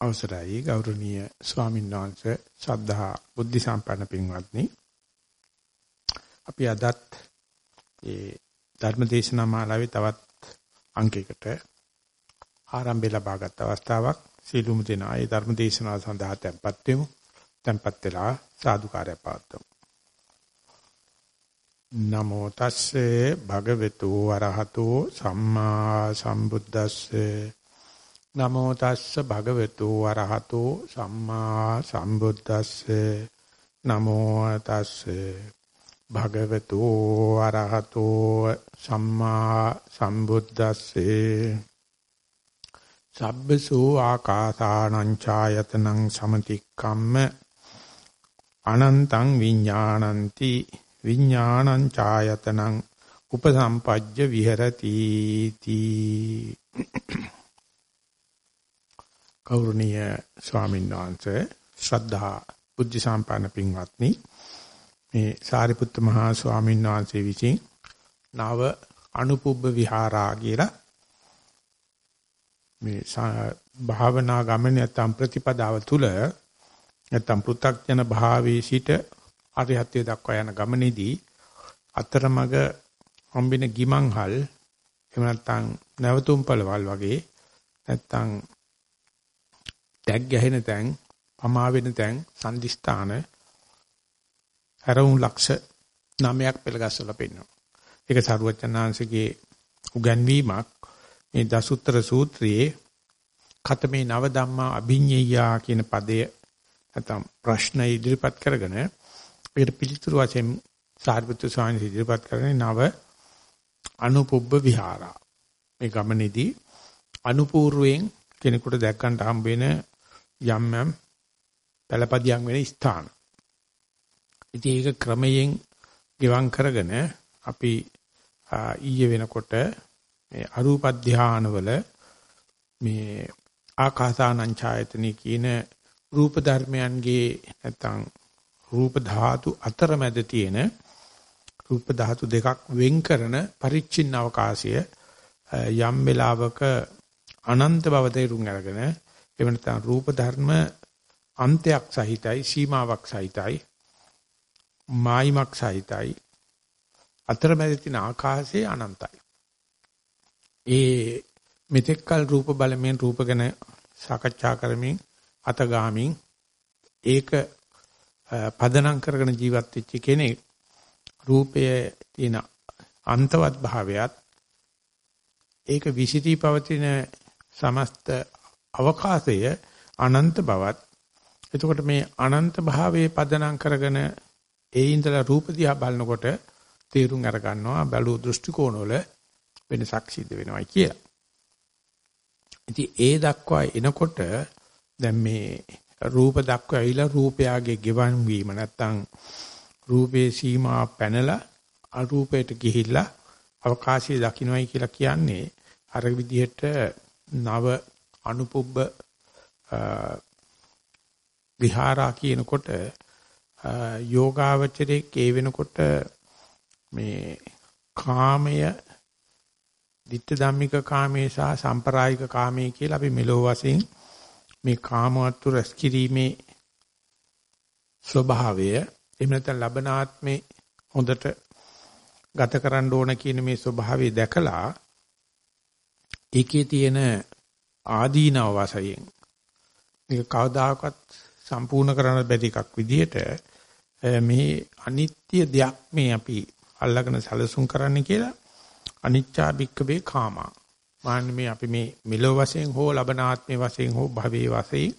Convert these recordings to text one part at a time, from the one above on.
අවසරයි ගෞරවනීය ස්වාමීන් වහන්සේ ශ්‍රද්ධා බුද්ධ සම්පන්න පින්වත්නි. අපි අදත් ඒ ධර්මදේශනා මාලාවේ තවත් අංකයකට ආරම්භය ලබාගත් අවස්ථාවක්. සීලුම දෙනා ඒ ධර්මදේශනාව සඳහා tempත් වෙමු. tempත් වෙලා සාදුකාරය පවත්වමු. නමෝ තස්සේ භගවතු වරහතෝ සම්මා සම්බුද්දස්සේ නමෝ තස්ස භගවතු වරහතෝ සම්මා සම්බුද්දස්සේ. නමෝ තස්සේ භගවතු වරහතෝ සම්මා සම්බුද්දස්සේ. සබ්බසෝ ආකාසානං ඡායතනං සමතික්කම්ම අනන්තං විඥානಂತಿ විඥානං ඡායතනං උපසම්පජ්ජ විහෙරති. තී ගෞරවනීය ස්වාමීන් වහන්සේ ශ්‍රද්ධා බුද්ධ සම්පන්න පින්වත්නි. මේ සාරිපුත්ත මහා ස්වාමීන් වහන්සේ විසින් නව අනුපුබ්බ විහාරා කියලා මේ භාවනා ගමන නැත්නම් ප්‍රතිපදාව තුල නැත්නම් පෘථග්ජන භාවයේ සිට අරිහත්ත්වයට දක්වා යන ගමනේදී අතරමඟ හම්බෙන ගිමන්හල් එහෙම නැත්නම් නැවතුම්පලවල් වගේ නැත්නම් ටැග් ගැහෙන තැන්, පමා වෙන තැන්, සම්දිස්ථාන හැරවුම් ලක්ෂ නමයක් පෙළගස්සලා පෙන්වනවා. ඒක සරුවචනාංශගේ උගන්වීමක් මේ දසුත්‍ර සූත්‍රයේ කතමේ නව ධම්මා අභිඤ්ඤයා කියන පදය නැත්නම් ප්‍රශ්න ඉදිරිපත් කරගෙන ඒකට පිළිතුරු වශයෙන් සාරිපුත්‍ර ස්වාමීන් ඉදිරිපත් කරන්නේ නව අනුපුබ්බ විහාරා. මේ ගමනේදී අනුපූර්වයෙන් කෙනෙකුට දැක් ගන්න හම්බ වෙන යම් යම් පළපදියම් වෙන ස්ථාන. ඉතින් ඒක ක්‍රමයෙන් ගෙවම් කරගෙන අපි ඊයේ වෙනකොට මේ අරූප ධානවල මේ ආකාසානං ඡායතනෙ කියන රූප ධර්මයන්ගේ නැත්නම් රූප ධාතු අතරමැද තියෙන රූප ධාතු දෙකක් වෙන් කරන පරිච්ඡින්න අවකාශය යම් වෙලාවක අනන්ත බව තේරුම් අරගෙන එහෙම නැත්නම් රූප ධර්ම අන්තයක් සහිතයි සීමාවක් සහිතයි මායිමක් සහිතයි අතරමැද තියෙන ආකාශයේ අනන්තයි. ඒ මෙතෙක්කල් රූප බලමින් රූප ගැන සාකච්ඡා කරමින් අතගාමින් ඒක පදනම් කරගෙන ජීවත් වෙච්ච කෙනෙක් රූපයේ තියෙන අන්තවත් භාවයත් ඒක විසිරී පවතින සමස්ත අවකාශය අනන්ත බවත් එතකොට මේ අනන්ත භාවයේ පදනම් කරගෙන ඒ ඉඳලා රූප දිහා බලනකොට තේරුම් අර ගන්නවා බැලු දෘෂ්ටි කෝණවල වෙනසක් සිද්ධ වෙනවයි කියලා. ඉතින් ඒ දක්වා එනකොට දැන් මේ රූප දක්වා ඇවිල්ලා රූපයාගේ ගෙවන් වීම නැත්තම් රූපේ සීමා පැනලා අරූපයට ගිහිල්ලා අවකාශය දකින්නයි කියලා කියන්නේ අර විදිහට නව අනුපුබ්බ විහාරා කියනකොට යෝගාවචරයේ ඒ වෙනකොට මේ කාමය ditta dhammika කාමයේ සහ සම්ප්‍රායික කාමයේ කියලා අපි මෙලෝ වශයෙන් මේ කාමවත්තු රැස්කිරීමේ ස්වභාවය එහෙම නැත්නම් ලබනාත්මේ හොඳට ගත කරන්න ඕන කියන මේ ස්වභාවය දැකලා ඒකේ තියෙන ආදීනව වශයෙන් මේක කවදාකවත් සම්පූර්ණ කරන්න බැරි එකක් විදිහට මේ අනිත්‍ය දෙයක් මේ අපි අල්ලගෙන සැලසුම් කරන්න කියලා අනිච්චා බික්කවේ කාමා. මාන්න මේ අපි මේ මෙලෝ වශයෙන් හෝ ලබනාත්මේ වශයෙන් හෝ භවයේ වශයෙන්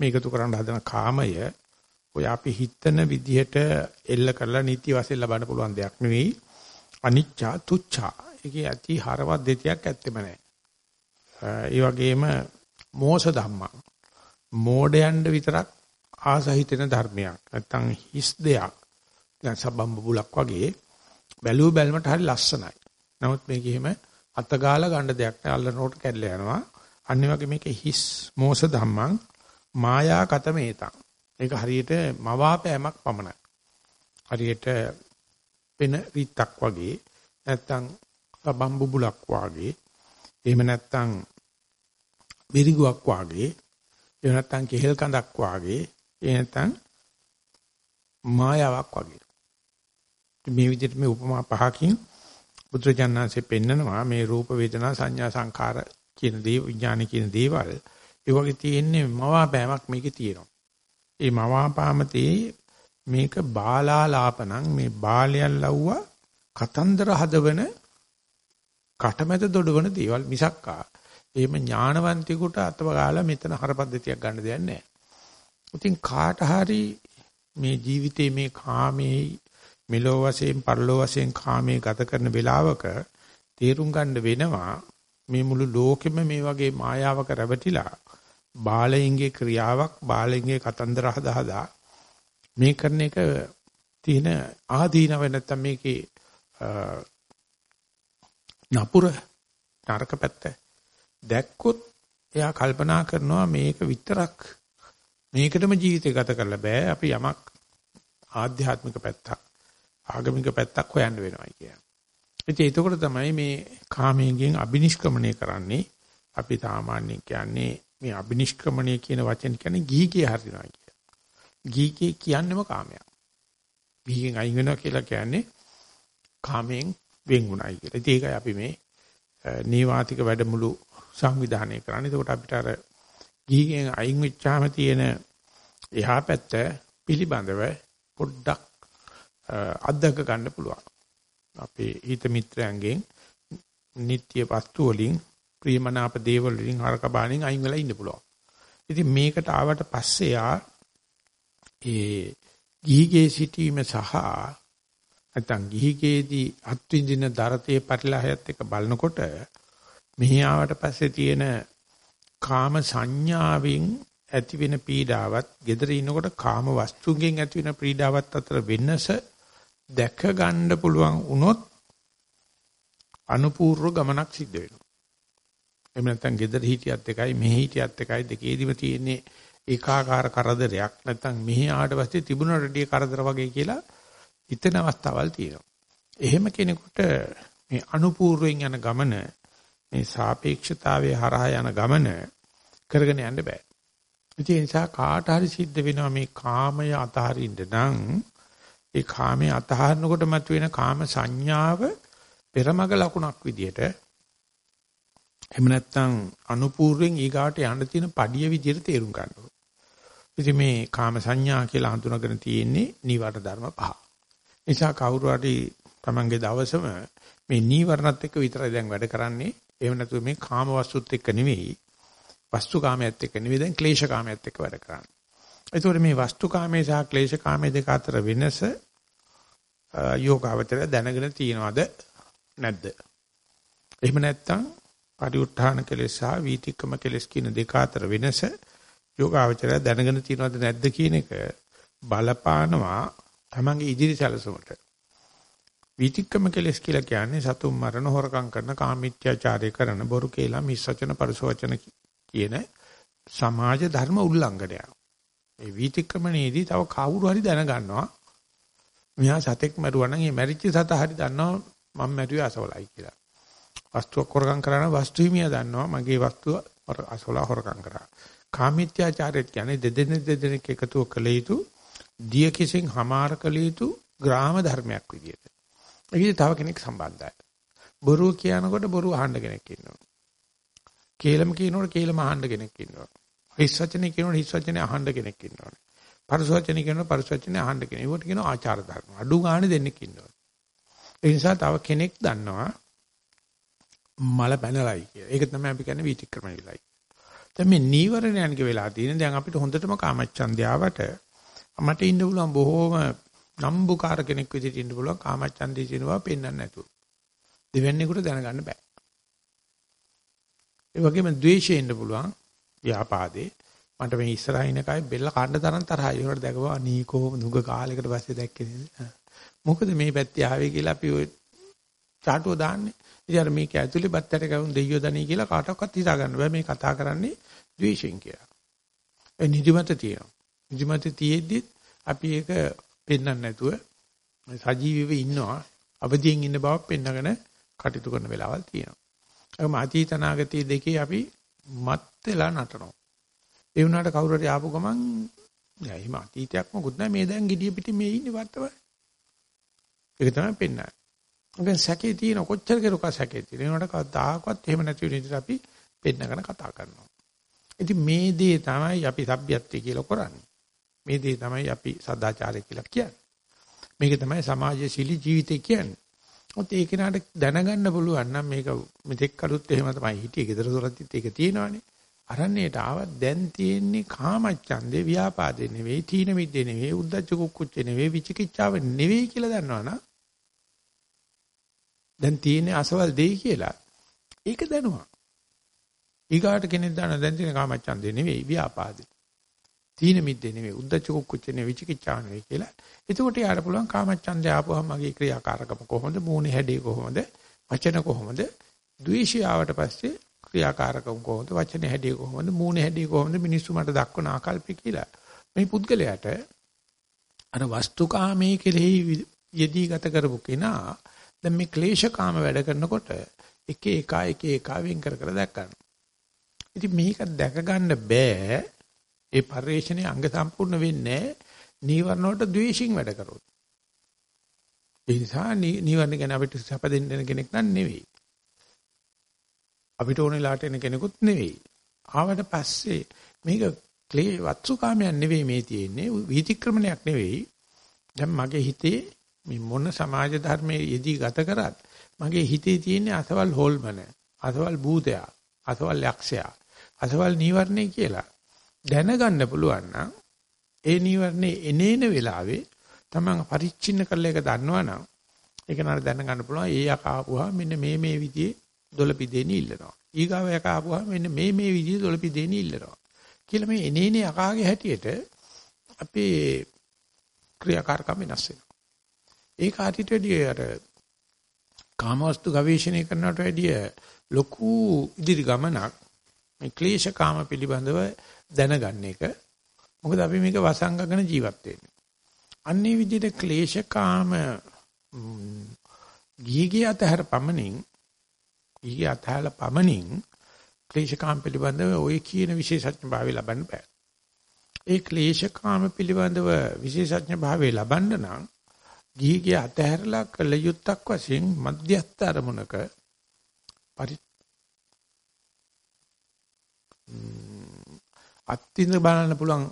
මේකතු කරන්න හදන කාමය ඔය අපි හිතන විදිහට එල්ල කරලා නිත්‍ය වශයෙන් ලබන්න පුළුවන් දෙයක් නෙවෙයි. අනිච්චා තුච්ඡා. ඒකේ ඇති හරවත් දෙතියක් ඇත්තෙම නැහැ. ඒ වගේම මෝස ධම්මා. මෝඩයන්ට විතරක් ආසහිතෙන ධර්මයක්. නැත්තම් හිස් දෙයක්. දැන් සබම්බ බුලක් වගේ බැලුව බැලමට හරි ලස්සනයි. නමුත් මේක එහෙම අතගාලා ගන්න දෙයක් නෑ. අල්ලනකොට කැඩලා යනවා. අනිත් වගේ මේකේ හිස් මෝස ධම්මං මායා කතමේතං. ඒක හරියට මවාපෑමක් පමණයි. හරියට වෙන රිත්තක් වගේ. නැත්තම් සබම්බු බුලක් වගේ. එහෙම නැත්තම් බිරිගුවක් වාගේ ඒ නැත්තම් කෙහෙල් කඳක් වාගේ ඒ නැත්තම් මායාවක් වගේ. මේ විදිහට මේ උපමා පහකින් බුදුරජාණන්සේ පෙන්නනවා මේ රූප වේදනා සංඥා සංඛාර කියන දේ විඥාන කියන දේවල් ඒ වගේ තියෙන්නේ මවාපෑමක් මේකේ තියෙනවා. ඒ මවාපාමතේ මේක බාලාලාපණං මේ බාලයන් ලව්වා කතන්දර හදවන කටමැද දොඩවන දේවල් මිසක්කා එහෙම ඥානවන්තයෙකුට අතව ගාලා මෙතන හරපද්ධතියක් ගන්න දෙයක් නැහැ. ඉතින් කාට හරි මේ ජීවිතේ මේ කාමේ මෙලෝ වශයෙන් පරලෝ වශයෙන් කාමේ ගත කරන වෙලාවක තේරුම් ගන්න වෙනවා මේ මුළු ලෝකෙම මේ වගේ මායාවක රැවටිලා බාලයින්ගේ ක්‍රියාවක් බාලයින්ගේ කතන්දර හදා හදා මේ කරන එක තියෙන ආදීනව නැත්තම් මේකේ නපුර නරක පැත්ත දැක්කොත් එයා කල්පනා කරනවා මේක විතරක් මේකටම ජීවිතය ගත කරලා බෑ අපි යමක් ආධ්‍යාත්මික පැත්තක් ආගමික පැත්තක් හොයන්න වෙනවා කියන්නේ. ඉතින් ඒකකොට තමයි මේ කාමයෙන් අබිනිෂ්ක්‍මණය කරන්නේ අපි සාමාන්‍යයෙන් කියන්නේ මේ අබිනිෂ්ක්‍මණය කියන වචන කියන්නේ ගිහිගේ හරිනවා කියන. ගිහිගේ කියන්නේම කාමයක්. ගිහිගෙන් අයින් වෙනවා කියලා කියන්නේ කාමයෙන් වෙන් වුණයි කියලා. ඉතින් ඒකයි අපි මේ නීවාතික වැඩමුළු සංවිධානය කරන්නේ. එතකොට අපිට අර ගිහිගෙන් අයින් වෙච්චාම තියෙන එහා පැත්ත පිළිබඳව පොඩ්ඩක් අත්දක ගන්න පුළුවන්. අපේ හිත මිත්‍රයන්ගෙන් නিত্য වස්තු වලින් ප්‍රියමනාප දේවල් වලින් හරක බාණෙන් අයින් වෙලා ඉන්න පුළුවන්. ඉතින් මේකට ආවට පස්සේ ආ ඒ ගිහිගේ සිටීම සහ නැත්නම් ගිහිගේදී අත්විඳින දරතේ පරිලහයත් එක බලනකොට මෙහි ආවට පස්සේ තියෙන කාම සංඥාවෙන් ඇති වෙන පීඩාවත්, gedara ඉනකොට කාම වස්තුන්ගෙන් ඇති වෙන පීඩාවත් අතර වෙනස දැක ගන්න පුළුවන් වුණොත් අනුපූර්ව ගමනක් සිද්ධ වෙනවා. එහෙම නැත්නම් gedara හිටියත් එකයි මෙහි හිටියත් එකයි දෙකේදිම තියෙන්නේ ඒකාකාර කරදරයක් නැත්නම් මෙහි ආවට පස්සේ තිබුණ රෙඩිය කරදර වගේ කියලා හිතන අවස්ථාවල් තියෙනවා. එහෙම කෙනෙකුට මේ අනුපූර්වයෙන් යන ගමන මේ සාපේක්ෂතාවයේ හරහා යන ගමන කරගෙන යන්න බෑ. ඒ නිසා කාට හරි සිද්ධ වෙනවා මේ කාමය අතහරින්න නම් ඒ කාමයේ අතහරිනකොට මතුවෙන කාම සංඥාව පෙරමග ලකුණක් විදියට එහෙම නැත්නම් අනුපූර්වෙන් ඊගාට යන්න තියෙන පඩිය විදියට තේරුම් ගන්න ඕනේ. ඉතින් මේ කාම සංඥා කියලා හඳුනාගෙන තියෙන්නේ නිවර්ත ධර්ම පහ. නිසා කවුරු හරි Tamange දවසම මේ නීවරණත් එක්ක විතරයි දැන් වැඩ කරන්නේ. එහෙම නැතුව මේ කාම වස්තුත් එක්ක නෙවෙයි. වස්තු කාමයට එක්ක නෙවෙයි දැන් ක්ලේශ කාමයට එක්ක වැඩ කරන්නේ. ඒතකොට මේ වස්තු කාමයේ සහ ක්ලේශ කාමයේ දෙක අතර වෙනස යෝගාවචරය දැනගෙන තියනවද නැද්ද? එහෙම නැත්නම් පරිඋත්ථාන කෙලෙස් සහ වීතික්කම කෙලෙස් කියන දෙක අතර වෙනස යෝගාවචරය දැනගෙන තියනවද නැද්ද කියන එක බලපානවා තමන්ගේ ඉදිරි සැලසුමට. වීතික්කම කෙලස් කියලා කියන්නේ සතුන් මරණ හොරකම් කරන කාමීත්‍යාචාරය කරන බොරු කේලා මිස්වචන පරිසවචන කියන සමාජ ධර්ම උල්ලංඝනය. මේ වීතික්කමනේදී තව කවුරු හරි දැනගන්නවා මෙහා සතෙක් මරුවා නම් මේ මැරිච්ච සතා හරි දන්නවා මම මැරුවේ අසවලයි කියලා. වස්තුවක් හොරකම් කරන වස්තු හිමියා දන්නවා මගේ වස්තුව අසවල හොරකම් කරා. කාමීත්‍යාචාරය කියන්නේ දෙදෙනෙක් දෙදෙනෙක් එකතුව කළ යුතු දිය කිසිං හමාර කළ යුතු ග්‍රාම ධර්මයක් විදියට. ඒකේ තව කෙනෙක් සම්බන්ධයි. බොරුව කියනකොට බොරුව අහන්න කෙනෙක් ඉන්නවා. කේලම කියනකොට කේලම අහන්න කෙනෙක් ඉන්නවා. හිස් වචනේ කියනකොට හිස් වචනේ අහන්න කෙනෙක් ඉන්නවා. පරස වචනේ කියනකොට පරස වචනේ අහන්න කෙනෙක්. ඒකට කියනවා ආචාර ධර්ම. අඩු ගානේ දෙන්නෙක් ඉන්නවා. ඒ නිසා තව කෙනෙක් දන්නවා මල පැනලයි කියලා. ඒක තමයි අපි කියන්නේ වීතික්‍රම විලයි. දැන් මේ නීවරණයන්ගේ වෙලා තියෙන දැන් අපිට හොඳටම කාමච්ඡන්දයාවට මට ඉන්න පුළුවන් බොහෝම නම්බුකාර කෙනෙක් විදිහට ඉන්න පුළුවන් කාමච්ඡන්දේ කියනවා පෙන්වන්න නැතුව. දෙවන්නේකට දැනගන්න බෑ. ඒ වගේම ද්වේෂය ඉන්න පුළුවන් ව්‍යාපාදේ මට මේ ඉස්සරහින් එකයි බෙල්ල කන්න තරම් තරහයි. ඒකට දැකපුවා නීකෝ නුග කාලයකට පස්සේ දැක්කේ නේද? මොකද මේ පැත්තේ ආවේ කියලා අපි ඔය චාටුව දාන්නේ. ඉතින් අර මේක ඇතුලේ බත්තට ගවුන් දෙයියෝ දණී කියලා කාටවත් හිතා ගන්න බෑ. මේ කතා කරන්නේ ද්වේෂයෙන් කියලා. ඒ නිදිමත තියෙනවා. නිදිමත තියෙද්දි අපි ඒක පෙන්වන්න නැතුව සජීවීව ඉන්නවා. අවදියෙන් ඉන්න බවක් පෙන්වගෙන කටයුතු කරන වෙලාවල් තියෙනවා. ඒකම අතීත නාගතී දෙකේ අපි මත් වෙලා නටනවා. ඒ වුණාට කවුරු හරි ආපු ගමන් නෑ එහෙම අතීතයක් මොකුත් නෑ මේ දැන් gediya පිටින් මේ ඉන්නේ වත්තවයි. ඒක තමයි පෙන්නන්නේ. ඔකෙන් සැකේ තියෙන කොච්චර කෙරුක සැකේ තියෙන. ඒකට කවදාකවත් එහෙම නැති වෙන විදිහට අපි පෙන්නගෙන කතා කරනවා. ඉතින් මේ දේ තමයි අපි සભ્યත්වය කියලා කරන්නේ. මේ දේ තමයි අපි සදාචාරය කියලා කියන්නේ. මේක තමයි සමාජශීලී ජීවිතය කියන්නේ. ඔත් ඒක නට දැනගන්න පුළුවන් නම් මේක මෙතෙක් කලුත් එහෙම තමයි හිටියේ. ගෙදර දොරත් ඒක තියෙනවානේ. අරන්නේට ආවත් දැන් තියෙන්නේ කාමච්ඡන්දේ ව්‍යාපාදේ නෙවෙයි, තීන මිද්දේ නෙවෙයි, උද්දච්ච කුක්කුච්චේ නෙවෙයි, විචිකිච්ඡාව නෙවෙයි කියලා දන්නවනම් දැන් තියෙන්නේ අසවල් දෙයි කියලා. ඒක දැනුවා. ඊගාට කෙනෙක් දාන දැන් තියෙන කාමච්ඡන්දේ නෙවෙයි, ව්‍යාපාදේ. තීන මිද්දේ නෙවෙයි, උද්දච්ච කුක්කුච්චේ නෙවෙයි, විචිකිච්ඡාව නෙවෙයි කියලා. එතකොට යාට පුළුවන් කාමච්ඡන්දේ ආපුවම මගේ ක්‍රියාකාරකම කොහොමද, මූණේ හැඩේ කොහොමද, වචන කොහොමද, ද්වේෂය ආවට පස්සේ ක්‍රියාකාරකම් කොහොමද? වචනේ හැදී කොහොමද? මූණේ හැදී කොහොමද? මිනිස්සු මට දක්වන ආකල්පය කියලා. මේ පුද්ගලයාට අර වස්තුකාමයේ කෙරෙහි යෙදී ගත කරපු කෙනා දැන් මේ ක්ලේශකාම වැඩ කරනකොට එක එක එක එක වෙන් කර කර දැක්කන. ඉතින් මේක දැක ගන්න බෑ. ඒ පරිශ්‍රණයේ අංග සම්පූර්ණ වෙන්නේ නීවරණ වලට ද්වේෂින් වැඩ කරොත්. ඒ නිසා නීවරණ ගැන අපිට සැප දෙන්න කෙනෙක් නන් නෙවෙයි. අපිට ඕන වෙලාවට එන කෙනෙකුත් නෙවෙයි. ආවට පස්සේ මේක ක්ලේ වත්සුකාමයක් නෙවෙයි මේ තියෙන්නේ විතික්‍රමණයක් නෙවෙයි. දැන් මගේ හිතේ මේ මොන සමාජ ධර්මයේ යෙදී ගත කරත් මගේ හිතේ තියෙන්නේ අසවල් හොල්මන, අසවල් භූතයා, අසවල් යක්ෂයා, අසවල් නීවරණේ කියලා දැනගන්න පුළුවන් නම් ඒ නීවරණේ එනේන වෙලාවේ තමන් පරිච්ඡින්න කරලා ඒක දන්නවනම් ඒක නර දැනගන්න පුළුවන් ඒ යකාපුවා මෙන්න මේ මේ විදිහේ දොළ පිදෙන්නේ ඉල්ලනවා. ඊගාව යක ආපුවාම මෙන්න මේ මේ විදිහේ දොළ පිදෙන්නේ ඉල්ලනවා. කියලා මේ එනේනේ යකාගේ හැටියට අපේ ක්‍රියාකාරකම් වෙනස් වෙනවා. ඒක ආටිට වැඩිය අර කාමවස්තු ගවේෂණය කරනවට වැඩිය ලොකු ඉදිරි ගමනක් මේ ක්ලේශ කාම පිළිබඳව දැනගන්න එක. මොකද අපි මේක වසංගගෙන ජීවත් වෙන්නේ. අන්නේ විදිහට ක්ලේශ කාම ගිහිගේ අතහැර පමණින් ඊගේ අතහැල පමණින් ක්ලේශකාම පිළිබඳව ওই කියන විශේෂඥ භාවය ලබන්න බෑ. ඒ ක්ලේශකාම පිළිබඳව විශේෂඥ භාවය ලබන්න නම් ගිහිගේ අතහැරලා කළ යුත්තක් වශයෙන් මධ්‍යස්ථ අරමුණක පරි අත්විඳ බලන්න පුළුවන්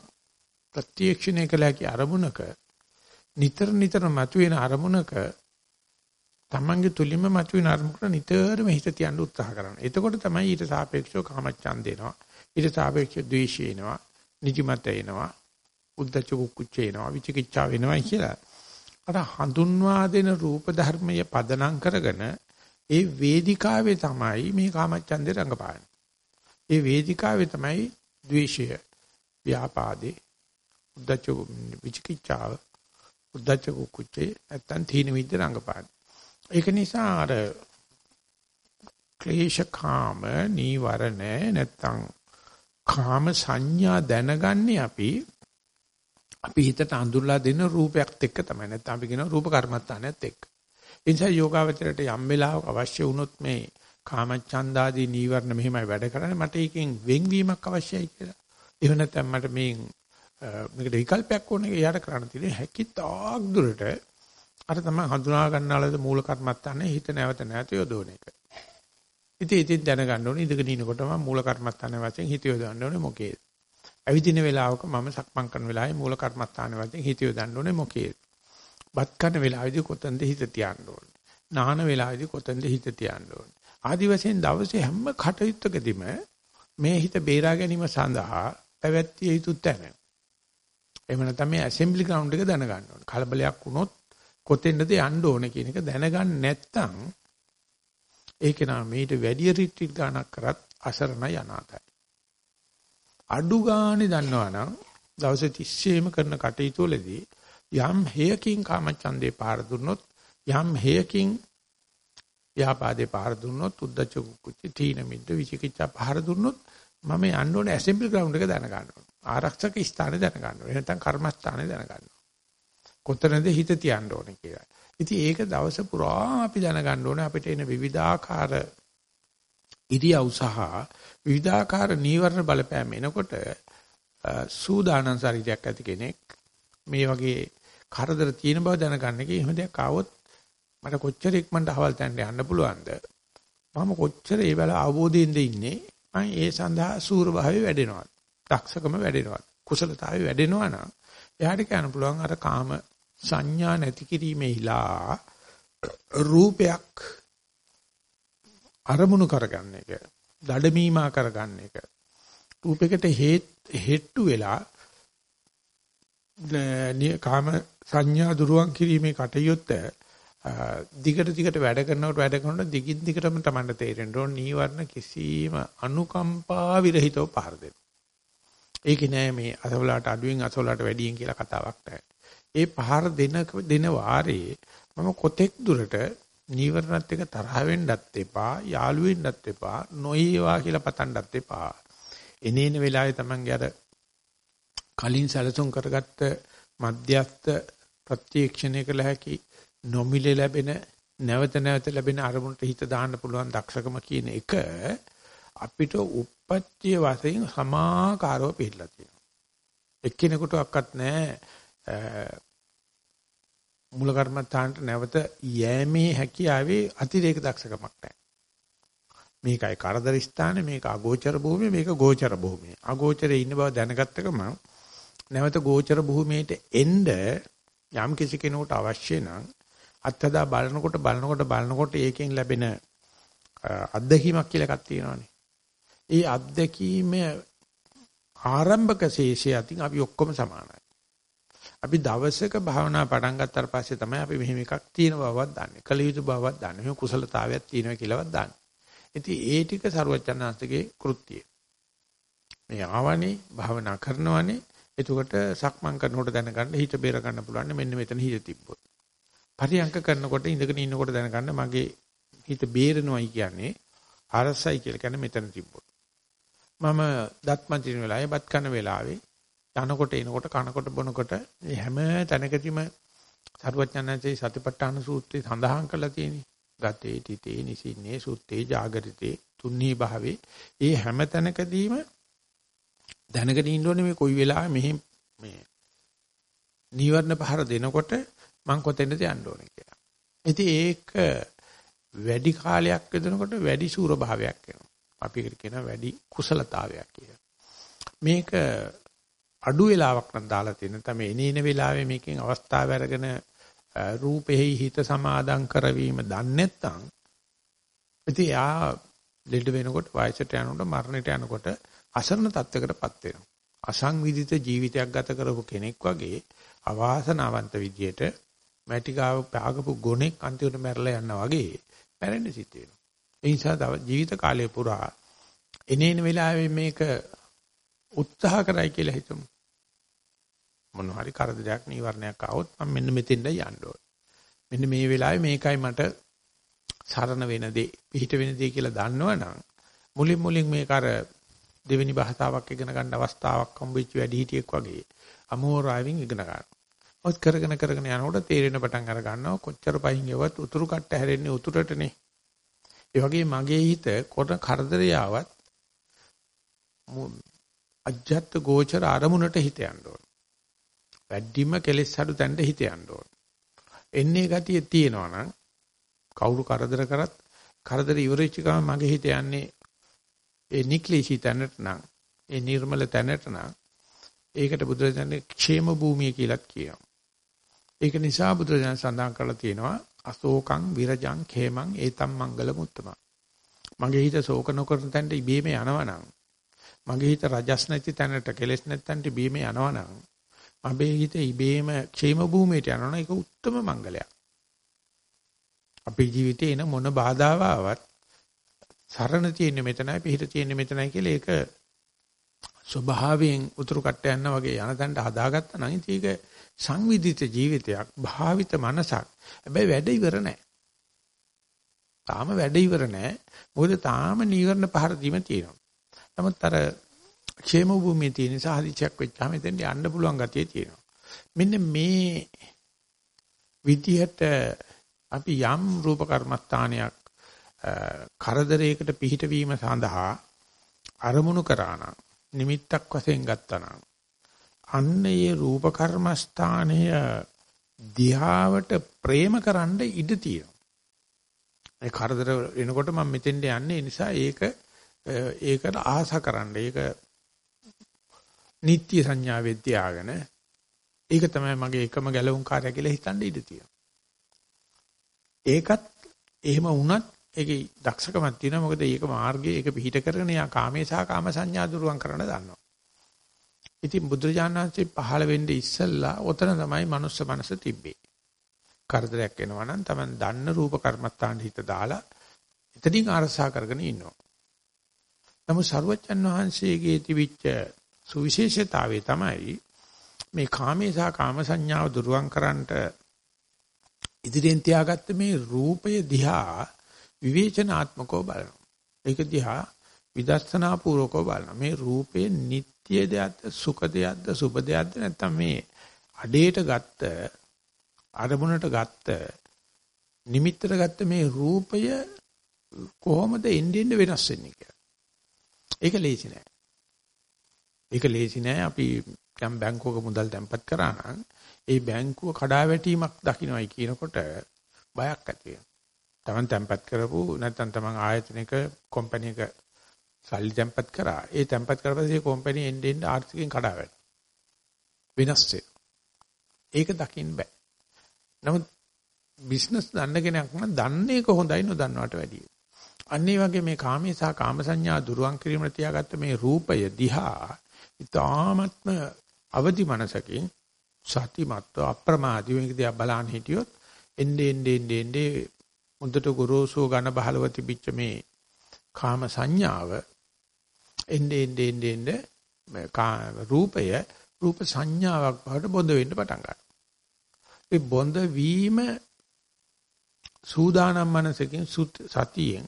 ප්‍රත්‍යක්ෂණය කළ හැකි අරමුණක නිතර නිතර මතුවෙන අරමුණක තමන්ගේ තුලින්ම මතුවෙන අරමුණට නිතරම හිත තියන්න උත්සාහ කරනවා. එතකොට තමයි ඊට සාපේක්ෂව කාමච්ඡන්ද එනවා. ඊට සාපේක්ෂව ද්වේෂය එනවා. නිදිමත එනවා. උද්දච්ච කුච්ච එනවා. විචිකිච්ඡා වෙනවා කියලා. අර හඳුන්වා දෙන රූප ධර්මයේ පදනම් කරගෙන ඒ වේදිකාවේ තමයි මේ කාමච්ඡන්දේ රංගපාන්නේ. ඒ වේදිකාවේ තමයි ද්වේෂය, ව්‍යාපාදේ, උද්දච්ච විචිකිච්ඡාව, උද්දච්ච කුච්චේ නැත්තම් තීන විද්ද රංගපාන්නේ. ඒක නිසා අර ක්ලේශ කාම නීවරණ නැත්තම් කාම සංඥා දැනගන්නේ අපි අපි හිතට අඳුරලා දෙන රූපයක් එක්ක තමයි නැත්නම් අපි කියන රූප කර්මත්තානයත් එක්ක. ඒ නිසා යෝගාවචරයට යම් වෙලාවක අවශ්‍ය වුණොත් මේ කාමච්ඡන්දාදී නීවරණ මෙහෙමයි වැඩ කරන්නේ මට ඒකෙන් වෙන්වීමක් අවශ්‍යයි කියලා. එහෙම නැත්නම් මට මේ මේකට විකල්පයක් ඕනේ එයාට කරන්න තියෙන්නේ හැකිතාක් දුරට අර තමයි හඳුනා ගන්නාලද මූල කර්මත්තානේ හිත නැවත නැවත යොදවන එක. ඉතින් ඉතින් දැනගන්න ඕනේ ඉඳගෙන ඉනකොටම මූල කර්මත්තානේ වශයෙන් හිත යොදවන්න ඕනේ මොකේද? ඇවිදින වෙලාවක මම සක්මන් කරන වෙලාවේ මූල කර්මත්තානේ වශයෙන් හිත යොදන්න ඕනේ මොකේද? බත් කන වෙලාවේදී කොතනද හිත තියන්න ඕනේ? නාන වෙලාවේදී කොතනද හිත තියන්න ඕනේ? ආදි වශයෙන් දවසේ හැම කටයුත්තකදීම මේ හිත බේරා ගැනීම සඳහා පැවැත්විය යුතු තැන. එහෙම නැත්නම් මේ ඇසෙම්බලි ග්‍රවුන්ඩ් එක දැනගන්න ඕනේ. කලබලයක් වුණොත් කොතෙන්ද යන්න ඕනේ කියන එක දැනගන්න නැත්නම් ඒක නම් මේට වැඩි රිට්‍රීට් ගන්නක් කරත් අසරණයි අනාතයි. අඩු ගානේ දන්නවනම් දවස් 30ෙම කරන කටයුතු වලදී යම් හේයකින් කාමචන්දේ පාර දුන්නොත් යම් හේයකින් ව්‍යාපාදේ පාර දුන්නොත් උද්දච්ච කුච්ච තීන මිද්ද විචිකිච්ඡා පාර දුන්නොත් මම යන්න ඕනේ ඇසෙම්බලි ග්‍රවුන්ඩ් එක දැනගන්න ඕනේ. ආරක්ෂක ස්ථානේ දැනගන්න ඕනේ. නැත්නම් කර්මස්ථානේ දැනගන්න ඕනේ. කොතනද හිත තියන්න ඕනේ කියලා. ඉතින් ඒක දවස පුරා අපි දැනගන්න ඕනේ අපිට එන විවිධාකාර ඉරියව් සහ විවිධාකාර නීවරණ බලපෑම් එනකොට සූදානම් ශරීරයක් ඇති කෙනෙක් මේ වගේ කරදර තියෙන බව දැනගන්න එක එහෙම දෙයක් ආවොත් මට කොච්චර ඉක්මනට හවල් තැන්න යන්න පුළුවන්ද? මම කොච්චර ඒ වෙලාව අවබෝධයෙන්ද ඉන්නේ? මම ඒ සඳහා සූර භාවය වැඩෙනවා. දක්ෂකම වැඩෙනවා. කුසලතාවය වැඩෙනවා නම් එයාට කියන්න පුළුවන් අර කාම සංඥා නැති කිරීමේලා රූපයක් අරමුණු කරගන්න එක දඩමීමා කරගන්න එක. රූපයකට හෙට්ටු වෙලා කාම සංඥා දුරුවන් කිරීමේ කටයුත්ත දිගට දිගට වැඩ කරනකොට වැඩ කරනකොට දිගින් දිගටම තමයි තේරෙන්න ඕන නීවරණ කිසිම අනුකම්පා විරහිතව පහර දෙනවා. ඒකේ නෑ මේ අසවලාට අඩුවෙන් අසවලාට වැඩියෙන් කියලා කතාවක් නෑ. ඒ පහර දෙන දෙන වාරේ මම කොතෙක් දුරට නීවරණත් එක්ක තරහ වෙන්නත් එපා, යාළු වෙන්නත් එපා, නොයේවා කියලා පතන්නත් එපා. එනේන වෙලාවේ Tamange අර කලින් සැලසුම් කරගත්ත මධ්‍යස්ත ප්‍රත්‍යක්ෂණය කළ හැකි නොමිලේ ලැබෙන නැවත නැවත ලැබෙන අරමුණට හිත දාන්න පුළුවන් දක්ෂකම කියන එක අපිට උප්පත්ති වශයෙන් සමාකාරව පිළිලා තියෙනවා. එක්කෙනෙකුට අක්කත් නැහැ මූල කර්මත්තාන්ට නැවත යෑමේ හැකියාවේ අතිරේක දක්ෂකමක් නැහැ. මේකයි කරදර ස්ථානේ මේක අගෝචර භූමිය මේක ගෝචර භූමිය. අගෝචරේ ඉන්න බව දැනගත්ත ගමන් නැවත ගෝචර භූමියට එන්න යම් කිසි කෙනෙකුට අවශ්‍ය නම් අත්හදා බලනකොට බලනකොට බලනකොට ඒකෙන් ලැබෙන අත්දැකීමක් කියලා එකක් තියෙනවානේ. ඒ අත්දැකීම ආරම්භක ශේෂය අතින් අපි ඔක්කොම සමානයි. අපි දවසක භාවනා පටන් ගත්තාට පස්සේ තමයි අපි මෙහෙම එකක් තියෙන බවවත් දන්නේ. කල යුතු බවවත් දන්නේ. මෙහෙම කුසලතාවයක් තියෙනවා කියලාවත් දන්නේ. ඉතින් ඒ ටික සරුවචනාංශගේ කෘත්‍යය. මේ ආවනේ භාවනා කරනවනේ එතකොට සක්මන් කරනකොට දැනගන්න හිත බේර ගන්න පුළුවන් මෙන්න මෙතන හිත තිබ්බොත්. පරියංක කරනකොට ඉඳගෙන ඉන්නකොට දැනගන්න මගේ හිත බේරනොයි කියන්නේ අරසයි කියලා කියන්නේ මෙතන තිබ්බොත්. මම දත් මන්තින වෙලාවේ බත් කන වෙලාවේ යනකොට එනකොට කනකොට බොනකොට මේ හැම තැනකදීම සරුවඥාන්සේ සතිපට්ඨාන සූත්‍රයේ සඳහන් කරලා තියෙන්නේ. ගතේ තිතේ නිසින්නේ සුත්තේ జాగරිතේ තුන්නී භාවේ. මේ හැම තැනකදීම දැනගෙන ඉන්න ඕනේ මේ කොයි වෙලාවෙ මෙහි මේ නීවරණ පහර දෙනකොට මං කොතැනද යන්න ඕනේ කියලා. ඉතින් ඒක වැඩි කාලයක් යදනකොට වැඩි සූර භාවයක් වෙනවා. අපි ඒකට කියනවා වැඩි කුසලතාවයක් කියලා. මේක අඩු වෙලාවක් නම් දාලා තියෙන තමයි එනේන වෙලාවේ මේකෙන් අවස්ථාව අරගෙන රූපෙහි හිත සමාදම් කරවීම දන්නේ නැත්නම් ඉතින් යා ලෙඩ වෙනකොට වයසට යනකොට මරණයට යනකොට අසරණ තත්වයකටපත් වෙනවා. අසංවිධිත ජීවිතයක් ගත කරපු කෙනෙක් වගේ අවාසනාවන්ත විදියට මැටිකාව පාගපු ගොනෙක් අන්තිමට මැරලා යනවා වගේ මැරෙන්න සිද්ධ වෙනවා. ඒ නිසා තව ජීවිත කාලය පුරා එනේන වෙලාවෙ මේක උත්සාහ කරයි කියලා හිතමු. මොන හරි කරදරයක් නීවරණයක් ආවොත් මම මෙන්න මෙතෙන්ද යන්න ඕනේ. මෙන්න මේ වෙලාවේ මේකයි මට සරණ වෙන දේ, පිහිට වෙන දේ කියලා දන්නවනම් මුලින් මුලින් මේක අර දෙවෙනි භාෂාවක් ඉගෙන ගන්න අවස්ථාවක් හම්බෙච්ච වැඩි හිටියෙක් වගේ අමෝරාවෙන් ඉගෙන ගන්නවා. ඔත් කරගෙන කරගෙන යනකොට තේරෙන පටන් අර ගන්නවා කොච්චර පහින් යවත් උතුරු කට්ට හැරෙන්නේ උතුරටනේ. ඒ වගේ මගේ හිත කොට කරදරය ආවත් අජ්ජත් ගෝචර අරමුණට හිත යන්න ඕන. වැඩිම කෙලෙස් අඩු තැනට හිත යන්න ඕන. එන්නේ ගතිය තියෙනවා නම් කවුරු කරදර කරත් කරදර ඉවරෙච්ච ගමන් මගේ හිත යන්නේ ඒ නික්ලේශී තැනට නම් ඒ නිර්මල තැනට නම් ඒකට බුදුරජාණන් ക്ഷേම භූමිය කියලාත් කියනවා. ඒක නිසා බුදුරජාණන් සඳහන් කරලා තියෙනවා අශෝකං විරජං ඛේමං ඒතම් මංගල මුත්තම. මගේ හිත ශෝක නොකරන තැනට ඉබේම යනවනම් මගේ හිත රජස් නැති තැනට කෙලස් නැත්තන්ට ඉබේම යනවනම් මගේ හිත ඉබේම ക്ഷേම භූමියට යනවනම් ඒක උත්තරම මංගලයක්. අපේ ජීවිතේ එන මොන බාධාව ආවත් සරණ තියෙන්නේ මෙතනයි පිහිට තියෙන්නේ මෙතනයි කියලා ඒක ස්වභාවයෙන් උතුරු කට්ට යන වගේ යන තැනට හදාගත්තා නම් ඉතින් ඒක සංවිධිත ජීවිතයක් භාවිත මනසක්. හැබැයි වැඩ ඉවර නැහැ. තාම වැඩ ඉවර නැහැ. මොකද තාම නීවරණ පහර දීම තියෙනවා. නමුත් අර ക്ഷേම භූමියේ තියෙන නිසා හදිසියක් වෙච්චාම එතෙන් යන්න පුළුවන් ගතිය තියෙනවා. මෙන්න මේ විදිහට අපි යම් රූප කර්මස්ථානයක් කරදරයකට පිහිටවීම සඳහා අරමුණු කරා නම් නිමිත්තක් වශයෙන් ගත්තා නම් අන්න ඒ රූප කර්මස්ථානය දිහාවට ප්‍රේම කරන්න ඉඩ තියෙනවා. ඒ කරදර එනකොට මම මෙතෙන්ට යන්නේ නිසා ඒක ඒකට ආස කරන්න. ඒක නිත්‍ය සංඥාවෙ තියාගෙන ඒක තමයි මගේ එකම ගැලවුම් කාර්යය කියලා හිතන්න ඉඩ තියෙනවා. ඒකත් එහෙම වුණත් ඒකේ දක්ෂකමක් තියෙනවා මොකද මේක මාර්ගයේ ඒක පිහිට කරගෙන යා කාමේ සහ කාම සංඥා දුරුවන් කරන්න දන්නවා. ඉතින් බුදුරජාණන් වහන්සේ පහළ වෙන්නේ ඉස්සල්ලා ඔතන තමයි මනුස්ස මනස තිබ්බේ. කරදරයක් එනවා නම් Taman දන්න රූප කර්මත්තාන් හිත දාලා එතනින් අරසා කරගෙන ඉන්නවා. නමුත් සරුවච්චන් වහන්සේගේ තිබිච්ච සුවිශේෂතාවය තමයි මේ කාමේ සහ කාම සංඥාව දුරුවන් කරන්නට ඉදිරියෙන් තියාගත්ත මේ රූපය දිහා විවේචනාත්මකව බලනවා. ඒක දිහා විදර්ශනා පූර්වකව බලනවා. මේ රූපේ නিত্য දෙයක්ද සුඛ දෙයක්ද සුභ දෙයක්ද නැත්නම් මේ අඩේට ගත්ත අරමුණට ගත්ත නිමිත්තට ගත්ත මේ රූපය කොහොමද එන්නේ වෙනස් වෙන්නේ කියලා. ඒක ලේසි නෑ. ඒක ලේසි නෑ අපි යම් බැංකුවක මුදල් තැන්පත් කරා නම් ඒ බැංකුව කඩාවැටීමක් දකින්නයි කියනකොට බයක් ඇති වෙනවා. Taman තැන්පත් කරපු නැත්නම් Taman ආයතනික කම්පැනි එක සල්ලි තැන්පත් කරා. ඒ තැන්පත් කරපස්සේ කම්පැනි එන්නේ එන්නේ ආර්ථිකයෙන් කඩාවැටෙනවා. වෙනස් වෙනවා. ඒක දකින්න බෑ. නමුත් බිස්නස් දන්න කෙනෙක් නම් දන්නේ කොහොඳයි නොදන්නවට වැඩිය. අන්න ඒ වගේ මේ කාමේ සහ කාම සංඥා දුරුවන් කිරීමට තියාගත්ත මේ රූපය දිහා ඊ타ත්ම අවදි මනසකින් සතිමත්ව අප්‍රමාදී මේක දිහා බලන්න හිටියොත් එnde ende ende ende මුදට ගොරෝසු ඝන බහලව තිබිච්ච මේ කාම සංඥාව එnde ende ende ende රූපය රූප සංඥාවක් බවට බොඳ වෙන්න පටන් ගන්නවා. ඒ බොඳ වීම සූදානම් මනසකින් සතියෙන්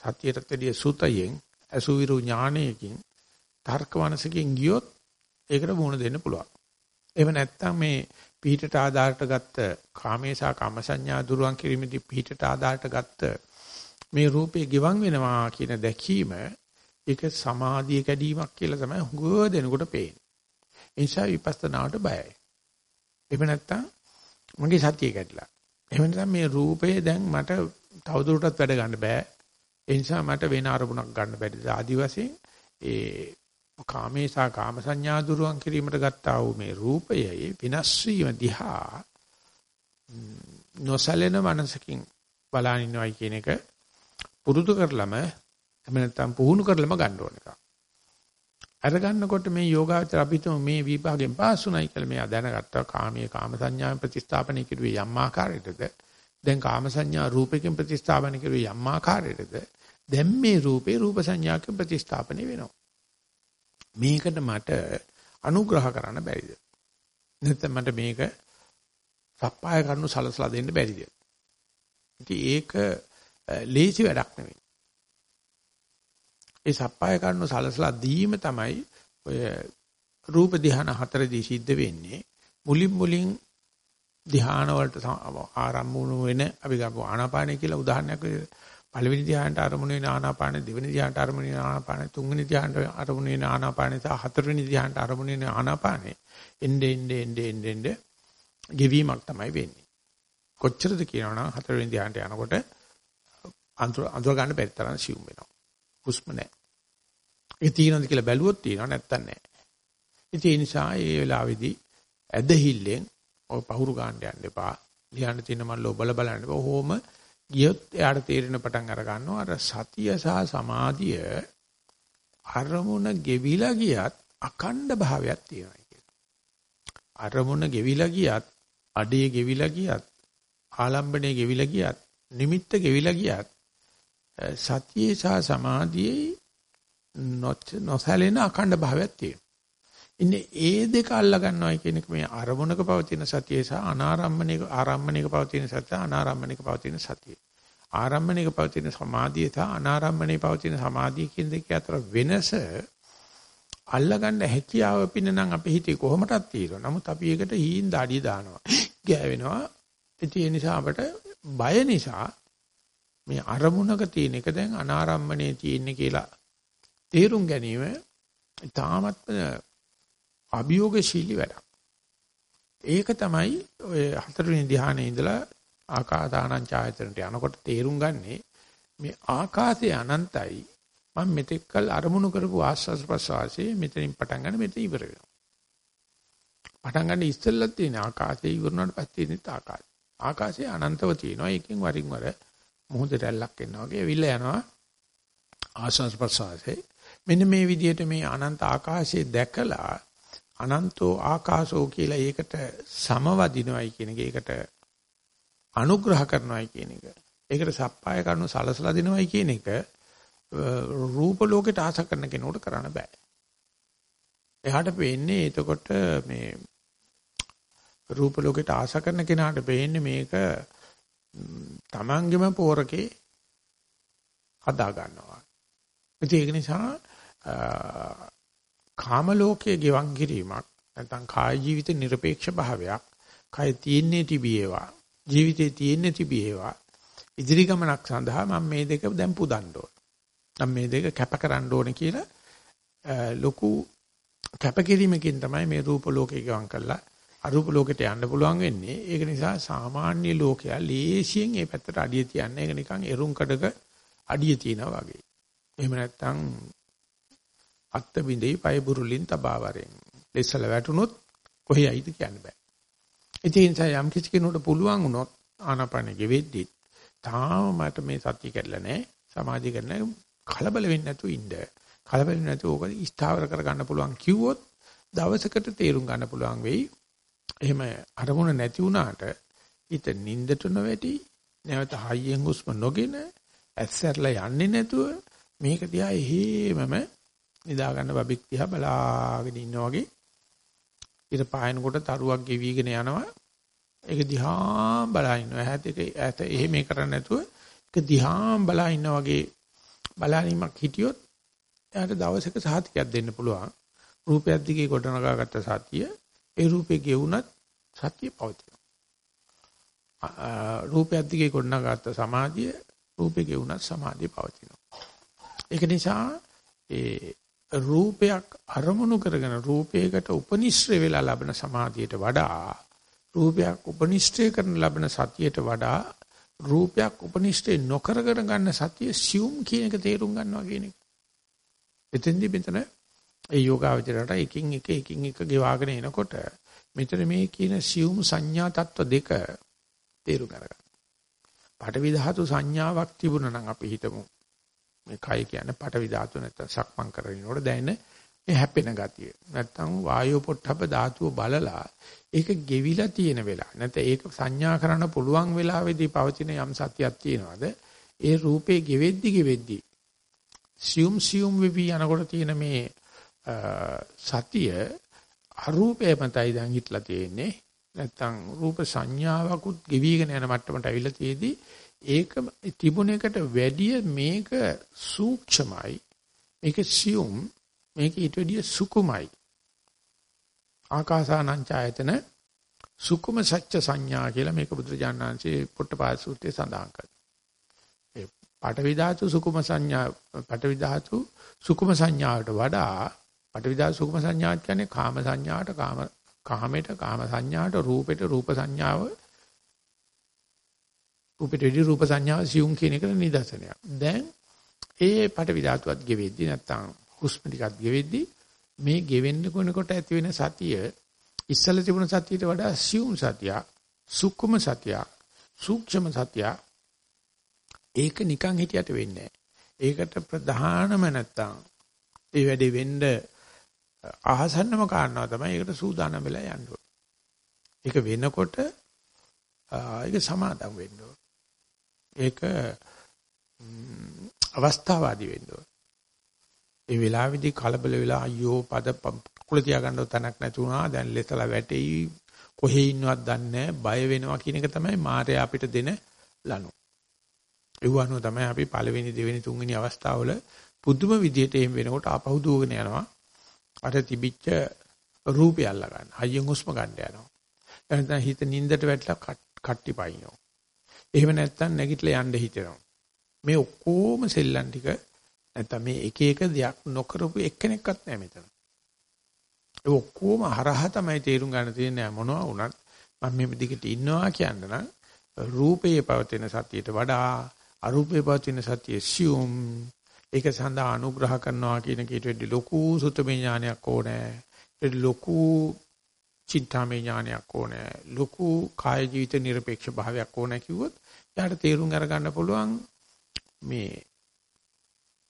සතියට දෙවිය සුතයෙන් අසුවිරු ඥානයකින් තර්ක මනසකින් ගියොත් ඒකට මුහුණ දෙන්න පුළුවන්. එහෙම නැත්නම් මේ පිහිටට ආධාරට ගත්ත කාමේසා කාමසඤ්ඤා දුරුවන් කිරීමේදී පිහිටට ආධාරට ගත්ත මේ රූපේ ගිවන් වෙනවා කියන දැකීම ඒක සමාධිය කැඩීමක් කියලා තමයි හුඟ දෙනකොට පේන්නේ. ඒ නිසා විපස්සනාවට බයයි. එහෙම නැත්නම් මගේ සතිය කැඩිලා. එහෙම නැත්නම් මේ රූපේ දැන් මට තවදුරටත් වැඩ ගන්න බෑ. ඒ නිසා මට වෙන අරමුණක් ගන්න බැරිද ආදි වශයෙන් ඒ කාමේසා කාම සංඥා දුරුවන් කිරීමට ගත්තා වූ මේ රූපයේ විනාශ වීම දිහා නොසලෙන මනසකින් බලන ඉන්නවයි කියන එක පුරුදු කරලම එහෙම නැත්නම් පුහුණු කරලම ගන්න ඕන එක. අර ගන්නකොට මේ යෝගාචර අපිට මේ විභාගයෙන් පාස් වුණයි කියලා මෙයා දැනගත්තා කාමයේ කාම සංඥාවෙන් ප්‍රතිස්ථාපනය කෙරුවේ යම් ආකාරයකටද දැන් කාම සංඥා රූපයෙන් ප්‍රතිස්ථාපනය කෙරුවේ යම් ආකාරයකටද දැන් මේ රූපේ රූප සංඥාක ප්‍රතිස්ථාපනය වෙනවා මේකට මට අනුග්‍රහ කරන්න බැරිද? නැත්නම් මට මේක සප්පාය කරනු සලසලා දෙන්න බැරිද? ඉතින් ඒක ලේසි වැඩක් නෙවෙයි. ඒ සප්පාය කරනු සලසලා දීම තමයි ඔය රූප ධ්‍යාන හතරදී සිද්ධ වෙන්නේ. මුලින් මුලින් ධ්‍යාන වලට ආරම්භ වෙන අපි ගමු ආනාපානය කියලා උදාහරණයක් විදිහට පළවෙනි ධ්‍යානට අරමුණ වෙන ආනාපාන දෙවෙනි ධ්‍යානට අරමුණ වෙන ආනාපාන තුන්වෙනි ධ්‍යානට අරමුණ වෙන ආනාපාන සහ හතරවෙනි ධ්‍යානට අරමුණ වෙන ආනාපාන එnde ende ende ende ende ගෙවීමක් තමයි වෙන්නේ කොච්චරද කියනවනම් හතරවෙනි ධ්‍යානට යනකොට අඳුර අඳුර ගන්න බැරි තරම් සිවුම් වෙනවා. හුස්ම නැහැ. ඒ තියෙනවද කියලා බැලුවොත් තියෙනවා නැත්තම් නැහැ ඉතින් ඒ නිසා ඒ වෙලාවේදී ඇදහිල්ලෙන් ඔය පහුරු ගන්න යන්න එපා. ලියන්න තියෙන මල්ල ඔබල බලන්න එපා. ඕම ගියොත් එයාට තේරෙන පටන් අර ගන්නවා. අර සතිය සහ සමාධිය අරමුණ ගෙවිලා ගියත් අකණ්ඩ භාවයක් තියෙනවා කියලා. අරමුණ ගෙවිලා ගියත් අඩේ ගෙවිලා ගියත් ආලම්බනේ ගෙවිලා ගියත් නිමිත්ත ගෙවිලා ගියත් සතියේ සහ සමාධියේ නොසැලෙන අකණ්ඩ භාවයක් තියෙනවා. ඉන්නේ ඒ දෙක අල්ලා ගන්නවා කියන එක මේ අරමුණක පවතින සතිය සහ අනාරම්මණයක ආරම්මණයක පවතින සතිය අනාරම්මණයක පවතින සතිය. ආරම්මණයක පවතින සමාධිය සහ අනාරම්මණයේ පවතින සමාධිය කියන දෙක අතර වෙනස අල්ලගන්න හැකියාව පින්නනම් අපේ හිතේ කොහොමදක් තියෙනවා. නමුත් අපි ඒකට හීන් දාඩිය දානවා. ගෑවෙනවා. ඉතින් ඒ නිසා අපට බය නිසා මේ අරමුණක තියෙන එක දැන් අනාරම්මණයේ තියෙන්නේ කියලා තේරුම් ගැනීම තාමත් අභියෝගශීලී වැඩක්. ඒක තමයි ඔය හතරවෙනි ධ්‍යානයේ ඉඳලා ආකාසානං ඡායතනට යනකොට තේරුම් ගන්නේ මේ ආකාශය අනන්තයි මම මෙතෙක්කල් අරමුණු කරපු ආස්වාද ප්‍රසවාසයේ මෙතනින් පටන් ගන්න මෙතන ඉවර වෙනවා. පටන් ගන්න ඉස්සෙල්ලත් තියෙන ආකාශය ඉවරනාට පස්සේ තියෙන ආකාශය. ආකාශය අනන්තව තියෙනවා. ඒකෙන් වරින් වර මුහුද රැල්ලක් එනවා වගේ විල යනවා ආස්වාද ප්‍රසවාසයේ. මෙන්න මේ විදිහට මේ අනන්ත ආකාශය දැකලා අනන්තෝ ආකාශෝ කියලා ඒකට සමවදිනවයි කියන එක ඒකට අනුග්‍රහ කරනවයි කියන එක ඒකට සප්පාය කරනු සලසලා දෙනවයි කියන එක රූප ලෝකෙට ආස කරන කෙනෙකුට කරන්න බෑ. එහාට වෙන්නේ එතකොට මේ රූප ලෝකෙට ආස කරන කෙනාට වෙන්නේ මේක තමන්ගෙම පෝරකේ හදා ගන්නවා. ඒක නිසා කාම ලෝකයේ ගෙවන් කිරීමක් නැත්නම් කාය ජීවිත নিরপেক্ষ භාවයක් කය තියෙන්නේ තිබේවා ජීවිතේ තියෙන්නේ තිබේවා ඉදිරි ගමනක් සඳහා මම මේ දෙක දැන් පුදන්න ඕන. මම මේ දෙක කැපකරන්න ඕනේ කියලා ලොකු කැපකිරීමකින් තමයි මේ රූප ලෝකේ ගවන් කරලා අරූප ලෝකෙට යන්න පුළුවන් වෙන්නේ. ඒක නිසා සාමාන්‍ය ලෝකයා ලේසියෙන් මේ පැත්තට අඩිය තියන්නේ. ඒක නිකන් එරුම් කඩක අඩිය තියනවා වගේ. එහෙම නැත්නම් අත්ත බිඳේ පය බුරුලින් තබාවරෙන්. ලෙස්සල වැටුනොත් කොහේයිද කියන්න බෑ. ඒ නිසා යම් කිසි කෙනෙකුට පුළුවන් වුණොත් ආනාපානෙ ගෙවෙද්දි තාම මට මේ සත්‍ය කැඩලා නැහැ. සමාධිය කරන්න කලබල වෙන්නේ නැතුව ඉන්න. කලබල වෙන්නේ නැතුව ඕක ස්ථාවර කරගන්න පුළුවන් කිව්වොත් දවසකට තේරුම් ගන්න පුළුවන් වෙයි. එහෙම අරමුණ නැති වුණාට හිත නින්දට නොවැටි නැවත හයියෙන් හුස්ම නොගෙන ඇස්සරලා යන්නේ නැතුව මේක දිහා එහෙමම නිදා ගන්න බබෙක් දිහා බලාගෙන ඉන්නා වගේ ඉර පායනකොට තරුවක් ගෙවිගෙන යනවා. ඒක දිහා බලා ඉන්නවා. ඈත ඒක ඈත එහෙම කරන්නේ නැතුව ඒක දිහා බලා ඉන්නා වගේ බලානීමක් හිටියොත් එයාට දවසක සාතිකයක් දෙන්න පුළුවන්. රූපයක් දිගේ ගොඩනගාගත්ත සතිය. ඒ රූපේ ගෙවුනත් සතිය පවතිනවා රූපයක් දිගේ ගොඩනගාගත්ත සමාධිය රූපේ ගෙවුනත් සමාධිය පවතිනවා ඒක නිසා ඒ රූපයක් අරමුණු කරගෙන රූපයකට උපනිශ්‍රේ වෙලා ලබන සමාධියට වඩා රූපයක් උපනිශ්‍රේ කරන ලබන සතියට වඩා රූපයක් උපනිශ්‍රේ නොකරගෙන ගන්න සතිය සියුම් කියන එක තේරුම් ගන්නවා කියන එක. එතෙන්දී මෙතන ඒ යෝගාවචරයට එකින් එක එකින් එක ගෙවාගෙන එනකොට මෙතන මේ කියන සියුම් සංඥා තත්ත්ව දෙක තේරුම් ගන්න. පටවි ධාතු සංඥාවක් තිබුණා නම් අපි හිතමු මේ කය කියන්නේ පටවි ධාතු නැත්තම් සක්මන් කරගෙනනකොට දැනෙන මේ හැපෙන ගතිය. නැත්තම් වායෝ පොට්ටබ්බ ධාතුව බලලා ඒක ගෙවිලා තියෙන වෙලාව. නැත්නම් ඒක සංඥා කරන්න පුළුවන් වෙලාවේදී පවතින යම් සතියක් තියෙනවද? ඒ රූපේ ගෙවෙද්දි ගෙවෙද්දි සියුම් සියුම් වෙවි යනකොට තියෙන මේ සතිය අරූපේ මතයි දැන් හිටලා තියෙන්නේ. නැත්තම් රූප සංඥාවකුත් ගෙවිගෙන යන මට්ටමට අවිලා තියේදී ඒක තිබුණ එකට වැඩිය මේක සූක්ෂමයි. මේක සියුම්. මේක ඊට වැඩිය සුකුමයි. ආකාසානංචායතන සුකුම සත්‍ය සංඥා කියලා මේක බුදුරජාණන්සේ පොට්ටපාද සූත්‍රයේ සඳහන් කරනවා ඒ පඨවි ධාතු සුකුම සංඥා පඨවි ධාතු සුකුම සංඥාවට වඩා පඨවි ධාතු සුකුම සංඥාත් කියන්නේ කාම සංඥාට කාම කාමයට කාම සංඥාට රූපෙට රූප සංඥාව රූපෙට විදි රූප සංඥාව සියුම් කියන එක නිදර්ශනයක්. දැන් ඒ පටවි ධාතුවත් ගෙවෙද්දි නැත්තම් හුස්ම ටිකක් ගෙවෙද්දි මේ ගෙවෙන්න කොනකොට ඇති වෙන සතිය ඉස්සල තිබුණ සතියට වඩා සියුම් සතියක්, සුක්කම සතියක්, සූක්ෂම සතියක් ඒක නිකන් හිටියට වෙන්නේ ඒකට ප්‍රධානම නැත්තම් ඒ වැඩේ වෙන්න ආසන්නම කාරණා තමයි ඒකට සූදානම් වෙලා යන්න ඒක වෙනකොට ඒක සමාදම් වෙන්න ඕන. ඒක අවස්ථාවාදී වෙන්න ඕන. ඒ වෙලාවේදී කලබල වෙලා අයියෝ පද කුල තියාගන්න තැනක් නැති වුණා. දැන් ලෙසලා වැටෙයි කොහේ ඉන්නවත් දන්නේ බය වෙනවා කියන එක තමයි මායя අපිට දෙන ලනු. ඒ වුණා තමයි අපි පළවෙනි දෙවෙනි තුන්වෙනි අවස්ථාවල පුදුම විදියට එහෙම වෙනකොට ආපහු දුවගෙන යනවා. අර තිබිච්ච රූපය අල්ල ගන්න. හයියෙන් හුස්ම ගන්න යනවා. එහෙනම් හිත නින්දට වැටලා කට්ටි පයින්නවා. එහෙම නැත්නම් නැගිටලා යන්න හිතෙනවා. මේ ඔක්කොම සෙල්ලම් ටික නැත්නම් මේ එක එක දෙයක් නොකරපු එක්කෙනෙක්වත් නැහැ මෙතන. ඒ ඔක්කොම හරහා තමයි තේරුම් ගන්න තියෙන්නේ මොනවා වුණත් මම මේ දිගට ඉන්නවා කියන්න නම් රූපයේ පවතින සතියට වඩා අරූපයේ පවතින සතිය සියුම් ඒක සඳහා අනුග්‍රහ කරනවා කියන කීට වෙඩි ලොකු සුතමේ ඥානයක් ඕනේ. ඒ ලොකු චින්තාමේ ඥානයක් ඕනේ. ලොකු කාය ජීවිත নিরপেক্ষ භාවයක් ඕනේ කිව්වොත් එයාට තේරුම් අරගන්න පුළුවන් මේ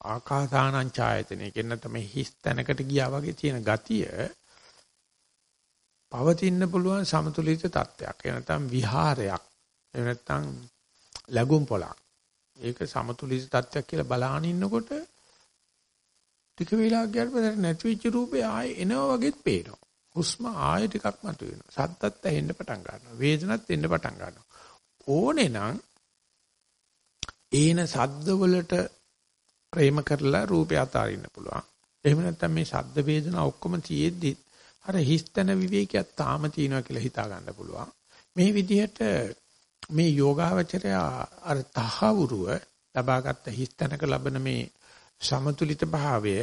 ආකාසානං ඡායතනෙ කියන තමයි හිස් තැනකට ගියා වගේ තියෙන ගතිය පවතින්න පුළුවන් සමතුලිත තත්ත්වයක්. එහෙම නැත්නම් විහාරයක්. එහෙම නැත්නම් ලැබුම් පොලක්. ඒක සමතුලිත තත්ත්වයක් කියලා බලාගෙන ඉන්නකොට ටික වෙලාවක් ගියාට පස්සේ නැති වෙච්ච රූපේ ආයේ එනවා වගේත් පේනවා. හුස්ම ආයෙ ටිකක් මතුවෙනවා. සද්දත් ඇහෙන්න පටන් ගන්නවා. වේදනත් එන්න පටන් ගන්නවා. ඕනේ නම් ඒන සද්ද වලට ප්‍රේම කරලා රූපය අතාරින්න පුළුවන්. එහෙම නැත්නම් මේ ශබ්ද වේදනා ඔක්කොම තියෙද්දි අර හිස්තන විවේකයක් තාම තියෙනවා කියලා හිතා ගන්න පුළුවන්. මේ විදිහට මේ යෝගාවචරය අර තහවුරුව ලබාගත් හිස්තනක ලබන මේ සමතුලිත භාවය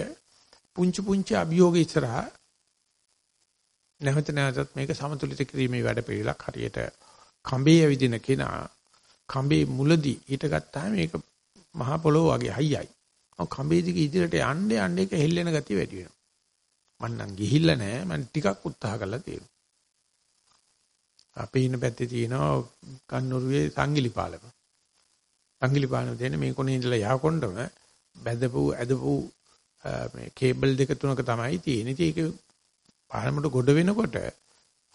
පුංචි පුංචි අභියෝග ඉස්සරහා නැවත නැවතත් මේක සමතුලිත කිරීමේ වැඩ පිළිලක් හරියට කඹේ ඇවිදින කෙනා කඹේ මුලදී ඊට ගත්තාම මේක මහ පොළොව වගේ හයියයි. ඔව් කඹේ දිගේ ඉදිරියට යන්න යන්න එක හෙල්ලෙන ගතිය වැඩි වෙනවා. මං නම් ගිහිල්ලා නැහැ. මං ටිකක් උත්සාහ කරලා තියෙනවා. අපේ ඉන්න පැත්තේ තියෙනවා කන්නොරුවේ සංගිලි පාලම. සංගිලි පාලම දෙන්නේ මේ කොනේ ඉඳලා යහකොණ්ඩම බැදපු ඇදපු මේ කේබල් දෙක තුනක තමයි තියෙන්නේ. ඒක පාලමට ගොඩ වෙනකොට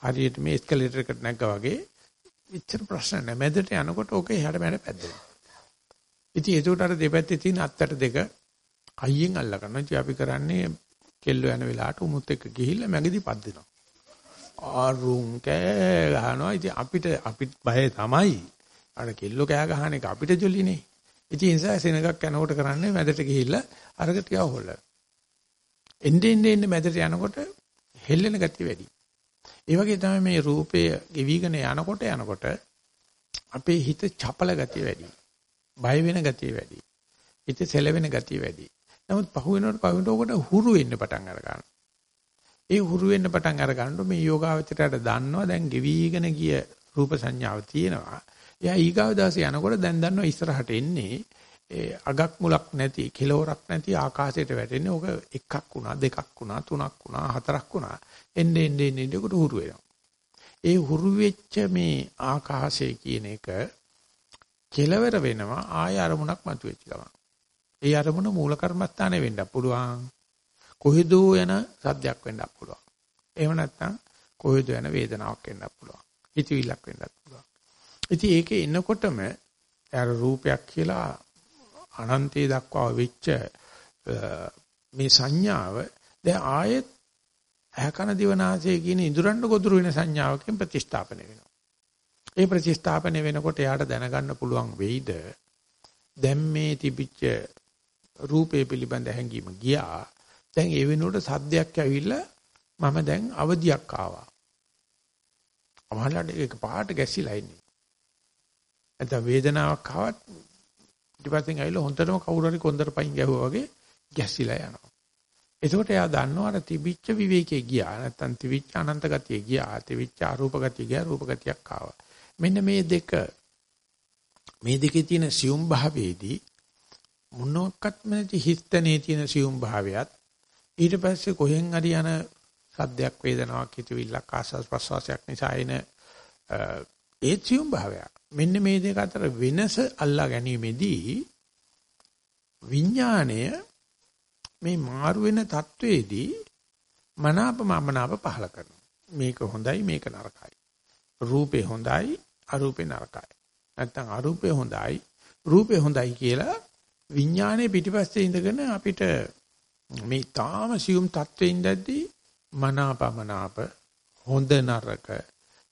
හරියට මේ එස්කලේටර් එකට නැග්ගා වගේ ඉච්චර ප්‍රශ්න නැහැ. මැදට යනකොට ඕක එහාට මෙහාට පැද්දෙනවා. ඉතින් ඒකට අර දෙපැත්තේ තියෙන අත්තට දෙක අයියෙන් අල්ල ගන්නවා. ඉතින් අපි කරන්නේ කෙල්ල යන වෙලාවට උමුත් එක්ක ගිහිල්ලා මැගදී පද්දෙනවා. ආරුම් කෑ ගහනවා. ඉතින් අපිට අපිට බය තමයි. අර කෙල්ල කෑ ගහන එක අපිට ජොලිනේ. ඉතින් ඒ නිසා සෙනගක් යනකොට කරන්නේ මැදට ගිහිල්ලා අරක ටිකව හොල්ලන. එන්නේ එන්නේ එන්නේ මැදට යනකොට හෙල්ලෙන ගතිය වැඩි. ඒ වගේ තමයි මේ රූපය ගෙවිගෙන යනකොට යනකොට අපේ හිත චපල ගතිය වැඩි. බය වෙන ගතිය වැඩි. හිත සැලවෙන ගතිය වැඩි. නමුත් පහු වෙනකොට පහු වෙනකොට හුරු වෙන්න පටන් අර ගන්නවා. ඒ හුරු වෙන්න පටන් අර ගන්නකොට මේ යෝගාවචරයට දන්නවා දැන් ගෙවිගෙන ගිය රූප සංඥාව තියෙනවා. එයා ඊගාව දාසේ යනකොට දැන් දන්නවා ඉස්සරහට එන්නේ ඒ අගක් මුලක් නැති කෙලවරක් නැති ආකාශයට වැටෙන්නේ ඕක එකක් වුණා දෙකක් වුණා තුනක් වුණා හතරක් වුණා එන්නේ එන්නේ එන්නේ උඩ හුරු වෙනවා. ඒ හුරු වෙච්ච මේ ආකාශය කියන එක කෙලවර වෙනවා ආය අරමුණක් මතුවෙච්ච ගමන්. ඒ අරමුණ මූල කර්මස්ථානේ වෙන්නත් පුළුවන්. කොහෙදෝ යන සද්දයක් වෙන්නත් පුළුවන්. එහෙම නැත්නම් කොහෙදෝ යන වේදනාවක් වෙන්නත් පුළුවන්. හිතවිල්ලක් වෙන්නත් පුළුවන්. ඉතින් ඒකේ එනකොටම අර රූපයක් කියලා අනන්තයේ දක්වා වෙච්ච මේ සංඥාව දැන් ආයෙත් ඇකන දිවනාසය කියන ඉඳුරන්න ගොදුරු වෙන සංඥාවකින් ප්‍රතිස්ථාපනය වෙනවා. ඒ ප්‍රතිස්ථාපනය වෙනකොට යාට දැනගන්න පුළුවන් වෙයිද දැන් මේ තිබිච්ච රූපේ පිළිබඳ හැඟීම ගියා. දැන් ඒ වෙනුවට සද්දයක් ඇවිල්ලා මම දැන් අවදියක් ආවා. අමහලට ඒක පාට ගැසිලා ඉන්නේ. නැත්නම් වේදනාවක් ආවත් ඊපස්සෙන් ඇවිල්ලා හොන්දටම කවුරු හරි කොන්දර පයින් ගැහුවා වගේ ගැසිලා යනවා. එතකොට එයා දන්නවා අර තිබිච්ච විවේකයේ ගියා නැත්නම් තිබිච්ච අනන්ත ගතිය ගියා තිබිච්ච අරූප ගතිය ගියා රූප ගතියක් ආවා. මෙන්න මේ දෙක මේ දෙකේ තියෙන සියුම් භාවයේදී මොනක්වත් නැති හිස්තනේ තියෙන සියුම් භාවයත් ඊට පස්සේ කොහෙන් හරි යන සද්දයක් වේදනාවක් හිතවිල්ලක් ආස්වාස් ප්‍රස්වාසයක් නිසා එන ඒ සියුම් භාවය. මෙන්න මේ දෙක අතර වෙනස අල්ලා ගැනීමේදී විඥාණය මේ මාරු වෙන தത്വෙදී මනාපමමනාප පහල කරනවා. මේක හොඳයි මේක නරකයි. රූපේ හොඳයි අරූපේ නරකයි. නැත්තම් අරූපේ හොඳයි රූපේ හොඳයි කියලා විඥානයේ පිටිපස්සේ ඉඳගෙන අපිට මේ තාම සියුම් தත්වෙින් ඉඳද්දී මනාපමනාප හොඳ නරක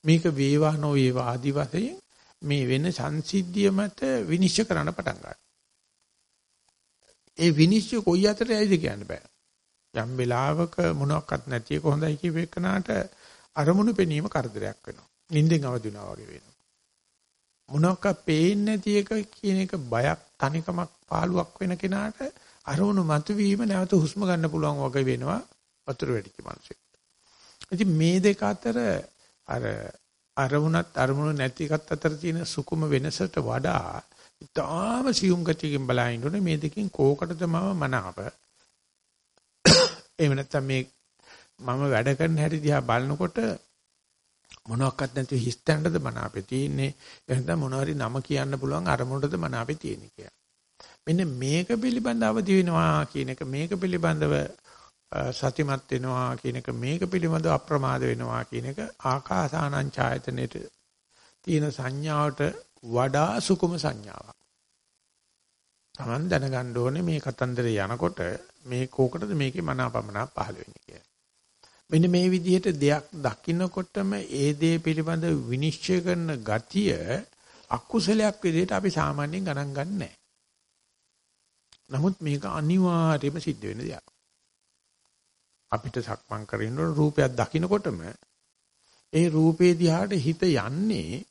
මේක වේවා නොවේවා ආදි වශයෙන් මේ වෙන සංසිද්ධිය මත විනිශ්චය කරන්න පටන් ගන්නවා. ඒ විනිශ්චය කොයි අතරේ ඇයිද කියන්න බෑ. යම් වෙලාවක මොනවත් නැති එක හොඳයි කියප එකනට අරමුණු පෙනීම කරදරයක් වෙනවා. නිින්දෙන් අවදි වුණා වගේ වෙනවා. මොනවාක් පේන්නේ නැති එක කියන එක බයක් තනිකමක් පාළුවක් වෙන කෙනාට අරමුණු මතුවීම නැවත හුස්ම ගන්න පුළුවන් වගේ වෙනවා වතුර වැඩිච්ච මිනිසෙක්. ඉතින් මේ දෙක අතර අර අරමුණත් අරමුණු නැති එකත් අතර තියෙන සුකුම වෙනසට වඩා ඉතාම සියුම් ගතියකින් බලන ඉන්නෝනේ මේ දෙකෙන් කෝකටද මම මනාප එහෙම නැත්නම් මේ මම වැඩ කරන හැටි දිහා බලනකොට මොනවත් නැති හිස්තැනටද මනාපේ තියෙන්නේ එහෙනම් මොනවාරි නම කියන්න පුළුවන් අරමුණටද මනාපේ තියෙන්නේ කියලා. මෙන්න මේක පිළිබඳව අවදි වෙනවා කියන එක මේක පිළිබඳව සතිමත් වෙනවා කියන එක මේක පිළිබඳව අප්‍රමාද වෙනවා කියන එක ආකාසානං ඡායතනෙට තියෙන සංඥාවට වඩා සුකුම සංඥාවක්. Taman දැනගන්න ඕනේ මේ කතන්දරේ යනකොට මේ කෝකටද මේකේ මනාපමනා පහළ වෙන්නේ කියලා. මෙන්න මේ විදිහට දෙයක් දකින්නකොටම ඒ දේ පිළිබඳ විනිශ්චය කරන ගතිය අකුසලයක් විදිහට අපි සාමාන්‍යයෙන් ගණන් ගන්නෑ. නමුත් මේක අනිවාර්යයෙන්ම සිද්ධ වෙන දෙයක්. අපිට සක්මන් කරගෙන රූපයක් දකින්නකොටම ඒ රූපේ දිහාට හිත යන්නේ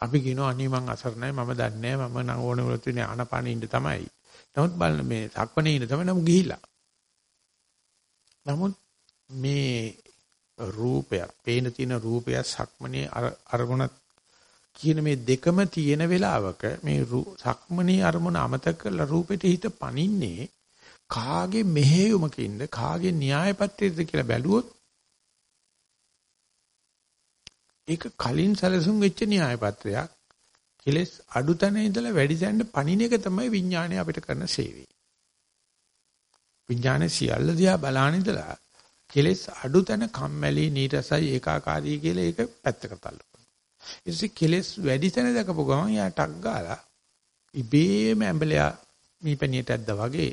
අපි කියනවා අනේ මං අසරණයි මම දන්නේ මම නම් ඕනේ වල තියෙන ආනපානෙ ඉන්න තමයි. නමුත් බලන්න මේ සක්මනේ ඉන්න තමයි නමු ගිහිලා. නමුත් මේ රූපය, පේන තියෙන රූපය සක්මනේ අරමුණත් කියන මේ දෙකම තියෙන වෙලාවක මේ සක්මනේ අරමුණ අමතක කරලා රූපෙට හිත පනින්නේ කාගේ මෙහෙයුමකින්ද කාගේ න්‍යායපත්‍යයද කියලා බැලුවොත් ඒක කලින් සැලසුම් වෙච්ච න්‍යාය පත්‍රයක්. කෙලස් අඩු තැන ඉඳලා වැඩි තැනට පණින එක තමයි විඥානය අපිට කරන සේවය. විඥානේ සියල්ල දිහා බලාන ඉඳලා කෙලස් අඩු තැන කම්මැලි නීරසයි ඒකාකාරී කියලා ඒක පැත්තකට තල්ලනවා. ඊටසේ කෙලස් වැඩි තැන දැකපු ගමන් යා ටක් ගාලා ඉබේම ඇඹලයා මීපණියට ඇද්දා වගේ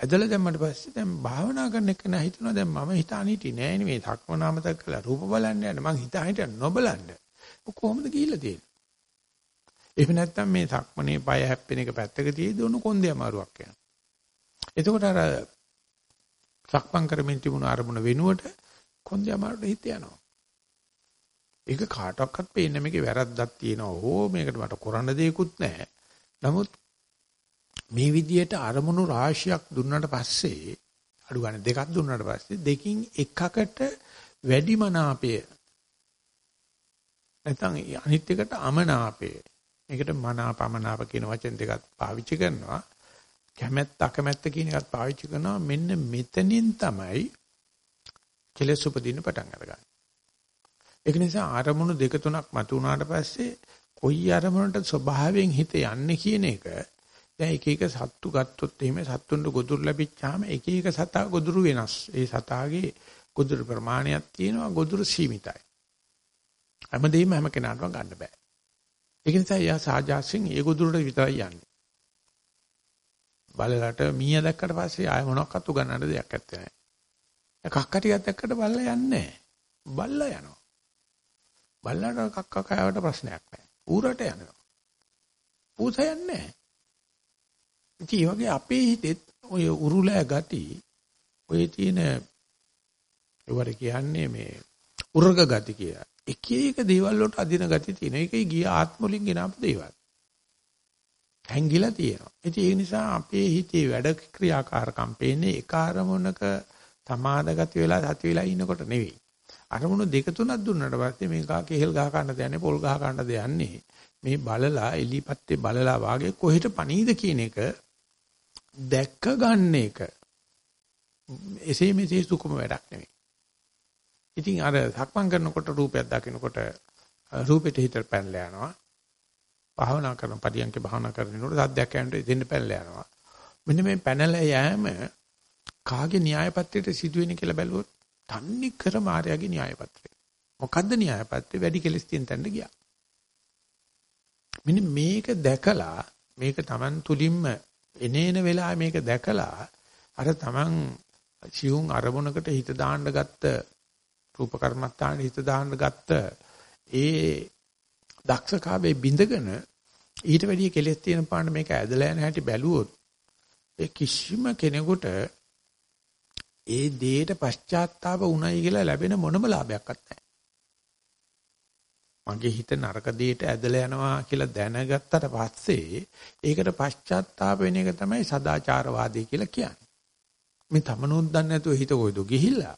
ඇදලා දැම්මට පස්සේ දැන් භාවනා කරන එක නා හිතනවා. දැන් මම හිතාන හිටියේ නෑ නේ මේ සක්මනාමතක් කළා රූප බලන්න යන්න. මං හිතා හිටිය නොබලන්න. කොහොමද ගිහිල්ලා තියෙන්නේ? එහෙම නැත්නම් මේ සක්මනේ පය හැප්පෙන එක පැත්තක තියේදී ඔන්න කොන්දේ අමාරුවක් යනවා. එතකොට අර සක්මන් කරමින් තිබුණු අරමුණ වෙනුවට කොන්දේ අමාරුට හිත යනවා. ඒක කාටවත් පේන්නේ මේකේ වැරද්දක් තියෙනවා. ඕ මේකට මට කරන්න දෙයක්වත් නැහැ. නමුත් මේ විදියට අරමුණු රාශියක් දුන්නාට පස්සේ අඩු ගන්න දෙකක් දුන්නාට පස්සේ දෙකින් එකකට වැඩි මනාපය. නැත්නම් අනිත් එකට අමනාපය. මේකට මනාපමනාප කියන වචන දෙකක් පාවිච්චි කරනවා. කැමැත්ත අකමැත්ත කියන එකත් පාවිච්චි කරනවා. මෙන්න මෙතනින් තමයි කෙලෙස් උපදින්න පටන් අරගන්නේ. ඒක නිසා අරමුණු දෙක තුනක් මතු වුණාට පස්සේ කොයි අරමුණට ස්වභාවයෙන් හිත යන්නේ කියන එක දැන් එක එක සත්තු ගත්තොත් එහෙම සත්තුන්ට ගොදුරු ලැබිච්චාම එක එක සතා ගොදුරු වෙනස්. ඒ සතාගේ ගොදුරු ප්‍රමාණයක් තියෙනවා ගොදුරු සීමිතයි. හැමදේම හැම කෙනාටම ගන්න බෑ. ඒක නිසා යා සාජාසින් ඒ ගොදුරට විතරයි යන්නේ. බලලට මීයා දැක්කට පස්සේ ආය මොනක්වත් උගන්නන්න දෙයක් නැත්තේ නෑ. කක්ක ටිකක් දැක්කට බල්ලා යන්නේ නෑ. බල්ලා යනවා. බල්ලාට කක්ක කෑවට ප්‍රශ්නයක් නෑ. ඌරට යනවා. ඌස යන්නේ නෑ. ඉතින් ඒ වගේ අපේ හිතෙත් ඔය උරුලෑ ගති ඔය තියෙන ඒවට කියන්නේ මේ උර්ග ගති කියලා. එක එක දේවල් වලට අදින ගති තියෙන. ඒකයි ගිය ආත්ම වලින් ගෙනාපු දේවල්. හැංගිලා තියෙනවා. ඉතින් ඒ නිසා අපේ හිතේ වැඩ ක්‍රියාකාරකම් පේන්නේ එක අරමුණක සමාදගත වෙලා සති වෙලා ඉන්නකොට නෙවෙයි. අරමුණු දෙක තුනක් දුන්නාට පස්සේ මේක කෙහෙල් ගහ ගන්න දෙන්නේ පොල් ගහ ගන්න දෙන්නේ මේ බලලා එලිපත්තේ බලලා වාගේ කොහෙට පණීද කියන එක දැක්ක ගන්න එක එසේ මෙසේ සුකුම වැඩක් නෙවෙයි. ඉතින් අර සක්මන් කරනකොට රූපයක් දකිනකොට රූපෙට හිත පැනලා යනවා. භාවනා කරන පරියන්ක භාවනා කරනකොට සද්දයක් ඇහෙනකොට දෙන්න පැනලා යනවා. මෙන්න මේ පැනලා යෑම කාගේ න්‍යායපත්‍රයට සිදුවෙන්නේ කියලා බැලුවොත් තන්නේ කර මායාවේ න්‍යායපත්‍රය. මොකද්ද න්‍යායපත්‍රය? වැඩි කෙලස් තියෙන තැනට ගියා. මෙන්න මේක දැකලා මේක Taman තුලින්ම එනේන වෙලාවෙ මේක දැකලා අර තමන් සියුම් අරමුණකට හිත දාන්න ගත්ත රූප කර්මස්ථානේ හිත දාන්න ගත්ත ඒ දක්ෂකාවේ බිඳගෙන ඊට වැඩිය කෙලෙස් තියෙන පාන්න මේක ඇදලා යන හැටි බැලුවොත් ඒ කිසිම කෙනෙකුට ඒ දෙයට පශ්චාත්තාප වුණයි කියලා ලැබෙන මොනම ලාභයක්වත් නැහැ. මගේ හිත නරක දෙයට ඇදලා යනවා කියලා දැනගත්තට පස්සේ ඒකට පශ්චාත්තාප වෙන එක තමයි සදාචාරවාදී කියලා කියන්නේ. මේ තමනුත් දන්නේ නැතුව හිත කොයිද ගිහිල්ලා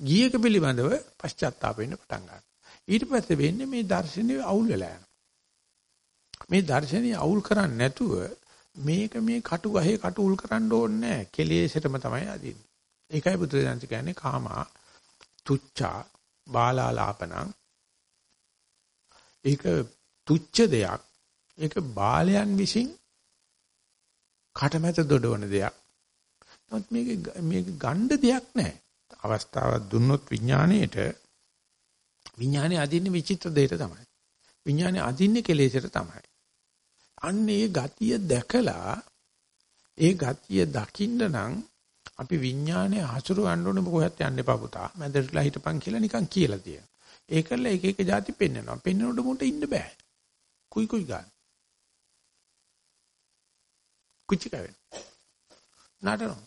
ගියක පිළිබඳව පශ්චාත්තාප වෙන්න පටන් ගන්නවා. ඊට පස්සේ වෙන්නේ මේ දර්ශනේ අවුල් වෙලා යනවා. මේ දර්ශනේ අවුල් කරන්නේ නැතුව මේක මේ කටු ගහේ කටු උල් කරන්න ඕනේ නැහැ. කෙලෙසටම තමයි අදින්නේ. ඒකයි බුදුරජාණන් කියන්නේ කාමා තුච්චා බාලාලාපනං ඒක තුච්ච දෙයක්. ඒක බාලයන් විසින් කටමැත දොඩවන දෙයක්. නමුත් මේක මේක ගණ්ඩ දෙයක් නැහැ. අවස්ථාවක් දුන්නොත් විඥාණයට විඥානේ අදින්නේ විචිත්‍ර දෙයට තමයි. විඥානේ අදින්නේ කෙලෙසට තමයි. අන්න ඒ ගතිය දැකලා ඒ ගතිය දකින්න නම් අපි විඥානේ හසුරු ගන්න ඕනේ කොහෙත් යන්න එපා පුතා. මැදටලා හිටපන් කියලා නිකන් කියලා තියෙනවා. ඒකල එක එක જાති පෙන්නනවා. පෙන්නනකොට මුට ඉන්න බෑ. කුයි කුයි ගන්න. කුචි කවෙන. නටනවා.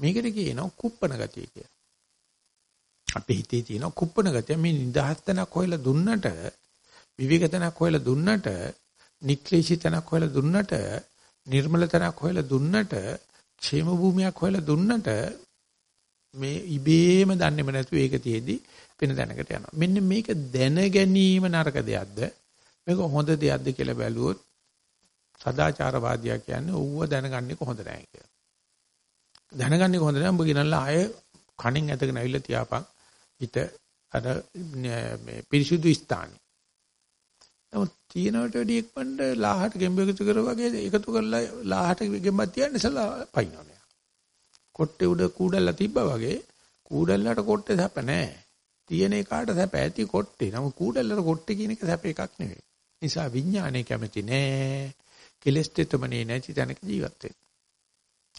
මේකට කියනවා කුප්පන ගතිය කියලා. අපේ හිතේ තියෙන කුප්පන ගතිය මේ නිදහස් තැනක් හොයලා දුන්නට විවේක තැනක් හොයලා දුන්නට නික්ලේශී තැනක් හොයලා දුන්නට නිර්මල තැනක් හොයලා දුන්නට ക്ഷേම භූමියක් හොයලා දුන්නට මේ ඉබේම දන්නේම නැතුව ඒක තියේදී වෙන දැනකට යනවා. මෙන්න මේක දැන ගැනීම නරක දෙයක්ද? මේක හොඳ දෙයක්ද කියලා බැලුවොත් සදාචාරවාදියා කියන්නේ ඌව දැනගන්නේ කොහොඳ නැහැ කියලා. දැනගන්නේ කොහොඳ නැහැ. උඹ ගෙනල්ලා ආය කණින් ඇදගෙන අවිල්ල තියාපන්. හිත අර මේ පිරිසුදු ස්ථානේ. නමුත් තියනවට වැඩි එක්වන්න ලාහට ගෙම්බ එකතු කරා වගේ එකතු කරලා ලාහට ගෙම්බක් තියන්න ඉස්සලා පයින්නවනේ. කොට්ටේ උඩ කූඩල්ලා තිබ්බා වගේ කූඩල්ලට කොට්ටේ සැප නැහැ. තියෙන එකාට සැප ඇති කොට්ටේ. නමුත් කූඩල්ලට කොට්ටේ කියන එක සැප එකක් නෙවෙයි. නිසා විඥානය කැමති නෑ. කෙලස් තෙතමනේ නැති තැනක ජීවත් වෙන්න.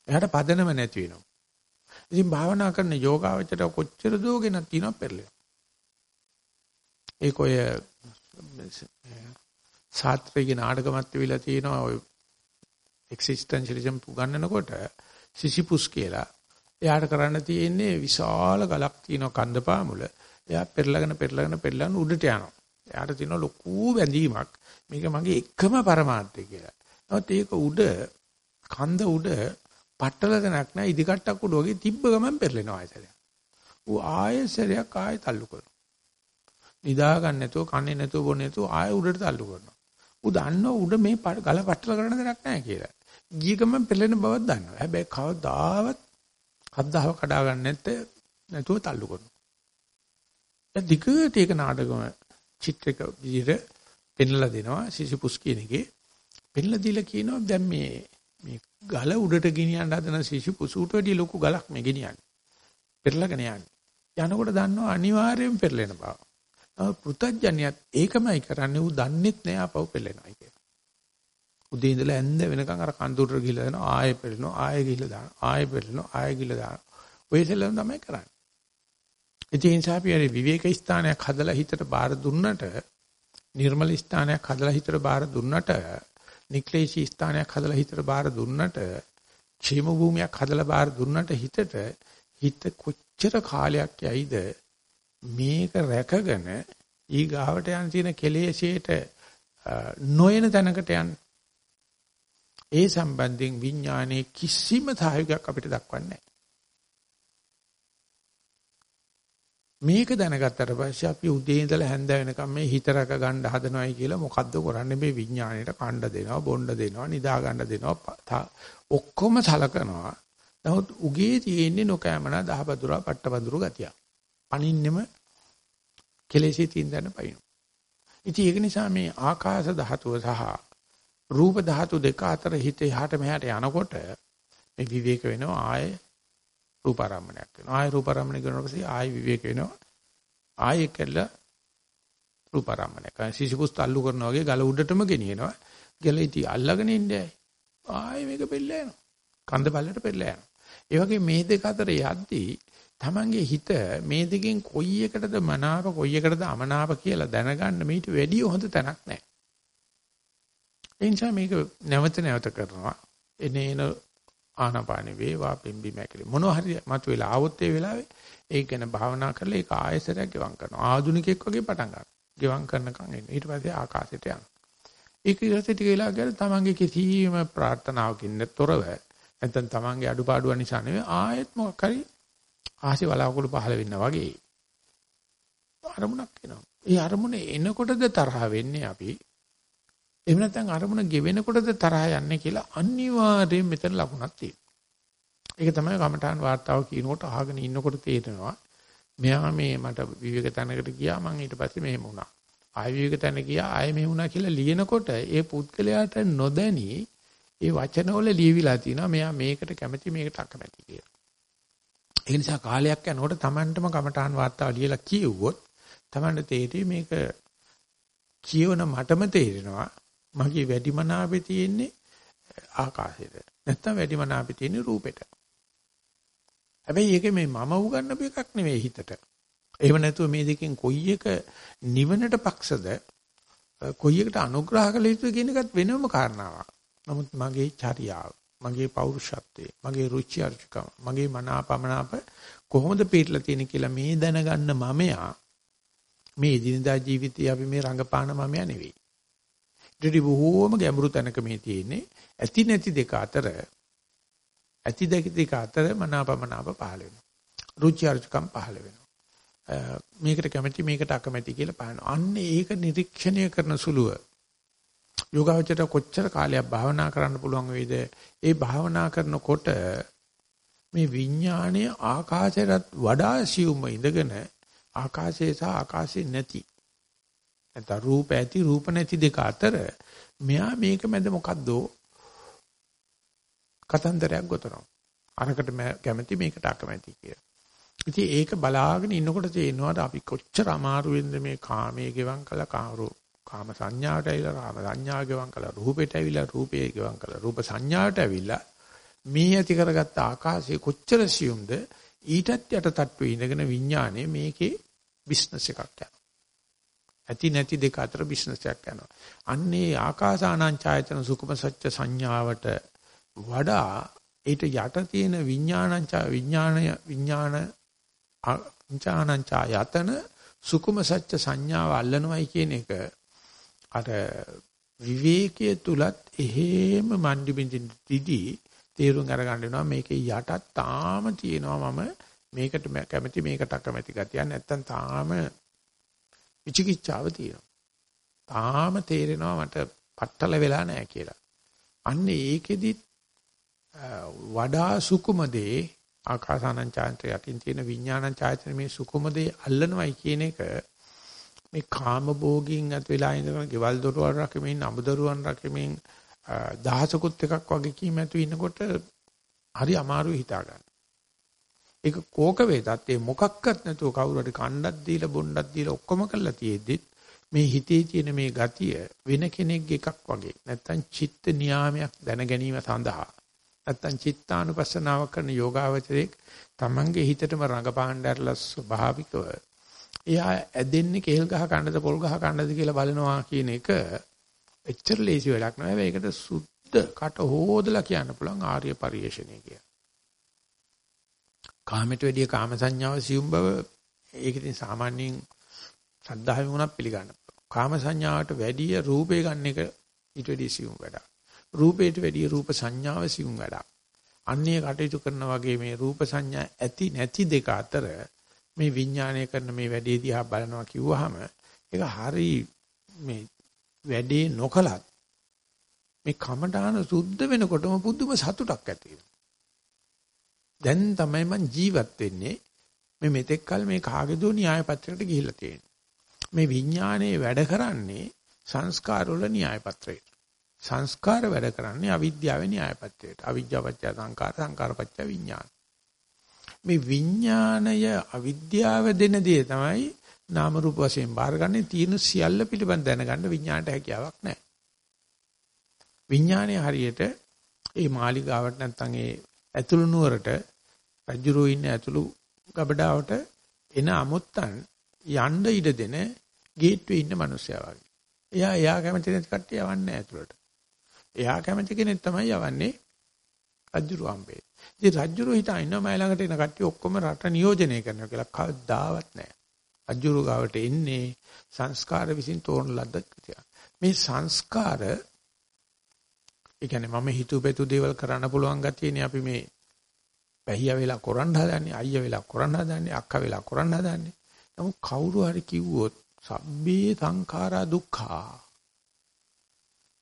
එයාට පදනම නැති වෙනවා. ඉතින් භාවනා කරන යෝගාවචර කොච්චර දෝගෙනක් තියෙනව පෙරලෙනවා. ඒක ඔය සාත්‍ත්‍යික නාටකමත් වෙලා තියෙනවා ඔය එක්සිස්ටෙන්ෂලිසම් පුගන්නනකොට සිසිපුස් කියලා. එයාට කරන්න තියෙන්නේ විශාල ගලක් තියෙන කන්දපාමුල. එයා පෙරලගෙන පෙරලගෙන පෙරලන උඩට යනවා. එයාට තියෙන ලොකු බැඳීමක්. මේක මගේ එකම પરමාර්ථය කියලා. නමුත් ඒක උඩ කන්ද උඩ පටල දෙනක් නැහැ ඉදිකටක් උඩ වගේ තිබ්බ ගමන් පෙරලෙනවා ඇතලයක්. ඌ ආයෙ සැරයක් ආයෙ තල්ලු කරනවා. නිදා ගන්න නැතුව කන්නේ නැතුව බොන්නේ නැතුව ආයෙ උඩට තල්ලු කරනවා. ඌ දන්නව උඩ මේ ගල පట్టල කරන දෙයක් නෑ කියලා. ගිය ගමන් පෙරලෙන බවක් දන්නවා. හැබැයි කවදාවත් හද්දාව කඩා ගන්න නැත්te නැතුව තල්ලු කරනවා. දැන් දිගට ඒක නාටකම චිත්‍රක විදිහට පෙන්ලා දෙනවා සිසිපුස් කියන එකේ. පෙන්ලා දීලා කියනවා දැන් මේ මේ ගල උඩට ගෙනියන්න හදන සිසිපුස් උට වැඩි ලොකු ගලක් මේ ගෙනියන්නේ. පෙරලාගෙන යන්නේ. යනකොට දන්නවා අනිවාර්යයෙන් පෙරලෙන බව. නමුත් පෘථජ්ජනියත් ඒකමයි කරන්නේ ඌ දන්නෙත් නෑ අපව පෙරලෙනයි කියලා. උදේ ඉඳලා ඇඳ වෙනකන් අර කන්දුරට ගිහලා දානවා ආයෙ පෙරලෙනවා ආයෙ ගිහලා දානවා ආයෙ පෙරලෙනවා ආයෙ ගිහලා දානවා. ඔය සෙල්ලම් තමයි කරන්නේ. ඒ නිසා අපි අර විවේක ස්ථානයක් හදලා හිතට බාර දුන්නට නිර්මල ස්ථානයක් හදලා හිතට බාර දුන්නට නික්ලේශී ස්ථානයක් හදලා හිතට බාර දුන්නට ക്ഷേම භූමියක් හදලා බාර දුන්නට හිතට හිත කොච්චර කාලයක් යයිද මේක රැකගෙන ඊ ගාවට යන තියෙන කෙලෙසේට නොයන තැනකට යන්න. ඒ සම්බන්ධයෙන් විඥානයේ කිසිම සහයෝගයක් අපිට දක්වන්නේ මේක දැනගත්තට පස්සේ අපි උදේ ඉඳලා හැන්ද වෙනකම් මේ හිත රැක ගන්න හදනවයි කියලා මොකද්ද කරන්නේ? මේ විඥාණයට කණ්ඩ දෙනවා බොණ්ඩ දෙනවා නිදා ගන්න දෙනවා ඔක්කොම සලකනවා. නමුත් උගේ තියෙන්නේ නොකෑමනා දහබදුරා පට්ටබඳුරු ගතිය. අනින්නෙම කෙලෙසි තින් දැන පයින්. ඉතින් ඒක නිසා මේ ආකාශ ධාතුව සහ රූප ධාතු දෙක අතර හිත එහාට මෙහාට යනකොට මේ විවේක වෙනවා ආයේ රූපාරම්මණයක් වෙනවා. ආය රූපාරම්මණය කරනකොට පස්සේ ආය විවේක වෙනවා. ආය කෙල්ල රූපාරම්මණයක්. සිසිපුස් තල්ලු කරනවා වගේ ගල උඩටම ගෙනියනවා. ගල ඉති අල්ලගෙන ඉන්නේ. ආය මේක පෙරල යනවා. කන්ද බල්ලට පෙරල යනවා. ඒ වගේ මේ දෙක අතර යද්දී Tamange හිත මේ දෙකෙන් කොයි එකටද මනාප කොයි එකටද අමනාප කියලා දැනගන්න මීට වැඩිය හොඳ තැනක් නැහැ. ඒ නිසා මේක නැවත නැවත කරනවා. එනේන ආනාපානෙ වේවා පිම්බි මැකලි. මොනවා හරි මතුවලා ආවොත් ඒ වෙලාවේ ඒක ගැන භාවනා කරලා ඒක ආයසරයක් ගෙවම් කරනවා. ආදුනිකෙක් වගේ පටන් ගන්නවා ගෙවම් කරනකන් එන්න. ඊට පස්සේ ආකාශයට යනවා ඒක ඊට ටික වෙලා ගියලා තමන්ගේ කිසිම ප්‍රාර්ථනාවකින් තොරව නැත්නම් තමන්ගේ අඩුපාඩුව නිසා නෙවෙයි ආයෙත් මොකක් හරි ආසි වලාකුළු පහළ වෙන්න වගේ අරමුණක් එනවා. ඒ අරමුණ එනකොටද තරහ වෙන්නේ අපි. එහෙම නැත්නම් අරමුණ ගෙවෙනකොටද තරහ යන්නේ කියලා අනිවාර්යයෙන් මෙතන ලකුණක් තියෙනවා. ඒක තමයි කමඨාන් වාර්තාව කියනකොට අහගෙන ඉන්නකොට තේරෙනවා. මෙයා මේ මට විවේක තැනකට ගියා මං ඊට පස්සේ මෙහෙම වුණා. ආය විවේක තැන ගියා ආය මෙහෙම වුණා කියලා ලියනකොට ඒ පුද්ගලයාට නොදැනි ඒ වචනවල ලියවිලා තිනවා මෙයා මේකට කැමති මේකට අකමැති කියලා. ඒ නිසා කාලයක් යනකොට Tamanටම කමඨාන් වාර්තාව ලියලා කියවුවොත් Tamanට තේරෙයි මේක කියවන මටම තේරෙනවා මගේ වැඩිමනාපේ තියෙන්නේ ආකාශයට. නැත්තම් වැඩිමනාපේ තියෙන්නේ රූපෙට. හැබැයි ඒක මේ මම උගන්නපු එකක් නෙවෙයි හිතට. එහෙම නැතුව මේ දෙකෙන් කොයි එක නිවනට පක්ෂද කොයි එකට අනුග්‍රහ කළ යුතුද කියන එකත් වෙනම කාරණාවක්. නමුත් මගේ චර්යාව, මගේ පෞරුෂත්වය, මගේ රුචි අරුචිකම, මගේ මනාපමනාප කොහොමද පිටලා තියෙන කියලා මේ දැනගන්න මමයා මේ එදිනදා ජීවිතයේ අපි මේ රංගපාන මමයා නෙවෙයි. ඊට බොහෝම ගැඹුරු තැනක මේ තියෙන්නේ ඇති නැති දෙක අතර ඇති දෙක දෙක අතර මනාපමනාප පහළ වෙනවා. රුචි අරුචිකම් පහළ වෙනවා. මේකට කැමැති මේකට අකමැති කියලා පහනවා. අන්න ඒක නිරීක්ෂණය කරන සුළුව යෝගාවචර කොච්චර කාලයක් භාවනා කරන්න පුළුවන් වේද? ඒ භාවනා කරනකොට මේ විඥාණය ආකාශයට වඩා සියුම්ව ඉඳගෙන ආකාශයේ සහ ආකාශයේ නැති නැත්නම් රූප ඇති රූප නැති දෙක අතර මෙයා මේක මැද මොකද්ද කතන්දරයක් ගොතනවා අරකට කැමති මේකට අකමැති කියලා. ඉතින් ඒක බලාගෙන ඉන්නකොට තේරෙනවා අපි කොච්චර අමාරුවෙන්ද මේ කාමයේ ගෙවම් කළ කාමරෝ කාම සංඥාවට ඇවිල්ලා කාම සංඥා ගෙවම් කළ රූපයට ඇවිල්ලා රූපයේ ගෙවම් කළ රූප සංඥාවට ඇවිල්ලා මේ ඇති කරගත්ත ආකාශයේ කොච්චර සියුම්ද ඊටත් යට තට්ටුවේ ඉඳගෙන විඥානයේ මේකේ බිස්නස් එකක් යනවා. ඇති නැති දෙක අතර බිස්නස් එකක් යනවා. අන්නේ ආකාසානං ඡායතන සුකුම සත්‍ය සංඥාවට වඩා ඊට යට තියෙන විඥානං විඥානය විඥාන විඥානං ඡායතන සුකුම සත්‍ය සංඥාව අල්ලනවයි කියන එක අර විවේකයේ තුලත් එහෙම මණ්ඩි බින්දින් දිදී තේරුම් අරගන්න වෙනවා මේකේ යටත් තාම තියෙනවා මම මේකට කැමති මේකට අකමැති ගතිය නැත්තම් තාම විචිකිච්ඡාව තියෙනවා. තාම තේරෙනවා මට පట్టල වෙලා නැහැ කියලා. අන්න ඒකෙදි වඩා සුකුමදේ ආකාසානං ඡායතන යටින් තියෙන විඥානං ඡායතන මේ සුකුමදේ අල්ලනවයි කියන එක මේ කාම භෝගින් අත් වෙලා ඉඳගෙන ගෙවල් දොරවල් රකමින් අමුදරුවන් රකමින් දහසකුත් එකක් වගේ කීමැතු ඉන්නකොට හරි අමාරුයි හිතා ගන්න. ඒක කෝක වේදත් ඒ මොකක්වත් නැතුව කවුරු හරි කණ්ඩක් දීලා බොණ්ඩක් දීලා ඔක්කොම කරලා තියෙද්දිත් මේ හිතේ තියෙන මේ ගතිය වෙන කෙනෙක්ගේ එකක් වගේ නැත්තම් චිත්ත නියාමයක් දැන ගැනීම සඳහා නැත්තම් චිත්තානුපස්සනාව කරන යෝගාවචරයේ තමන්ගේ හිතටම රඟපාන්න ඇරලා ස්වභාවිකව එයා ඇදෙන්නේ කේල් ගහ කන්නද පොල් ගහ කන්නද කියලා බලනවා කියන එක එච්චර ලේසි වැඩක් නෑ. ඒකට සුද්ධ කට හොදලා කියන්න පුළුවන් ආර්ය පරිශ්‍රණය කියලා. කාමයට වැඩිය කාම සංඥාව සියුම් බව ඒක ඉතින් සාමාන්‍යයෙන් ශ්‍රද්ධාවෙන් උනත් පිළිගන්න. කාම සංඥාවට වැඩිය රූපේ ගන්න එක ඊට වැඩිය සියුම් වැඩක්. රූපයට වැඩිය රූප සංඥාව සියුම් වැඩක්. අන්නේ කටයුතු කරන වගේ මේ රූප සංඥා ඇති නැති දෙක අතර මේ විඥාණය කරන මේ වැඩේ දිහා බලනවා කිව්වහම ඒක හරි මේ වැඩේ නොකලත් මේ කමඨාන සුද්ධ වෙනකොටම පුදුම සතුටක් ඇති වෙනවා. දැන් තමයි මං ජීවත් වෙන්නේ මේ මෙතෙක් කල මේ කාගේදෝ න්‍යාය පත්‍රයකට ගිහිල්ලා තියෙන්නේ. මේ විඥානයේ වැඩ කරන්නේ සංස්කාර වල න්‍යාය පත්‍රයට. සංස්කාර වැඩ කරන්නේ අවිද්‍යාවේ න්‍යාය පත්‍රයට. අවිද්‍යාවච්ච සංකාර සංකාරපච්ච විඥාන. මේ විඥාණය අවිද්‍යාව දෙන දේ තමයි නාම රූප වශයෙන් බාරගන්නේ තියෙන සියල්ල පිළිබඳ දැනගන්න විඥාණයට හැකියාවක් නැහැ. විඥාණය හරියට ඒ මාලිගාවට නැත්තම් ඒ ඇතුළු නුවරට රජුරෝ ඉන්න ඇතුළු ගබඩාවට එන අමුත්තන් යන්න ඉඩ දෙන ගේට්වේ ඉන්න මිනිස්සයා වගේ. එයා එයා කැමති නැති කට්ටිය යවන්නේ ඇතුළට. එයා කැමති කෙනෙක් තමයි යවන්නේ රජුරෝ හම්බේ. ඉතින් රජුරෝ හිතා ඉන්නවා මයි ළඟට එන කට්ටිය ඔක්කොම රට නියෝජනය කරනවා කියලා කවදාවත් නැහැ. රජුරෝ ගාවට එන්නේ සංස්කාර විසින් තෝරන ලද්ද මේ සංස්කාර ඒ කියන්නේ මම හිතුවපෙතු දේවල් කරන්න පුළුවන් ගතියනේ අපි මේ පැහිය වෙලා කරන්න හදන්නේ, අයියා වෙලා කරන්න හදන්නේ, අක්කා වෙලා කරන්න හදන්නේ. නමුත් කවුරු හරි කිව්වොත් සබ්බේ සංඛාරා දුක්ඛා.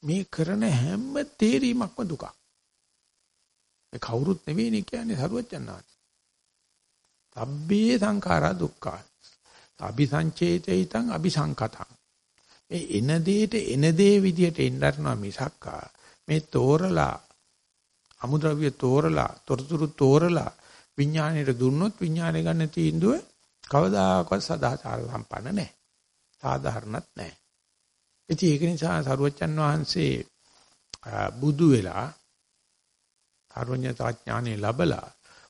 මේ කරන හැම තේරීමක්ම දුකක්. ඒ කවුරුත් නෙවෙයිනේ කියන්නේ සරුවච්චන්නාත්. සබ්බේ සංඛාරා දුක්ඛා. අபிසංචේතිතං අபிසංකතං. මේ එන දෙයට එන දේ විදියට එන්නරනවා මිසක්කා මේ තෝරලා අමුද්‍රව්‍ය තෝරලා තොරතුරු තෝරලා විඥාණයට දුන්නොත් විඥාණය ගන්න තීන්දුව කවදාකවත් සදාචාර සම්පන්න නැහැ. සාධාරණත් නැහැ. ඉතින් ඒක නිසා සරුවච්චන් වහන්සේ බුදු වෙලා අරුඤ්‍යතා ඥානෙ ලැබලා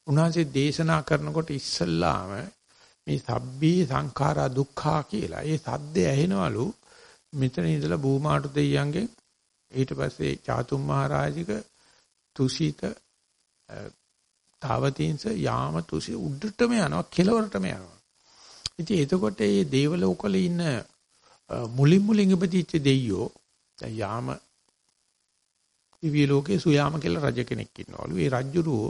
උන්වහන්සේ දේශනා කරනකොට ඉස්සල්ලාම මේ සබ්බී සංඛාරා දුක්ඛා කියලා. ඒ සද්දේ ඇහෙනවලු මෙතන ඉඳලා භූමාට දෙයියන්ගෙන් ඊට පස්සේ චාතුම් මහරජික තුසිත තාවතින්ස යාම තුසි උඩටම යනවා කෙලවරටම යනවා. ඉතින් එතකොට මේ දේව ලෝකවල ඉන්න මුලින් මුලින් ඉපදිච්ච දෙයියෝ යාම දිව්‍ය ලෝකේ සුයාම කියලා රජ කෙනෙක් ඉන්නවලු. ඒ රජුරෝ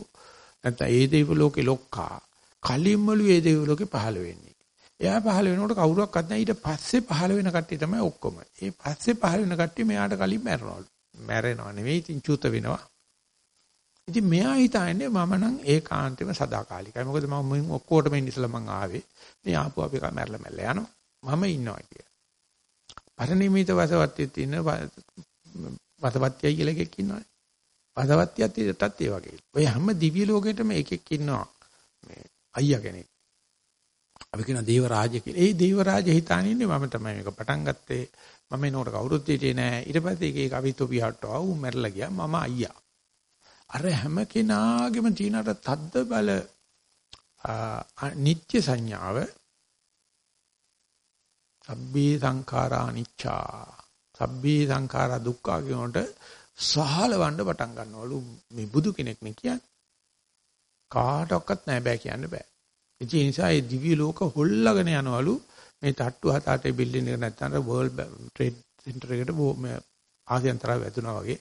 නැත්නම් ඒ දේව ලෝකේ ලොක්කා කලින්මලු ඒ දේව ලෝකේ පහළ වෙන්නේ. එයා පහළ වෙනකොට කවුරක්වත් නැහැ ඊට පස්සේ පහළ වෙන කට්ටිය තමයි ඔක්කොම. ඒ පස්සේ පහළ වෙන කට්ටිය මෙයාට කලින් මැරෙනවලු. මැරෙනව නෙවෙයි ඉතින් චූත වෙනවා. ඉතින් මෙයා හිතන්නේ මම නම් ඒකාන්තෙම සදාකාලිකයි. මොකද මම ඔක්කොටම ඉන්න ඉස්සලා මං ආවේ. මේ ආපු අපි කා මැරලා මැරලා යනවා. මම ඉන්නවා කියලා. පරිණිමිත වසවත්තියේ ඉන්න වසවත්තිය කියලා එකෙක් ඉන්නවනේ. වසවත්තියත් ඒ වගේ. ඔය හැම දිව්‍ය ලෝකෙටම එකෙක් ඉන්නවා. මේ අයියා කෙනෙක්. අපි කියන දේව රාජ්‍ය කියලා. ඒ දේව රාජ්‍ය හිතාන ඉන්නේ මම තමයි මේක පටන් ගත්තේ. මම එනකොට කවුරුත් හිටියේ නෑ. ඊට පස්සේ ඒක ඒක අවිතෝපියට ආව උ මැරලා ගියා. මම අයියා. අර හැම කෙනාගේම තියෙනට තද්ද බල නිත්‍ය සංඥාව සබ්බේ සංඛාරා අනිච්චා සබ්බේ සංඛාරා දුක්ඛා කියනකොට සහලවන්න පටන් ගන්නවලු මේ බුදු කෙනෙක් නේ කියන්නේ කාටවත් නෑ බෑ කියන්න බෑ ඒ නිසා ඒ දිව්‍ය ලෝක හොල්ලාගෙන යනවලු මේ තට්ටු හත අටේ බිල්ඩින් එක නැත්තම් වර්ල්ඩ් ට්‍රේඩ් සෙන්ටර් එකට ආසියන්තරය වැදුනා වගේ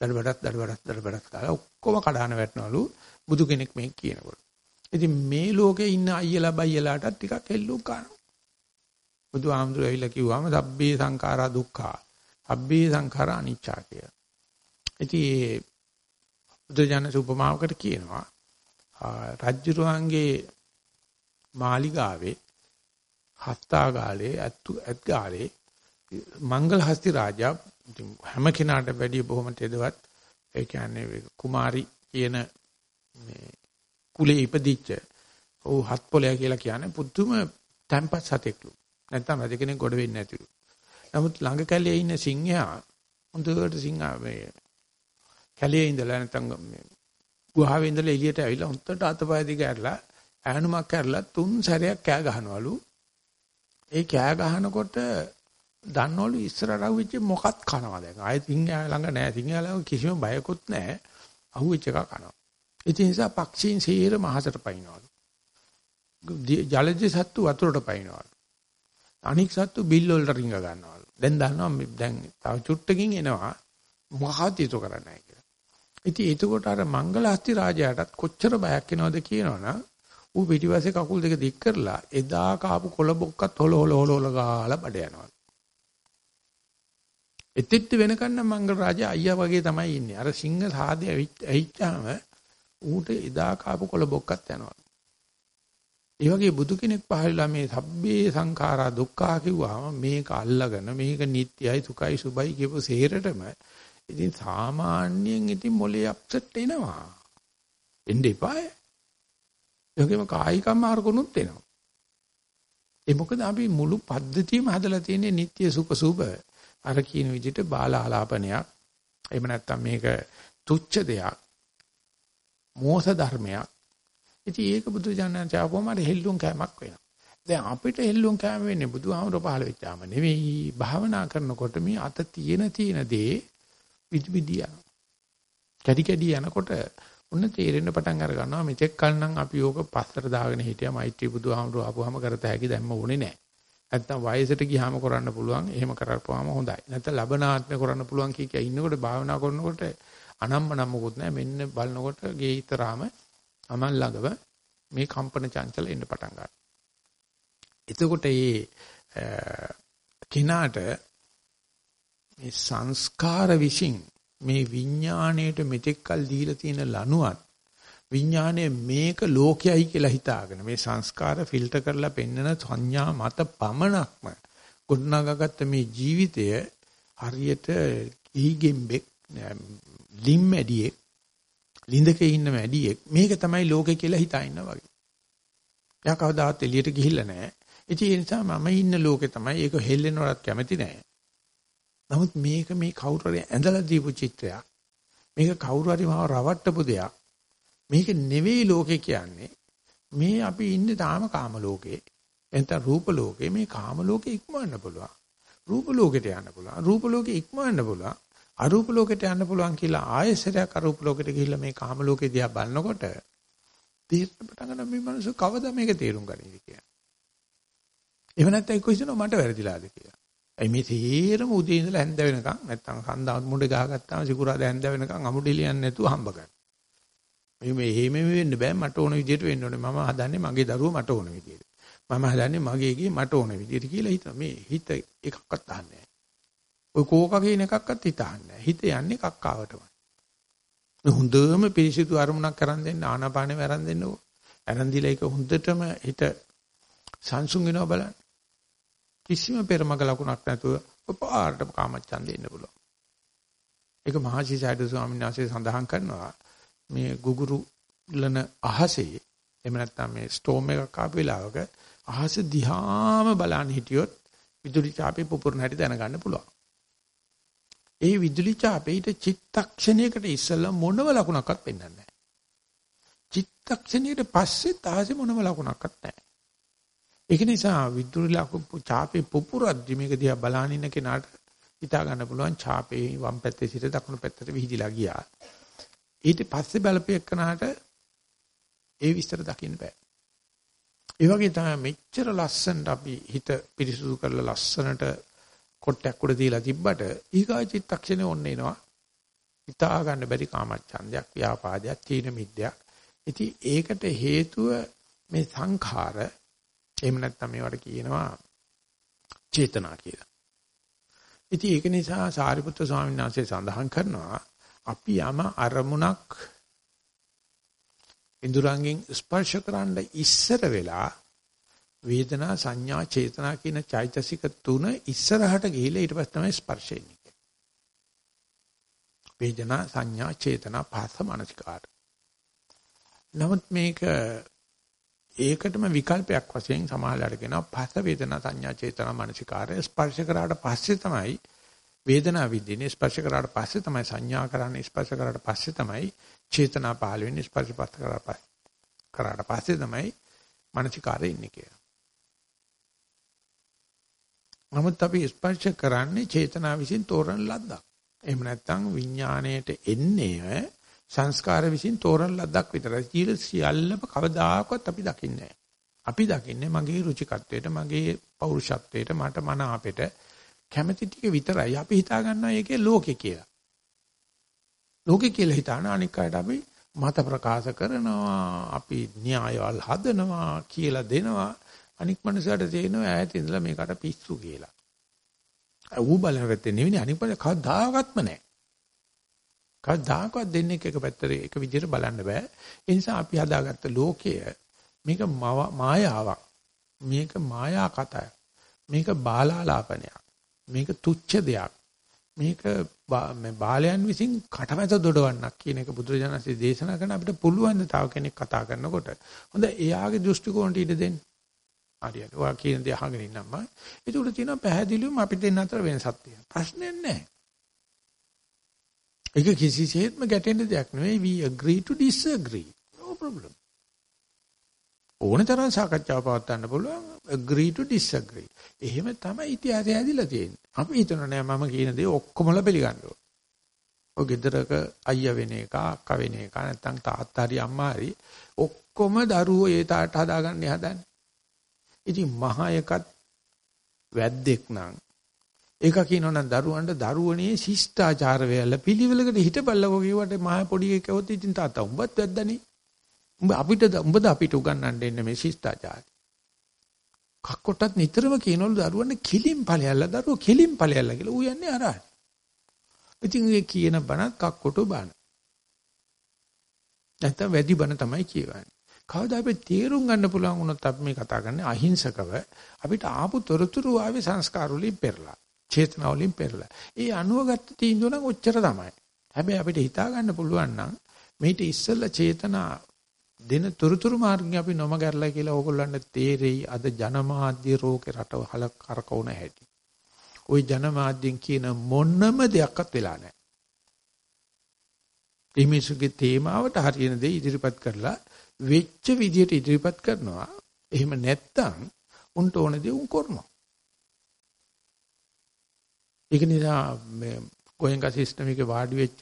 දඩබඩක් දඩබඩක් දඩබඩක් කාලා ඔක්කොම කඩාන වැටෙනවලු බුදු කෙනෙක් මේ කියනකොට. ඉතින් මේ ලෝකේ ඉන්න අයියලා බයියලාට ටිකක් හෙල්ලුම් කරනවා. බුදු ආමඳුර ඇවිල්ලා කිව්වම සබ්බේ සංඛාරා දුක්ඛා. සබ්බේ සංඛාරා අනිච්චා කියලා. ඉතින් බුදුජානක උපමාවකට කියනවා රජ්ජුරුවන්ගේ මාලිගාවේ හස්තාගාලේ අත්තු ඇත්ගාලේ මංගල හස්ති රාජා හැම කෙනාට වැඩිය බොහොම තෙදවත් ඒ කියන්නේ කුමාරි කියන මේ කුලේ ඉපදිච්ච ඔව් හත් පොලයා කියලා කියන්නේ පුදුම තැම්පත් සතෙක්ලු. නැත්තම් රජ කෙනෙක් ගොඩ වෙන්නේ නැතිලු. නමුත් ළඟ කැලේ ඉන්න සිංහයා හොඳට සිංහා මේ කැලේ ඉඳලා නැත්තම් මේ ගුහාවේ ඉඳලා එළියට ඇවිල්ලා හොඳට අතපය දිග ඇරලා ඈනුමක් ඇරලා තුන් සැරයක් කෑ ගහනවලු. ඒ කෑ ගහනකොට දන්නවලු ඉස්සරහට අහුවෙච්ච මොකක් කනවා දැන්. ආයෙත් සිංහයා ළඟ නැහැ. සිංහයා ළඟ කිසිම බයකුත් නැහැ. අහුවෙච්ච එක කනවා. ඒ නිසා පක්ෂීන් සීර මහසට පයින්නවලු. ජලජ සත්තු වතුරට පයින්නවලු. අනික් සත්තු බිල් වලට රිංග ගන්නවලු. දැන් දන්නවා දැන් තව චුට්ටකින් එනවා මොකක්ද ඊට කරන්නේ කියලා. ඉතින් එතකොට අර මංගලහස්ති රාජයාටත් කොච්චර බයක් එනවද කියනවනම් ඌ පිටිපස්සේ කකුල් දෙක දික් කරලා එදා කාපු කොළ බොක්කත් හොල හොල හොල හොල ගාලා බඩ යනවා. එතෙත් වෙනකන් නම් මංගල රාජා අයියා වගේ තමයි ඉන්නේ. අර සිංහ සාදේ ඇහිච්චාම ඌට එදා කාපු කොළ බොක්කත් යනවා. ඒ වගේ බුදු කෙනෙක් පහළලා මේ සබ්බේ සංඛාරා දුක්ඛා කිව්වම මේක අල්ලගෙන මේක නිට්ටයයි සුඛයි සුබයි කියපු සේරටම ඉතින් සාමාන්‍යයෙන් ඉතින් මොලේ අප්සෙට් එනවා. එන්න එපාය. ඒකෙම කායික මාර්ගුණුත් එනවා. ඒ මොකද අපි මුළු පද්ධතියම හදලා තියෙන්නේ නිට්ටය සුඛ සුබ අර කියන විදිහට බාලාලාපනයක් එහෙම නැත්නම් මේක තුච්ච දෙයක් මෝස ධර්මයක් ඉතින් ඒක බුදු ජානනාච ආවම අර හෙල්ලුම් කෑමක් වෙනවා දැන් අපිට හෙල්ලුම් කෑම වෙන්නේ බුදුහාමර පහල වෙච්චාම නෙවෙයි භාවනා කරනකොට මේ අත තියෙන තියෙන දේ විදි විදි යනවා කැඩි කැඩි යනකොට ඔන්න තේරෙන්න පටන් අර ගන්නවා මෙතෙක් කල නම් අපි ඕක පස්සට දාගෙන හිටියා මෛත්‍රී බුදුහාමර ආපුවාම කරත හැකි දැම්ම ඕනේ නැහැ නැත්තම් වයසට ගියාම කරන්න පුළුවන්. එහෙම කරපුවාම හොඳයි. නැත්තම් ලබනාත්මේ කරන්න පුළුවන් කිය කිය ඉන්නකොට භාවනා කරනකොට අනම්මනම් මොකුත් නැහැ. මෙන්න බලනකොට ගේ ඉතරාම Taman ළඟම මේ කම්පන චංචල එන්න පටන් ගන්නවා. එතකොට මේ කිනාට මේ සංස්කාර විශ්ින් මේ විඥාණයට මෙතෙක්කල් දීලා තියෙන ලනුවත් විඥාණය මේක ලෝකයයි කියලා හිතාගෙන මේ සංස්කාර ෆිල්ටර් කරලා පෙන්නන සංඥා මත පමණක්ම ගොඩනගාගත්ත මේ ජීවිතය හරියට ඊගෙම්බෙක් ලිම්මැඩියෙක් ලිඳක ඉන්න මැඩියෙක් මේක තමයි ලෝකේ කියලා හිතා ඉන්නා වගේ. එයා කවදාවත් එළියට ගිහිල්ලා නැහැ. ඉතින් ඒ නිසා මම ඉන්න ලෝකේ තමයි ඒක හෙල්ලෙනවවත් කැමති නැහැ. නමුත් මේක මේ කවුරු හරි ඇඳලා දීපු චිත්‍රයක්. මේක කවුරු හරි මාව රවට්ටපු දෙයක්. මේක නෙවෙයි ලෝකේ කියන්නේ. මේ අපි ඉන්නේ තාම කාම ලෝකේ. එතන රූප ලෝකේ මේ කාම ලෝකේ ඉක්මවන්න පුළුවන්. රූප ලෝකෙට යන්න පුළුවන්. රූප ලෝකේ ඉක්මවන්න පුළුවන්. අරූප ලෝකෙට යන්න පුළුවන් කියලා ආයෙසරයක් අරූප ලෝකෙට ගිහිල්ලා මේ කාම ලෝකේ දිහා බලනකොට තීරණ පටන් ගන්න මේ මිනිස්සු කවදා මේක තේරුම් ගන්නද කියලා. එහෙම නැත්නම් එක්ක හිතනවා මට වැරදිලාද කියලා. ඒ මේ තීරම උදේ ඉඳලා හැන්ද වෙනකන් නැත්නම් සන්දා මුඩ ගහගත්තාම සිකුරාද හැන්ද වෙනකන් අමුඩෙලියන්නේ නැතුව හම්බ ගන්න. මේ මේ එහෙම වෙන්න බෑ මට ඕන විදිහට වෙන්න ඕනේ. මම හදන්නේ මගේ දරුවෝ මට ඕන විදිහට. මම හදන්නේ මගේ ගේ මට ඕන විදිහට කියලා හිතන මේ හිත එකක්වත් අහන්නේ ඔය කෝක කියන එකක්වත් හිතන්නේ හිත යන්නේ කක්කාවටමයි. හොඳම පිරිසිදු අරමුණක් කරන් දෙන්න ආනාපානෙ වරන් දෙන්නකෝ. අරන් දීලා ඒක හොඳටම හිත සංසුන් වෙනවා බලන්න. කිසිම පෙරමග ලකුණක් නැතුව පාරට කාමච්ඡන්දෙ ඉන්න පුළුවන්. ඒක මහසිසයිඩ ස්වාමීන් වහන්සේ සඳහන් කරනවා මේ ගුගුරු ලන අහසේ එහෙම නැත්නම් මේ ස්ටෝම් එකක් ආපු වෙලාවක අහස දිහාම බලන්න හිටියොත් විදුලි චාපේ පුපුරන හැටි දැනගන්න පුළුවන්. ඒ විදුලි චාපේට චිත්තක්ෂණයකට ඉස්සෙල්ලා මොනම ලකුණක්වත් පෙන්වන්නේ නැහැ. චිත්තක්ෂණයට පස්සේ තාසේ මොනම ලකුණක්වත් නැහැ. ඒක නිසා විදුලි ලකුණු චාපේ පුපුරද්දි මේක දිහා බලන ඉන්න කෙනාට හිතා ගන්න පුළුවන් චාපේ වම් පැත්තේ සිට දකුණු පැත්තට විහිදිලා ගියා. ඊට පස්සේ බලපෑකනහට ඒ විස්තර දකින්න බෑ. ඒ වගේ තමයි මෙච්චර ලස්සනට අපි හිත පිරිසුදු කරලා ලස්සනට කොටයක් උඩ දීලා තිබ්බට ඊගා චිත්තක්ෂණේ ඔන්න එනවා. හිතා ගන්න බැරි කාමච්ඡන්දයක්, ව්‍යාපාදයක්, තීන මිද්දයක්. ඉතින් ඒකට හේතුව මේ සංඛාර එහෙම නැත්නම් මේවට කියනවා චේතනා කියලා. ඉතින් ඒක නිසා සාරිපුත්‍ර ස්වාමීන් වහන්සේ සඳහන් කරනවා අපි යම අරමුණක් ඉඳුරංගෙන් ස්පර්ශ කරන්න ඉස්සර වෙලා වේදනා සංඥා චේතනා කියන චෛතසික තුන ඉස්සරහට ගිහිල්ලා ඊට පස්සේ තමයි ස්පර්ශය එන්නේ. වේදනා සංඥා චේතනා පහස මානසිකාර. නමුත් මේක ඒකටම විකල්පයක් වශයෙන් සමාහලට කියනවා පහස වේදනා සංඥා චේතනා මානසිකාරය ස්පර්ශ කරාට පස්සේ තමයි වේදනාව විඳින්නේ ස්පර්ශ කරාට පස්සේ තමයි සංඥා කරන්නේ ස්පර්ශ කරාට පස්සේ තමයි චේතනා පහළ වෙන්නේ ස්පර්ශ පස්ස කරාට කරාට පස්සේ තමයි මානසිකාරය ඉන්නේ කියලා. නමුත් අපි ස්පර්ශ කරන්නේ චේතනා විසින් තෝරන ලද්දක්. එහෙම නැත්නම් විඥාණයට එන්නේ සංස්කාර විසින් තෝරන ලද්දක් විතරයි. ජීල සියල්ලම කවදාකවත් අපි දකින්නේ අපි දකින්නේ මගේ රුචිකත්වයට, මගේ පෞරුෂත්වයට, මට මන අපෙට කැමැති ටික විතරයි. අපි හිතා ගන්නවා ඒකේ ලෝකේ කියලා. ලෝකේ කියලා හිතාන අනික් අයට අපි මත ප්‍රකාශ කරනවා, අපි න්‍යායවල් හදනවා කියලා දෙනවා. අනික් මනුස්සයට තේරෙනවා ඈත ඉඳලා මේකට පිස්සු කියලා. ඌ බලනකොට නෙවෙයි අනික් පැත්ත කවදාකත්ම නැහැ. කවදාකවත් දෙන්නේ එක පැත්තට එක විදිහට බලන්න බෑ. ඒ නිසා අපි හදාගත්ත ලෝකය මේක මායාවක්. මේක මායා කතාවක්. මේක බාලාලාපනයක්. මේක තුච්ච දෙයක්. මේක මේ බාලයන් විසින් කටමැත දොඩවන්නක් කියන එක බුදුරජාණන්සේ දේශනා කරන අපිට පුළුවන් ද තව කෙනෙක් කතා කරනකොට හොඳ එයාගේ දෘෂ්ටි කෝණයට ඉඩ දෙන්න. හරියට. ඔයා කියන දේ අහගෙන ඉන්නම්ම. ඒක උඩ තියෙනවා පැහැදිලිවම අපි දෙන්න අතර වෙනසක් තියෙනවා. ප්‍රශ්නයක් නැහැ. ඒක කිසිසේත්ම ගැටෙන්න දෙයක් නෙවෙයි. we agree to disagree. no problem. ඕනතරම් සාකච්ඡාව පවත්වන්න පුළුවන්. agree to disagree. එහෙම තමයි ඉතිහාසය ඇදිලා තියෙන්නේ. අපි හිතනවා නෑ මම කියන දේ ඔක්කොමලා පිළිගන්න ඕන. ඔය ගෙදරක අයියා වෙන එක, අක්කා වෙන එක, නැත්නම් තාත්තා හරි අම්මා හරි ඔක්කොම දරුවෝ ඒ තාට හදාගන්න හදන්නේ. ඉතින් මහා එකත් වැද්දෙක් නම් ඒක කියනවනම් දරුවන්ට දරුවනේ ශිෂ්ටාචාර වේල පිළිවෙලකට හිටබල්ලකෝ කියවට මහා පොඩි එකවොත් ඉතින් තාත්තා උඹත් වැද්දානේ උඹ අපිට උඹද අපිට උගන්වන්න දෙන්නේ මේ ශිෂ්ටාචාරය. කක්කොටත් නිතරම කියනවලු දරුවන්ට කිලින් ඵලයල්ලා දරුවෝ කිලින් ඵලයල්ලා කියලා ඌ යන්නේ අරහට. ඉතින් ඒ කියන බණත් කක්කොටු බණ. නැත්තම් වැඩි බණ තමයි කියවන්නේ. කවදා අපි තේරුම් ගන්න පුළුවන් වුණොත් අපි මේ කතා කරන්නේ අහිංසකව අපිට ආපු තොරතුරු ආවේ සංස්කාර වලින් පෙරලා. චේතනා වලින් පෙරලා. ඒ අනුවගත්ත තීන්දුව නම් ඔච්චර තමයි. හැබැයි අපිට හිතා ගන්න පුළුවන් නම් මේිට ඉස්සෙල්ලා චේතනා දෙන තුරුතුරු මාර්ගය අපි නොමගරලා කියලා ඕගොල්ලන්ට තේරෙයි අද ජනමාධ්‍ය රෝගේ රටවල කරකවන හැටි. ওই ජනමාධ්‍යෙන් කියන මොනම දෙයක්වත් වෙලා නැහැ. ඉමිසුගේ තේමාවට හරියන දේ ඉදිරිපත් කරලා වෙච්ච විදියට ඉදිරිපත් කරනවා. එහෙම නැත්තම් උන්ට ඕන දේ උන් කරනවා. ඒක නිසා මේ ගෝයන්කා සිස්ටම් එකේ වාඩි වෙච්ච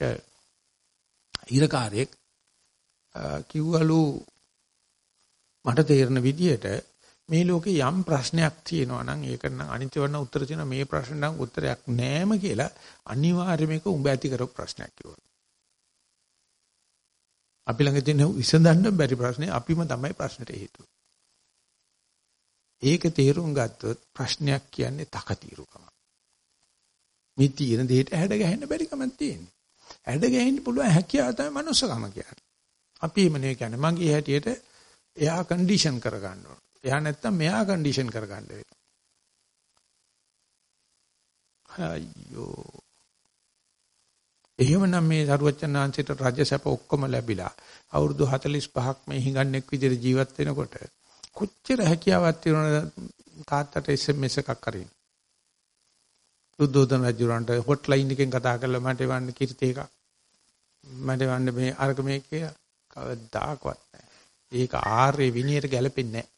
ඉරකාරයෙක් කිව්වලු මට තේරෙන විදියට මේ ලෝකේ යම් ප්‍රශ්නයක් තියෙනවා නම් ඒක නම් අනිත්‍යවන්න උත්තර තියෙන මේ ප්‍රශ්න නම් උත්තරයක් නෑම කියලා අනිවාර්යයෙන්ම ඒක උඹ ඇති කරපු ප්‍රශ්නයක් කිව්වා. අපි ළඟ තියෙන විසඳන්න බැරි ප්‍රශ්නේ අපිම තමයි ප්‍රශ්නෙට හේතුව. ඒක තේරුම් ගත්තොත් ප්‍රශ්නයක් කියන්නේ තකතිරුකම. මේ තියෙන දෙයට හැඩ ගැහෙන්න බැරි කමක් තියෙන්නේ. හැඩ ගැහෙන්න පුළුවන් හැකියාව තමයි මනුස්සකම කියන්නේ. අපි එමනේ කියන්නේ මගේ හැටියට එයා කන්ඩිෂන් කරගන්න ඕන. එයා නැත්තම් මෙයා කන්ඩිෂන් කරගන්න වෙනවා. අයියෝ. එහෙමනම් මේ සරුවචනාංශයට රජසැප ඔක්කොම ලැබිලා අවුරුදු 45ක් මේ හිඟන්නෙක් විදිහට ජීවත් වෙනකොට කොච්චර හැකියාවක් තියෙනවද තාත්තට SMS එකක් කරින්. සුද්ධෝදන රජුරන්ට හොට්ලයින් එකෙන් කතා කරලා මට එවන්න කීර්ති එකක්. මට එවන්න මේ අරක මේ කියලා කවදාකවත් නැහැ. ඒක ආර්ය විනයට ගැලපෙන්නේ නැහැ.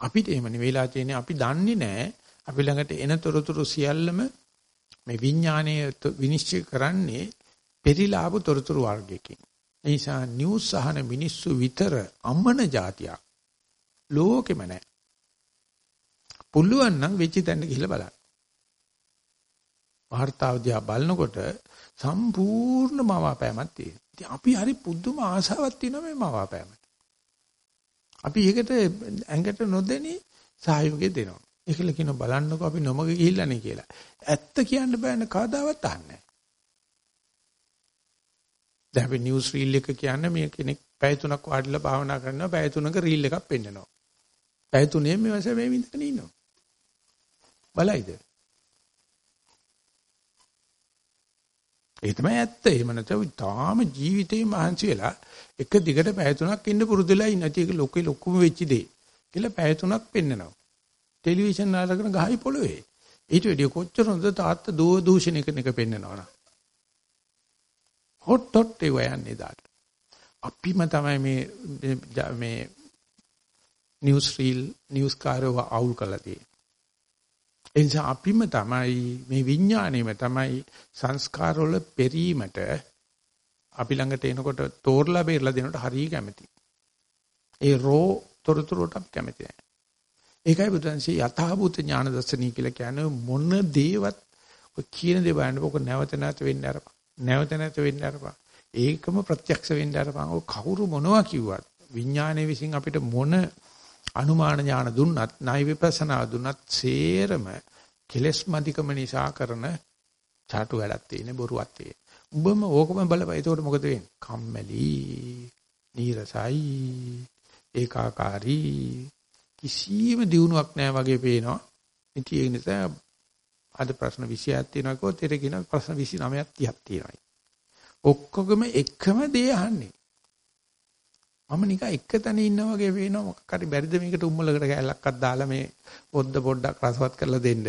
අපිට එහෙම නෙවෙයිලා තියෙන්නේ අපි දන්නේ නැහැ. අපි ළඟට එන තොරතුරු සියල්ලම මේ විඥානයේ විනිශ්චය කරන්නේ පෙරිලාභ තොරතුරු වර්ගයකින්. ඒ නිසා නිවුස් අහන මිනිස්සු විතර අමන જાතියක් ලෝකෙම නැහැ. පුළුවන් නම් වෙච්ච තැනට ගිහිල්ලා බලන්න. වார்த்தාව දිහා බලනකොට සම්පූර්ණ මවාපෑමක් තියෙනවා. ඉතින් අපි හරි පුදුම ආසාවක් තියෙනවා මේ මවාපෑමට. අපි ඒකට ඇඟට නොදෙනී සහයෝගය දෙනවා. ඒකල කියන බලන්නකෝ අපි නොමග ගිහිල්ලානේ කියලා. ඇත්ත කියන්න බෑනේ කවදාවත් අහන්නේ දැන් අපි නිවුස් රීල් එක කියන්නේ මේ කෙනෙක් පැය තුනක් වාඩිලා භාවනා කරනවා පැය තුනක රීල් එකක් පෙන්නනවා. පැය තුනේ මේ වශයෙන් මේ විඳගෙන ඉන්නවා. බලයිද? ඒ තමයි ඇත්ත. එහෙම නැත්නම් තාම ජීවිතේ මහන්සි වෙලා එක දිගට පැය තුනක් ඉන්න පුරුදුලා ඉන්න. ඒක ලොකේ ලොකුම වෙච්ච දේ. කියලා පැය තුනක් පෙන්නනවා. ටෙලිවිෂන් නාටකන ගහයි පොළවේ. ඊට වැඩිය කොච්චර හොඳ තාත්තා දෝ දූෂණ කරන එක පෙන්නනවා නා. හොට් හොට් ඒ වයන්නේ දාට. අපිම තමයි මේ මේ නිවුස් රීල් නිවුස් කාරව අවුල් කරලා තියෙන්නේ. ඒ නිසා අපිම තමයි මේ විඥාණයම තමයි සංස්කාර වල පෙරීමට අපි ළඟට එනකොට තෝරලා බේරලා දෙනකොට හරිය කැමති. ඒ රෝ තොරතුරුට අපි කැමති නැහැ. ඒකයි බුදුන්සේ යථාභූත ඥාන දර්ශනී කියලා කියන්නේ මොන දේවත් ඔය කියන දේ බලන්න ඔක නැවත නැවත වෙන්න අරපන්. නැවත නැවත වෙන්න අරපන්. ඒකම ප්‍රත්‍යක්ෂ වෙන්න අරපන්. ඔය කවුරු මොනවා කිව්වත් විඥානයේ විසින් අපිට මොන අනුමාන ඥාන දුන්නත් ණය විපස්සනා දුන්නත් සේරම කෙලස් මදිකම නිසා කරන චාටු වැඩක් තියෙන බොරුවක් තියෙන. උඹම ඕකම බලපන්. එතකොට මොකද වෙන්නේ? කම්මැලි, නීරසයි, ඒකාකාරී කිසිම දියුණුවක් නැහැ වගේ පේනවා. ඉතින් ඒ නිසා අද ප්‍රශ්න 20ක් තියෙනවා කිව්වොත් ඊට කියන ප්‍රශ්න 29ක් 30ක් තියෙනවා. ඔක්කොගම එකම දේ අහන්නේ. මම නිකන් එක තැන ඉන්නා වගේ වෙනවා මොකක් හරි බැරිද මේකට උම්මලකට කැලක්ක්වත් දාලා මේ පොද්ද පොඩ්ඩක් රසවත් කරලා දෙන්න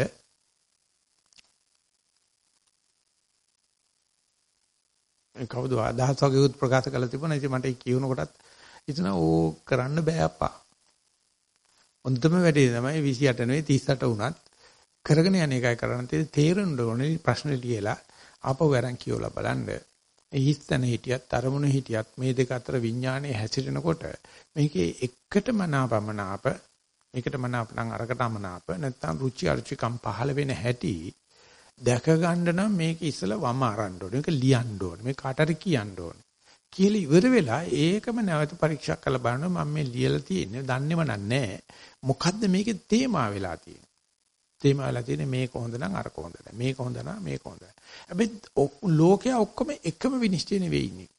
කවුද අදහස් වගේ උත් ප්‍රකාශ කළා තිබුණා ඉතින් මට කියවන කොටත් ඉතන ඕ කරන්න බෑ අප්පා හොඳම වැඩේ තමයි 28 නෙවෙයි 38 වුණත් කරගෙන යන එකයි කරන්න. තියෙන්නේ තේරෙන්න ඕනේ ප්‍රශ්න ලියලා ආපහු අරන් කියවලා බලන්න. හිස්තන හිටියත් අරමුණු හිටියත් මේ දෙක අතර විඥානයේ හැසිරෙනකොට මේකේ එකට මනාපමනාප මේකට මනාප නම් අරකට අමනාප නැත්නම් රුචි අරුචිකම් පහළ වෙන හැටි දැක ගන්න නම් මේක ඉස්සලා වම අරන්න ඕනේ. මේක ලියන්න ඕනේ. මේ කාට හරි කියන්න ඕනේ. කියලා ඉවර වෙලා ඒකම නැවත පරීක්ෂා කරලා බලනවා මම මේ ලියලා තියෙන්නේ දන්නේම නැහැ. මොකද්ද මේකේ තේමා වෙලා තියෙන්නේ? තේමා වෙලා තියෙන්නේ මේක හොඳ නම් අරක හොඳ නැහැ. මේක හොඳ නම් මේක හොඳ නැහැ. හැබැයි ලෝකයා ඔක්කොම එකම විනිශ්චය නෙවෙයි ඉන්නේ.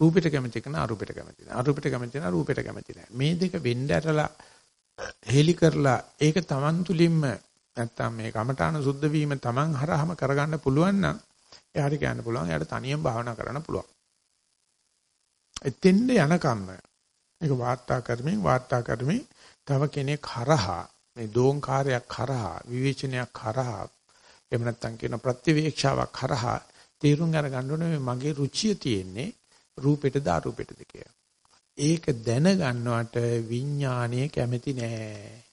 රූපෙට කැමති කෙන අරූපෙට කැමති නැහැ. අරූපෙට කැමති කෙන රූපෙට කැමති නැහැ. මේ දෙක වෙන්න ඇරලා හෙලි කරලා ඒක Taman තුලින්ම නැත්තම් මේ කමඨාන සුද්ධ වීම Taman හරහම කරගන්න පුළුවන් නම් එයාට කියන්න පුළුවන් එයාට තනියෙන් භාවනා කරන්න පුළුවන්. එතෙන්ද යනකම්ම මේක වාර්තා කරමින් වාර්තා කරමින් තව කෙනෙක් හරහා මේ දෝංකාරයක් හරහා විවේචනයක් හරහා එහෙම නැත්නම් කියන ප්‍රතිවේක්ෂාවක් හරහා තීරුම් අරගන්න ඕනේ මගේ රුචිය තියෙන්නේ රූපෙටද අරූපෙටද කියලා. ඒක දැනගන්නවට විඥානයේ කැමැති නෑ.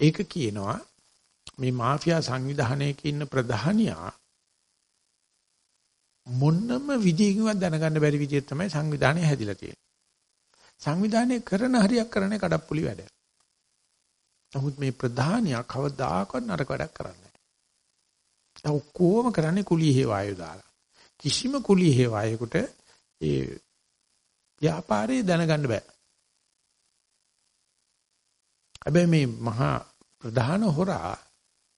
ඒක කියනවා මේ මාෆියා සංවිධානයක ඉන්න ප්‍රධානියා මොන්නම විදිහකින්වත් දැනගන්න බැරි විදිහට තමයි සංවිධානය හැදිලා තියෙන්නේ. සංවිධානය කරන හරියක් කරන්නේ කඩප්පුලි වැඩ. නමුත් මේ ප්‍රධානියා කවදාකවත් නරක වැඩක් කරන්නේ නැහැ. ඔක්කොම කරන්නේ කුලී හේවායු දාලා. කිසිම කුලී හේවායකට ඒ ව්‍යාපාරේ දැනගන්න බෑ. හැබැයි මේ මහා ප්‍රධාන හොරා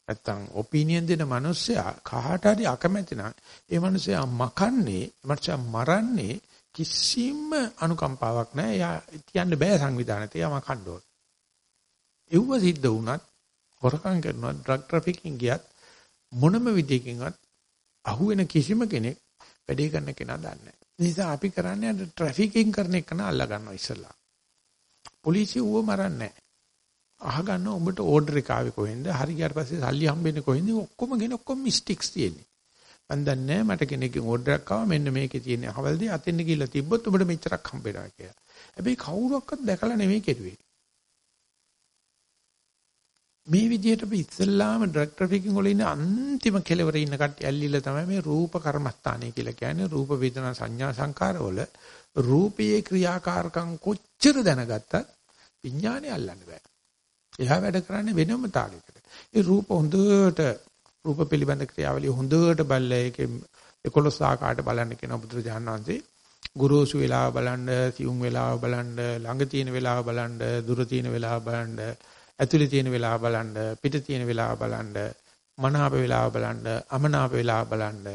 නැත්තම් ඔපිනියන් දෙන මිනිස්සයා කාට හරි අකමැති නම් ඒ මිනිස්සයා මකන්නේ මර්චා මරන්නේ කිසිම අනුකම්පාවක් නැහැ. එයා කියන්න බෑ සංවිධානයට. එයා මකන්න ඕන. එව්ව සිද්ධ වුණත් හොරකම් කරනවා ඩ්‍රග් ට්‍රැෆිකින් ගියත් මොනම විදියකින්වත් අහුවෙන කිසිම කෙනෙක් වැඩේ කරන්න කෙනා දන්නේ නැහැ. නිසා අපි කරන්නේ අර ට්‍රැෆිකින් කරන එක නා අල්ලා ගන්නවා ඉස්සලා. පොලිසිය ඌව මරන්නේ නැහැ. අහගන්න උඹට ඕඩර් එක ආවේ කොහෙන්ද? හරි ගියාට පස්සේ සල්ලි හම්බෙන්නේ කොහෙන්ද? ඔක්කොම ගෙන ඔක්කොම මිස්ටික්ස් තියෙන්නේ. මන් දන්නේ මට කෙනෙක්ගෙන් ඕඩර් එකක් ආවා මෙන්න මේකේ තියෙන අවල්දී අතෙන් ගිහිල්ලා තිබ්බොත් උඹට මෙච්චරක් හම්බෙනවා කියලා. හැබැයි කවුරක්වත් දැකලා නෙමෙයි කෙරුවේ. මේ විදිහට අපි ඉස්සල්ලාම ඩ්‍රග් ට්‍රැෆිකින් වල ඉන්න අන්තිම කෙලවර ඉන්න කට්ටිය ඇල්ලිලා තමයි මේ රූප කර්මස්ථානය කියලා කියන්නේ රූප වේදනා සංඥා සංකාර වල රූපයේ ක්‍රියාකාරකම් කොච්චර දැනගත්තත් විඥානය අල්ලන්න බෑ. එහා වැඩ කරන්නේ වෙනම තාලයකට. ඒ රූප හොඳට රූප පිළිබඳ ක්‍රියාවලිය හොඳට බලලා ඒකේ 11 ආකාරයට බලන්න කියන බුදුරජාණන් වහන්සේ ගුරුසු වෙලාව බලන්න, සියුම් වෙලාව බලන්න, ළඟ තියෙන වෙලාව බලන්න, දුර තියෙන වෙලාව බලන්න ඇතුලේ තියෙන වෙලාව බලන්න, පිට තියෙන වෙලාව බලන්න, මනාප වෙලාව බලන්න, අමනාප වෙලාව බලන්න,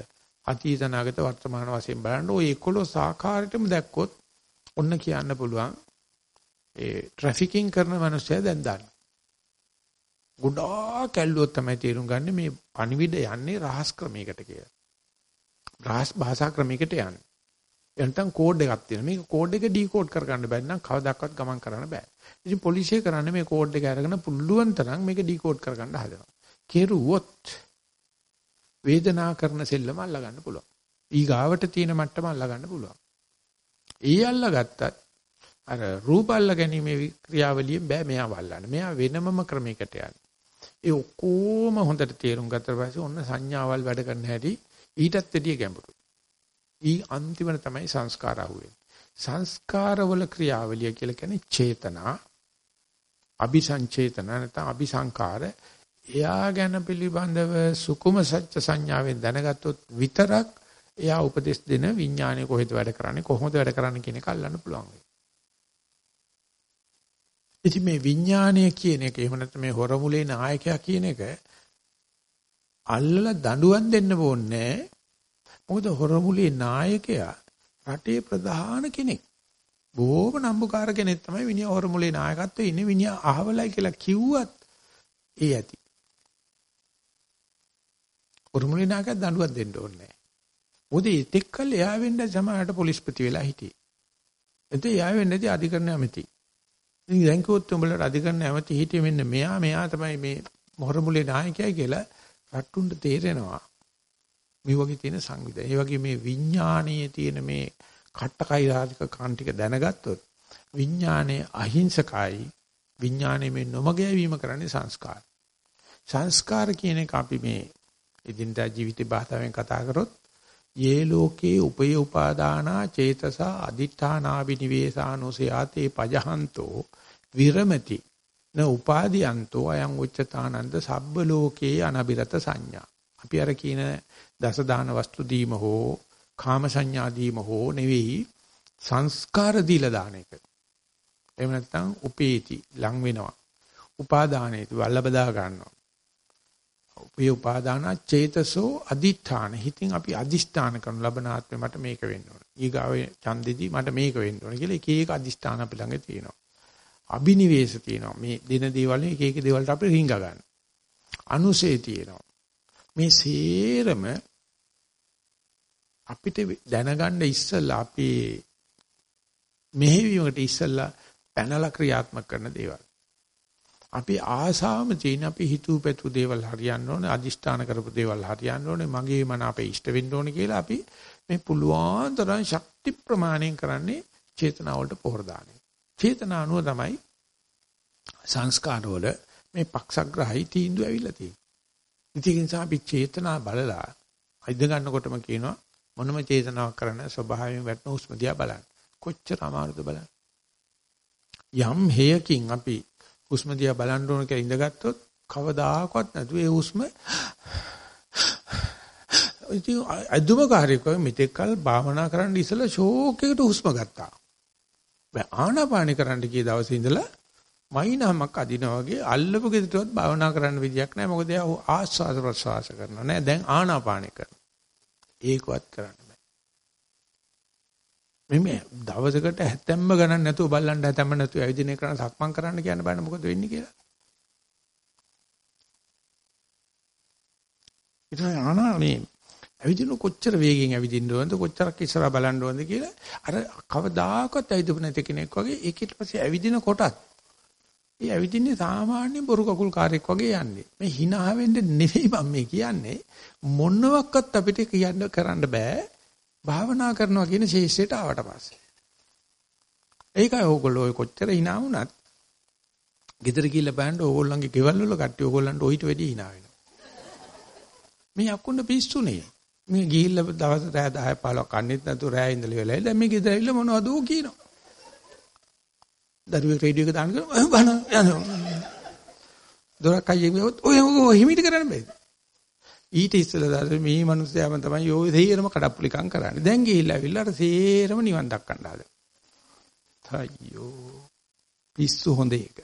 අතීත නාගත වර්තමාන වශයෙන් බලන්න. ওই 11 ආකාරයටම දැක්කොත් ඔන්න කියන්න පුළුවන් ඒ ට්‍රැෆිකින් කරන මිනිස්සයා දැන් දන්න. ගොඩාක් ඇල්ලුවොත් තමයි තේරුම් ගන්න මේ පණිවිඩ යන්නේ රහස් ක්‍රමයකට කියලා. රහස් භාෂා ක්‍රමයකට යන්නේ. එනතම් කෝඩ් එකක් තියෙනවා. මේක කෝඩ් එක ඩිකෝඩ් කරගන්න බැරි නම් කවදාවත් ගමන් කරන්න බෑ. ඉතින් පොලිසිය කරන්නේ මේ කෝඩ් එක අරගෙන පුළුවන් තරම් මේක ඩිකෝඩ් කරගන්න හදනවා. කෙරුවොත් වේදනා කරන සෙල්ලම අල්ල ගන්න පුළුවන්. ඊගාවට තියෙන මට්ටම අල්ල ගන්න පුළුවන්. ඊ අල්ලගත්තත් අර රූප අල්ල ගැනීමේ ක්‍රියාවලියෙන් බෑ මෙයා වල්ලන්න. මෙයා වෙනමම ක්‍රමයකට යන්නේ. ඒ ඔක්කොම හොඳට තේරුම් ගත්තට පස්සේ ඔන්න සංඥාවල් වැඩ කරන්න හැටි ඊටත් වැඩිය ගැඹුරුයි. ඊ අන්තිමට තමයි සංස්කාර අහුවෙන්නේ. සංස්කාරවල ක්‍රියාවලිය කියලා කියන්නේ චේතනා අபிසංචේතන නැත්නම් අபிසංකාර එයා ගැන පිළිබඳව සුකුම සත්‍ය සංඥාවෙන් දැනගත්තොත් විතරක් එයා උපදෙස් දෙන විඥානය කොහෙද වැඩ කරන්නේ කොහොමද වැඩ කරන්නේ කියන එක අල්ලන්න පුළුවන්. ඉතින් මේ විඥානය කියන එක එහෙම නැත්නම් මේ හොරමුලේ නායකයා කියන එක අල්ලලා දඬුවම් දෙන්න ඕනේ මොකද හොරමුලේ නායකයා රටේ ප්‍රධාන කෙනෙක්. බොහොම නම්බුකාර කෙනෙක් තමයි විනය හොරමුලේ නායකත්වයේ ඉන්නේ විනය අහවලයි කියලා කිව්වත් ඒ ඇති. හොරමුලේ නායකයා දඬුවම් දෙන්න ඕනේ නැහැ. මොකද ඒත් එක්කල් එයා වෙන්න සමහරට පොලිස්පති වෙලා හිටියේ. එතේ එයා වෙන්නේදී අධිකරණ ඇමති. ඉතින් දැන් කිව්වොත් උඹලට අධිකරණ ඇමති හිටියේ මෙන්න මෙයා මෙයා තමයි මේ හොරමුලේ නායකයා කියලා රට්ටුන්ට තේරෙනවා. මේ වගේ තියෙන සංවිධානය. ඒ වගේ මේ විඥානයේ තියෙන මේ කට්ටකයිරාධික කාන් ටික දැනගත්තොත් විඥානයේ අහිංසකයි විඥානයේ මේ නොමගෑවීම කරන්නේ සංස්කාර. සංස්කාර කියන එක අපි මේ එදිනදා ජීවිතේ භාෂාවෙන් කතා කරොත් යේ ලෝකේ උපය උපාදානා චේතසා අදිඨානා විනිවේසානුසයාතේ පජහන්තෝ විරමති න උපාදීයන්තෝ අයං උච්චතානන්ද සබ්බ ලෝකේ අනබිරත සංඥා අපි අර කියන දස දාන වස්තු දීම හෝ කාම සංඥා දීම හෝ නෙවෙයි සංස්කාර දීලා දාන එක. එහෙම නැත්නම් උපේති ලං වෙනවා. උපාදානේති වල්ල බදා ගන්නවා. උපේ උපාදාන චේතසෝ අදිඨාන හිතින් අපි අදිෂ්ඨාන කරන ලබනාත්මේ මට මේක වෙන්න ඕන. ඊගාවේ ඡන්දෙදි මට මේක වෙන්න ඕන කියලා එක එක අදිෂ්ඨාන අපි ළඟ තියෙනවා. අබිනිවේෂ තියෙනවා. මේ දින දේවල් එක එක දේවල්ට අපි රිංග ගන්න. අනුසේ තියෙනවා. මේ සේරම අපිට දැනගන්න ඉස්සලා අපි මෙහෙවීමකට ඉස්සලා පැනලා ක්‍රියාත්මක කරන දේවල්. අපි ආසාවම තියෙන අපි හිතුව පැතු දේවල් හරියන්න ඕනේ අදිෂ්ඨාන කරපු දේවල් හරියන්න ඕනේ මගේ මන අපේ ඉෂ්ට වෙන්න ඕනේ කියලා අපි මේ පුළුවන් තරම් ශක්ති ප්‍රමාණයෙන් කරන්නේ චේතනාව වලට පොහොර දාන්නේ. චේතනානුව තමයි සංස්කාරවල මේ පක්ෂග්‍රහයි තීන්දුව ඇවිල්ලා තියෙන්නේ. ඉතින් ඒ නිසා අපි චේතනා බලලා අයිද ගන්නකොටම කියනවා මොනම චේතනාවක් කරන්න ස්වභාවයෙන් වැටෙන හුස්ම දිහා බලන්න. කොච්චර අමාරුද බලන්න. යම් හේයකින් අපි හුස්ම දිහා බලන්න ඕන කියලා ඉඳගත්තොත් කවදාකවත් නැතුව ඒ හුස්ම ඉතින් අදුම කාර්යයක් වගේ මෙතෙක් කල භාවනා කරන්න ඉස්සලා ෂෝක් එකට හුස්ම ගත්තා. බෑ ආනාපානි කරන්න ගිය දවසේ ඉඳලා මයින්හමක් අදිනා වගේ අල්ලපු ගෙදරටවත් භාවනා කරන්න විදියක් නැහැ. මොකද එයා ආස්වාද ප්‍රසවාස කරනවා නෑ. දැන් ආනාපානි කරනවා. ඒකවත් කරන්න බෑ. මෙමෙ දවසකට හැතැම්ම ගණන් නැතුව බල්ලන්ට හැතැම්ම නැතුව ඇවිදින කරන සක්මන් කරන්න කියන්න බෑ මොකද වෙන්නේ කියලා. ඊට ආනා මේ ඇවිදින කොච්චර වේගෙන් ඇවිදින්න ඕනද කොච්චරක් ඉස්සරහා බලන්න ඕනද කියලා අර කවදාකවත් ඇවිදපු නැති කෙනෙක් වගේ ඒකිට පස්සේ ඇවිදින කොටත් ඒ ඇවිදින්නේ සාමාන්‍ය බොරු කකුල් කාර්යයක් වගේ යන්නේ. මේ hina වෙන්න නෙවෙයි මම මේ කියන්නේ. මොනවත් අපිට කියන්න කරන්න බෑ. භාවනා කරනවා කියන ශේෂයට ආවට පස්සේ. ඒකයි ඕගොල්ලෝ ඔය කොච්චර hina වුණත් ගෙදර ගිහිල්ලා බලන්න ඕගොල්ලන්ගේ ගෙවල් වල කට්ටිය ඕගොල්ලන්ට ඔయిత වැඩි hina වෙනවා. මේ අකුණ්ඩ පිස්සුනේ. මේ ගිහිල්ලා දවස් 10 15 කන්නේත් නැතුව රෑ ඉඳලා වෙලා දැන් මේ ගෙදර ඇවිල්ලා මොනවද කියනවා. දරුවෙක් රේඩියෝ එක දාන කරා බන යනවා. දොරක් අයියෙන් ගියොත් ඔය හිමිට කරන්න බෑ. ඊට ඉස්සෙල්ලා දැන් මේ මිනිස්යාම තමයි ඔය තේරම කඩප්පුලිකම් කරන්නේ. දැන් ගිහිල්ලා ඇවිල්ලා අර තේරම නිවන් දක්කන්න ආද. අයියෝ. පිස්සු හොඳ එක.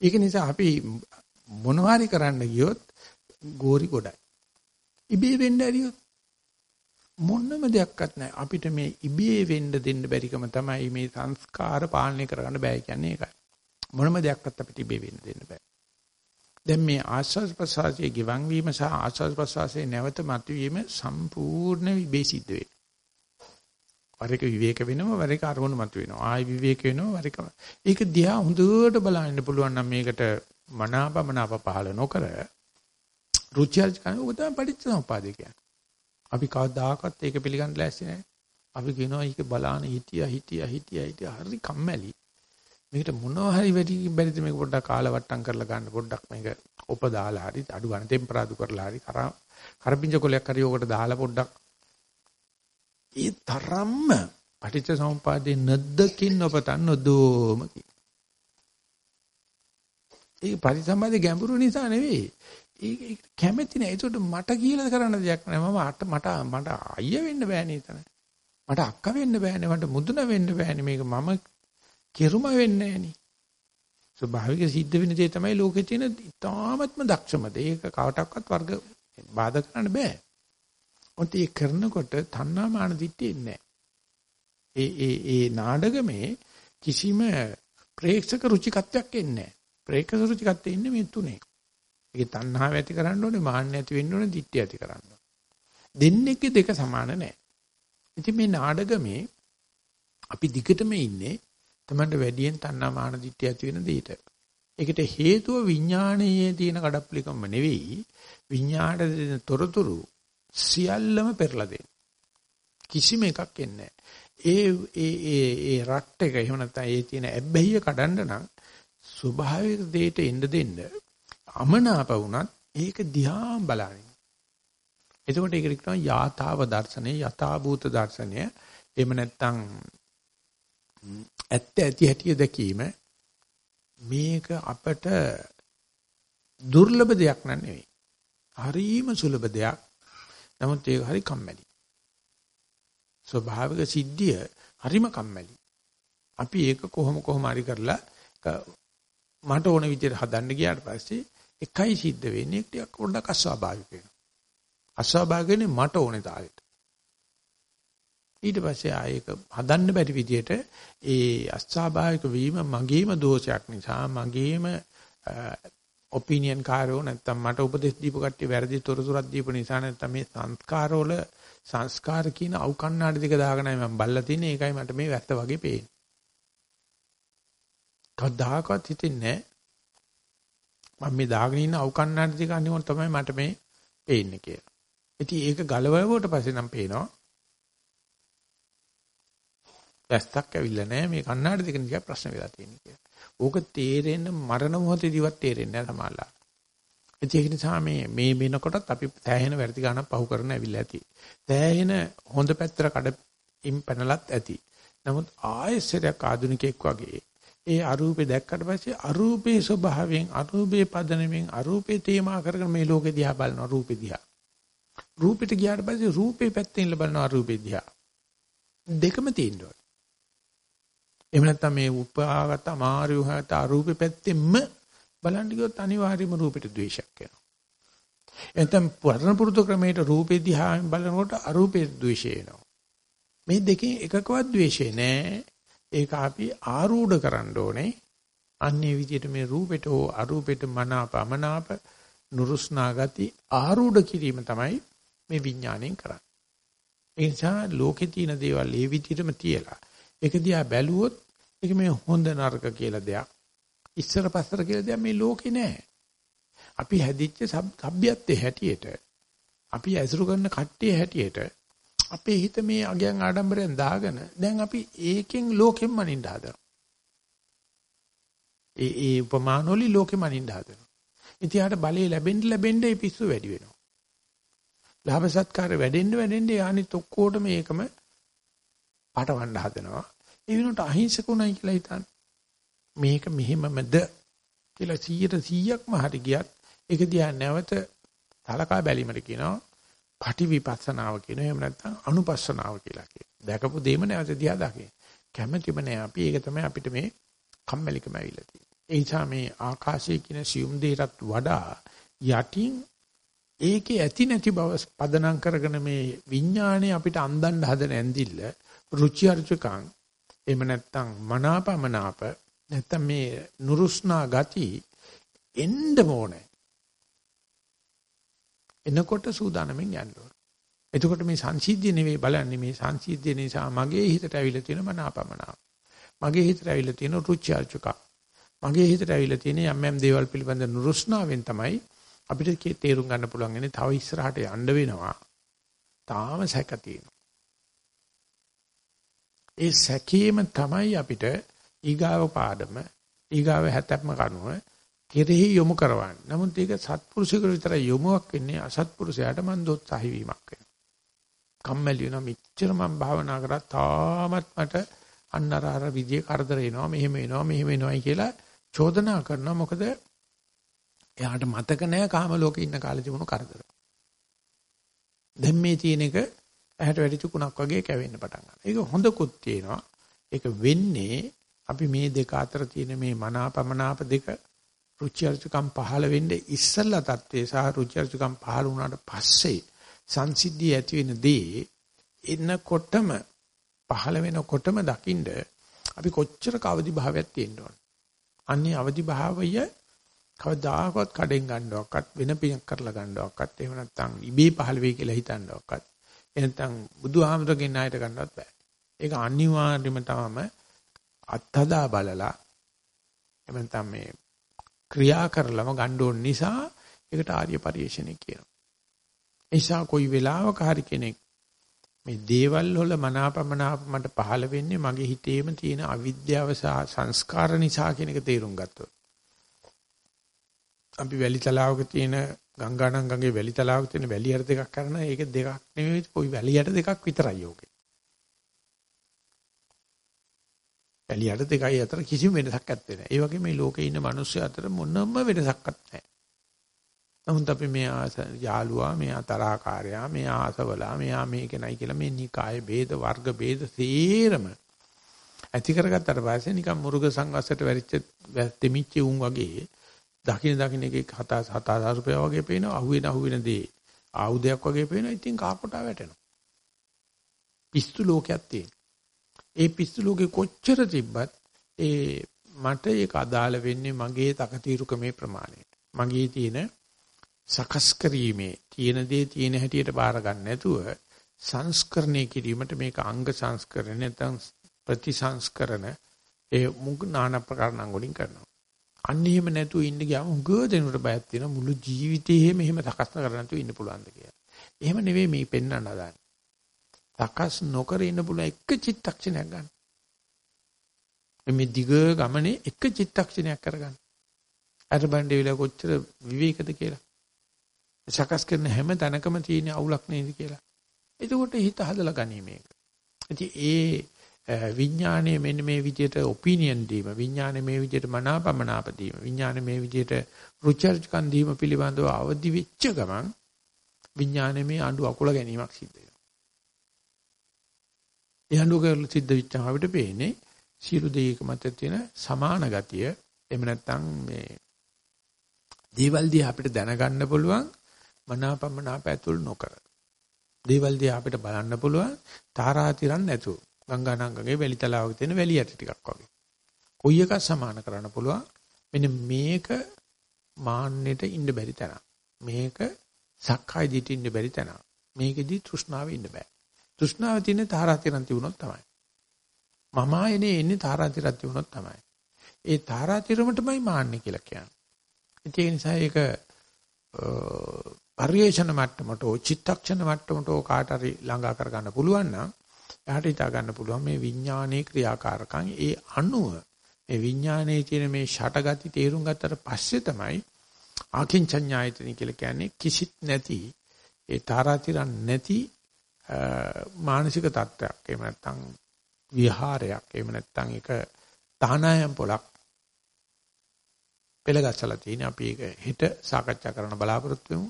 ඒක නිසා අපි මොනවාරි කරන්න ගියොත් ගෝරි ගොඩයි. ඉබේ වෙන්න ඇරියොත් මොනම දෙයක්වත් නැහැ. අපිට මේ ඉබේ වෙන්න දෙන්න බැරිකම තමයි මේ සංස්කාර පාලනය කරගන්න බෑ කියන්නේ ඒකයි. මොනම දෙයක්වත් අපිට ඉබේ වෙන්න දෙන්න බෑ. දැන් මේ ආස්වාද ප්‍රසවාසයේ ගිවන් වීම සහ ආස්වාද ප්‍රසවාසයේ නැවත මතුවීම සම්පූර්ණ විබේ සිද්ධ වෙනවා. වර එක විවේක වෙනවා වර එක අරමුණු මතුවෙනවා. ආයි විවේක වෙනවා වර එක. ඒක දිහා හොඳට බලන්න පුළුවන් නම් මේකට මනාපමනාප පහල නොකර රුචියල් කන ඔබ තමයි පටිච්චසමුපාදේ කියන්නේ. අපි කවදාකවත් ඒක පිළිගන්න ලෑස්ති නැහැ. අපි කියනවා ඒක බලාන හිටියා හිටියා හිටියා හිටියා හරි කම්මැලි. මේකට මොනවා හරි වැඩි බැරිද මේක පොඩ්ඩක් කාලවට්ටම් කරලා ගන්න පොඩ්ඩක් මේක ඔප දාලා හරි අඩු ගන්න ටෙම්පරාදු කරලා හරි කර කරපිංච කොලයක් හරි ඕකට දාලා පොඩ්ඩක් ඒ තරම්ම පටිච්ච සමුපාදේ නැද්දකින් ඔපතන් නොදෝමකි. ඒ පරිසම්පාදේ ගැඹුරු නිසා නෙවෙයි. ඒක කැමැති නෑ. ඒකට මට කියලා කරන්න දෙයක් නෑ. මම අට මට මට අයියා වෙන්න බෑනේ එතන. මට අක්කා වෙන්න බෑනේ. මට මුදුන වෙන්න බෑනේ. මේක මම කෙරුම වෙන්නේ නෑනේ. ස්වභාවික සිද්ධ වෙන දේ තමයි ලෝකේ තියෙන ඉතාමත්ම දක්ෂම දේ. ඒක කවටක්වත් වර්ග බාධා කරන්න බෑ. ඔන්ට ඒ කරනකොට තණ්හා මාන දිත්තේ නැහැ. ඒ ඒ ඒ නාඩගමේ කිසිම ප්‍රේක්ෂක රුචිකත්වයක් එන්නේ නැහැ. ප්‍රේක්ෂක රුචිකත්වයේ ඉන්නේ මේ තුනේ. ඒකේ තණ්හාව ඇති කරන්න ඕනේ, මාන්න ඇති වෙන්න ඕනේ, ditthි ඇති කරන්න ඕනේ. දෙන්නේක දෙක සමාන නැහැ. ඉතින් මේ නාඩගමේ අපි දිගටම ඉන්නේ තමන්ට වැඩියෙන් තණ්හා මාන ditthි ඇති වෙන දෙයට. ඒකට හේතුව විඥානයේ තියෙන කඩප්පුලිකම නෙවෙයි විඥාණයට දෙන තොරතුරු සියල්ලම පෙරලා දෙන්න. කිසිම එකක් එන්නේ ඒ ඒ ඒ ඒ රට් එක එහෙම නැත්නම් ඒ තියෙන ඇබ්බැහිය කඩන්න නම් ස්වභාවික දෙයට එන්න දෙන්න අමනාප වුණත් ඒක දිහා බලන්න. එතකොට ඒකට කියනවා යථාව දර්ශනේ යථාභූත දර්ශනය. එහෙම නැත්නම් ඇත්ත ඇති හැටි දැකීම මේක අපට දුර්ලභ දෙයක් නෙවෙයි. හරීම සුලභ දෙයක්. නමුත් ඒක හරි කම්මැලි. ස්වභාවික සිද්ධිය හරිම කම්මැලි. අපි ඒක කොහොම කොහොම හරි කරලා මට ඕන විදිහට හදන්න ගියාට පස්සේ එකයි සිද්ධ වෙන්නේ ටිකක් පොඩ්ඩක් අස්වාභාවික වෙනවා. අස්වාභාවික වෙන්නේ මට ඕනේ තාලෙට. ඊට පස්සේ ආයක හදන්න බැරි විදිහට ඒ අස්වාභාවික වීම මගේම දෝෂයක් නිසා මගේම ඔපිනියන් කාරෝ නැත්තම් මට උපදෙස් දීපු කට්ටිය වැරදි තොරතුරක් දීපු නිසා නැත්තම් මේ සංස්කාරවල සංස්කාර කියන අවකන්නාඩි දෙක දාගෙනයි මම බල්ලා තින්නේ ඒකයි මට මේ වැත්ත වගේ පේන්නේ. කවදාකවත් හිතෙන්නේ මම මේ දාගෙන ඉන්න අවකන්නාඩි දෙක අනිවාර්ය තමයි මට මේ පේන්නේ කියලා. ඉතින් ඒක ගලවුවට පස්සේ නම් පේනවා වැස්සක් ඇවිල්ලා නැහැ මේ කන්නාඩි දෙක නිකන් ප්‍රශ්න වෙලා තියෙන්නේ කියලා. ඕක තේරෙන්න මරණ මොහොතේදීවත් තේරෙන්නේ නැහැ සමහරලා. ඒක නිසා මේ මේ වෙනකොටත් අපි සෑහෙන වැඩි ගණන් පහු කරන ඇවිල්ලා ඇති. සෑහෙන හොඳ පැත්තට කඩින් පැනලත් ඇති. නමුත් ආයෙසරයක් ආධුනිකෙක් වගේ ඒ අරූපේ දැක්කට පස්සේ අරූපේ ස්වභාවයෙන් අරූපේ පදනමෙන් අරූපේ තේමා කරගෙන මේ ලෝකෙ දිහා බලනවා රූපෙ දිහා. රූපෙට ගියාට පස්සේ රූපේ පැත්තෙන් බලනවා අරූපෙ දිහා. දෙකම තියෙනවා. එහෙම නැත්නම් මේ උපාගත අමාරු හත අරූපේ පැත්තෙන්ම බලන්න ගියොත් අනිවාර්යයෙන්ම රූපෙට ද්වේෂයක් එනවා. එතෙන් පරණ පුරුදු ක්‍රමයට රූපේ දිහා බලනකොට අරූපේ ද්වේෂය එනවා. මේ දෙකෙන් එකකවත් ද්වේෂේ නෑ. ඒක අපි ආරූඪ කරන්න ඕනේ. අන්නේ විදිහට මේ රූපෙට හෝ අරූපෙට මනාප අමනාප නුරුස්නා ගති ආරූඪ කිරීම තමයි මේ විඥාණයෙන් කරන්නේ. ඒ නිසා ලෝකේ තියෙන දේවල් ඒ විදිහටම තියලා ඒක දිහා බැලුවොත් ඒක මේ හොඳ නරක කියලා දෙයක්. ඉස්සර පස්සර කියලා දෙයක් මේ ලෝකේ නැහැ. අපි හැදිච්ච සભ્યත්වයේ හැටියට අපි ඇසුරු කරන කට්ටිය හැටියට අපේ හිත මේ අගයන් ආඩම්බරයෙන් දාගෙන දැන් අපි ඒකෙන් ලෝකෙම මනින්න හදනවා. ඒ ඒ උපමානෝලි ලෝකෙම මනින්න හදනවා. ඉතියාට බලය ලැබෙන්න ලැබෙන්න ඒ පිස්සු වැඩි වෙනවා. ලාභ සත්කාර වැඩෙන්න වැඩෙන්න යානිත් ඔක්කොටම මේකම පටවන්න හදනවා. ඒ වෙනුවට අහිංසකුණයි කියලා හිතන්න. මේක මෙහෙමමද කියලා 100%ක්ම හරි ගියත් ඒක දිහා නැවත තලකා බැලීමට කියනවා පටි විපස්සනාව කියනවා. එහෙම නැත්නම් අනුපස්සනාව කියලා කියනවා. දැකපු දෙයම නැවත දිහා දකින්න. කැමැතිම නෑ අපි ඒක තමයි අපිට මේ කම්මැලිකම ඇවිල්ලා තියෙන්නේ. ඒ නිසා මේ ආකාශයේ කියන සියුම් දෙයටත් වඩා යටින් ඒකේ ඇති නැති බව පදනම් කරගෙන මේ විඥාණය අපිට අන්දන්න හදන ඇඳිල්ල රුචි අරුචිකං එහෙම නැත්නම් මනාපමනාප නැත්නම් මේ නුරුස්නා ගති එන්න ඕනේ. එනකොට සූදානම්ෙන් යන්න ඕනේ. එතකොට මේ සංසිද්ධිය නෙවෙයි බලන්නේ මේ සංසිද්ධිය නිසා මගේ හිතට ඇවිල්ලා තියෙන මනාපමනාප. මගේ හිතට ඇවිල්ලා තියෙන රුචි අරුචිකං. මගේ හිතට ඇවිල්ලා තියෙන යම් යම් දේවල් පිළිබඳ නුරුස්නාවෙන් තමයි අපිට තේරුම් ගන්න පුළුවන් ඉන්නේ තව ඉස්සරහට යන්න වෙනවා. තාම සැක තියෙනවා. ඒ සැකීම තමයි අපිට ඊගාව පාඩම ඊගාව හැතැප්ම කනුව කෙරෙහි යොමු කරවන්නේ. නමුත් ඒක සත්පුරුෂයෙකුට විතරයි යොමුවක් වෙන්නේ අසත්පුරුෂයාට මන් දොස්සහි වීමක් වෙනවා. කම්මැලි වෙනවා මෙච්චර මම භාවනා කරා තාමත් මට අන්න අර අර විදිය කරදර එනවා මෙහෙම එනවා මෙහෙම එනවායි කියලා චෝදනා කරනවා මොකද එයාට මතක නැහැ කාම ලෝකේ ඉන්න කාලේ තිබුණු කරදර. දැන් මේ තියෙන එක ඇහැට වැටිච්ච කුණක් වගේ කැවෙන්න පටන් ගන්නවා. ඒක හොඳකුත් තියෙනවා. ඒක වෙන්නේ අපි මේ දෙක අතර තියෙන මේ මනාපමනාප දෙක රුචි අරුචිකම් පහළ වෙන්නේ ඉස්සල්ලා தත්ත්වේ සහ රුචි අරුචිකම් පහළ වුණාට පස්සේ සංසිද්ධිය ඇති වෙන දේ එන්නකොටම පහළ වෙනකොටම දකින්න අපි කොච්චර කවදි භාවයක් තියෙන්න ඕන. අන්නේ අවදි භාවය කවදාකවත් කඩෙන් ගන්නවක්වත් වෙන පිනක් කරලා ගන්නවක්වත් එහෙම නැත්නම් ඉබේ පහළ වෙයි කියලා හිතන්නවක්වත් එනතන් බුදුහාමුදුරගෙන් ණයට ගන්නවත් බෑ. ඒක අනිවාර්යයෙන්ම තමම අත්හදා බලලා එමෙතන මේ ක්‍රියා කරලම ගන්න ඕන නිසා ඒකට ආර්ය පරිශ්‍රණය කියනවා. එයිසා કોઈ වෙලාවක හරි කෙනෙක් මේ දේවල් වල මනාපමනාප මට පහළ වෙන්නේ මගේ හිතේම තියෙන අවිද්‍යාව සහ සංස්කාර නිසා කියන එක තේරුම් ගත්තොත්. අපි වැලි තලාවක තියෙන ගංගානම් ගඟේ වැලි තලාවක තියෙන වැලි හර දෙකක් කරන ඒක දෙකක් නෙවෙයි පොයි වැලි යට දෙකක් විතරයි ඕකේ. වැලි යට දෙකයි අතර කිසිම වෙනසක් නැත්තේ නෑ. ඒ වගේ මේ ලෝකේ ඉන්න මිනිස්සු අතර මොනම වෙනසක්වත් නැහැ. නමුත් අපි මේ යාළුවා, මේ තරහකාරයා, මේ ආසවලා, මෙයා මේක නයි කියලා මේ නිකාය ભેද, වර්ග ભેද සේරම ඇති කරගත්තට පස්සේ නිකන් මුර්ග සංවස්සට වැරිච්ච දෙමිච්ච උන් වගේ දකින දකින එකේ 7000 රුපියල් වගේ පේනවා අහුවෙන අහුවෙන දේ ආයුධයක් වගේ පේනවා ඉතින් කාකොටා වැටෙනවා පිස්සු ලෝකයක් තියෙන ඒ පිස්සු ලෝකේ කොච්චර තිබ්බත් ඒ මට ඒක අදාළ වෙන්නේ මගේ තකතිරුකමේ ප්‍රමාණයට මගේ තියෙන සකස් කිරීමේ තියෙන දේ තියෙන හැටියට බාර ගන්න නැතුව සංස්කරණය කිරීමට මේක අංග සංස්කරණ නැත්නම් ප්‍රතිසංස්කරණ ඒ මුග නාන ප්‍රකාර නම් වලින් කරනවා. අන්න එහෙම නැතුව ඉන්න ගියාම උග දෙනුට බයක් තියෙන මුළු ජීවිතේම එහෙම සකස් කරන්න නැතුව ඉන්න පුළුවන්ද කියලා. එහෙම නෙවෙයි මේ පෙන්වන්න හදාන්නේ. සකස් නොකර ඉන්න පුළුවන් එක චිත්තක්ෂණයක් ගන්න. මේ දිග ගමනේ එක චිත්තක්ෂණයක් කරගන්න. අර බණ්ඩේ විලා කොච්චර විවේකද කියලා. සකස් කරන හැම තැනකම තියෙන අවුලක් නේද කියලා. එතකොට හිත හදලා ගනී මේක. ඉතින් ඒ විඥානයේ මෙන්න මේ විදිහට ඔපිනියන් දීම විඥානයේ මේ විදිහට මනාපමනාප දීම විඥානයේ මේ විදිහට රුචර්ජකන් දීම පිළිබඳව අවදි වෙච්ච ගමන් විඥානයේ මේ අඬු අකුල ගැනීමක් සිද්ධ වෙනවා. ඒ අඬු කරලා සිද්ධ වෙච්චම අපිට පේන්නේ සියලු දෙයක මත තියෙන සමාන ගතිය එහෙම නැත්නම් මේ දේවල් දිහා අපිට දැනගන්න පුළුවන් මනාපමනාප ඇතුල් නොකර. දේවල් දිහා අපිට බලන්න පුළුවන් තාරාතිරන් නැතුව. ගංගානංගගේ වැලි තලාවක තියෙන වැලි ඇට ටිකක් වගේ. කොයි එකක් සමාන කරන්න පුළුවන්. මෙන්න මේක මාන්නෙට ඉන්න බැරි තැන. මේක සක්කාය දිටි ඉන්න බැරි තැන. මේකෙදි තෘෂ්ණාවෙ ඉන්න බෑ. තෘෂ්ණාව තියෙන්නේ තාරාතිරන් තිබුණොත් තමයි. මම ආයනේ එන්නේ තාරාතිරන් තිබුණොත් තමයි. ඒ තාරාතිරමටමයි මාන්නේ කියලා කියන්නේ. ඒ නිසා ඒක පරිේශන මට්ටමට චිත්තක්ෂණ මට්ටමට කාට හරි ළඟා කරගන්න පුළුවන් නම් එයාට හිතා ගන්න පුළුවන් මේ විඥානයේ ක්‍රියාකාරකම් ඒ අණුව මේ විඥානයේ තියෙන මේ ෂටගති තේරුම් ගත්තට පස්සේ තමයි ආකින්චඤ්ඤායතන කියලා කියන්නේ කිසිත් නැති ඒ තාරාතිරන් නැති මානසික තත්ත්වයක් එහෙම නැත්නම් විහාරයක් එහෙම නැත්නම් ඒක තහනායම් පොලක් පෙළගස්සලා තියෙන අපි ඒක හෙට සාකච්ඡා කරන්න බලාපොරොත්තු වෙමු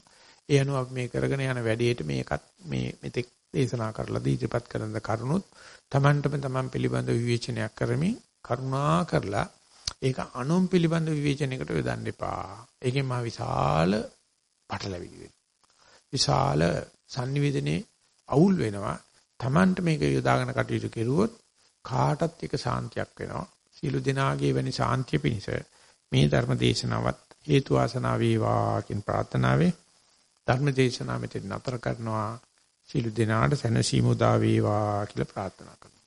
ඒ අනුව අපි මේ කරගෙන යන වැඩේට මේකත් මේ මෙතෙක් දේශනා කරලා දීපත් කරන කරුණුත් Tamanටම Taman පිළිබඳ විවේචනයක් කරමින් කරුණා කරලා ඒක අනුන් පිළිබඳ විවේචනයකට යොදන්න එපා. ඒකෙන් මා විශාල පටලැවිලි වෙනවා. විශාල sannivedanaye අවුල් වෙනවා. Tamanට මේක යොදාගෙන කටයුතු කෙරුවොත් කාටත් එක සාන්තියක් වෙනවා. සියලු දෙනාගේ වැනි සාන්තිය පිණිස මේ ධර්ම දේශනාවත් හේතු වාසනා වේවා කියන ප්‍රාර්ථනාවෙන් ධර්ම දේශනාව මෙතන නතර කරනවා. සියලු දෙනාට සැනසීම උදා වේවා කියලා ප්‍රාර්ථනා කරනවා.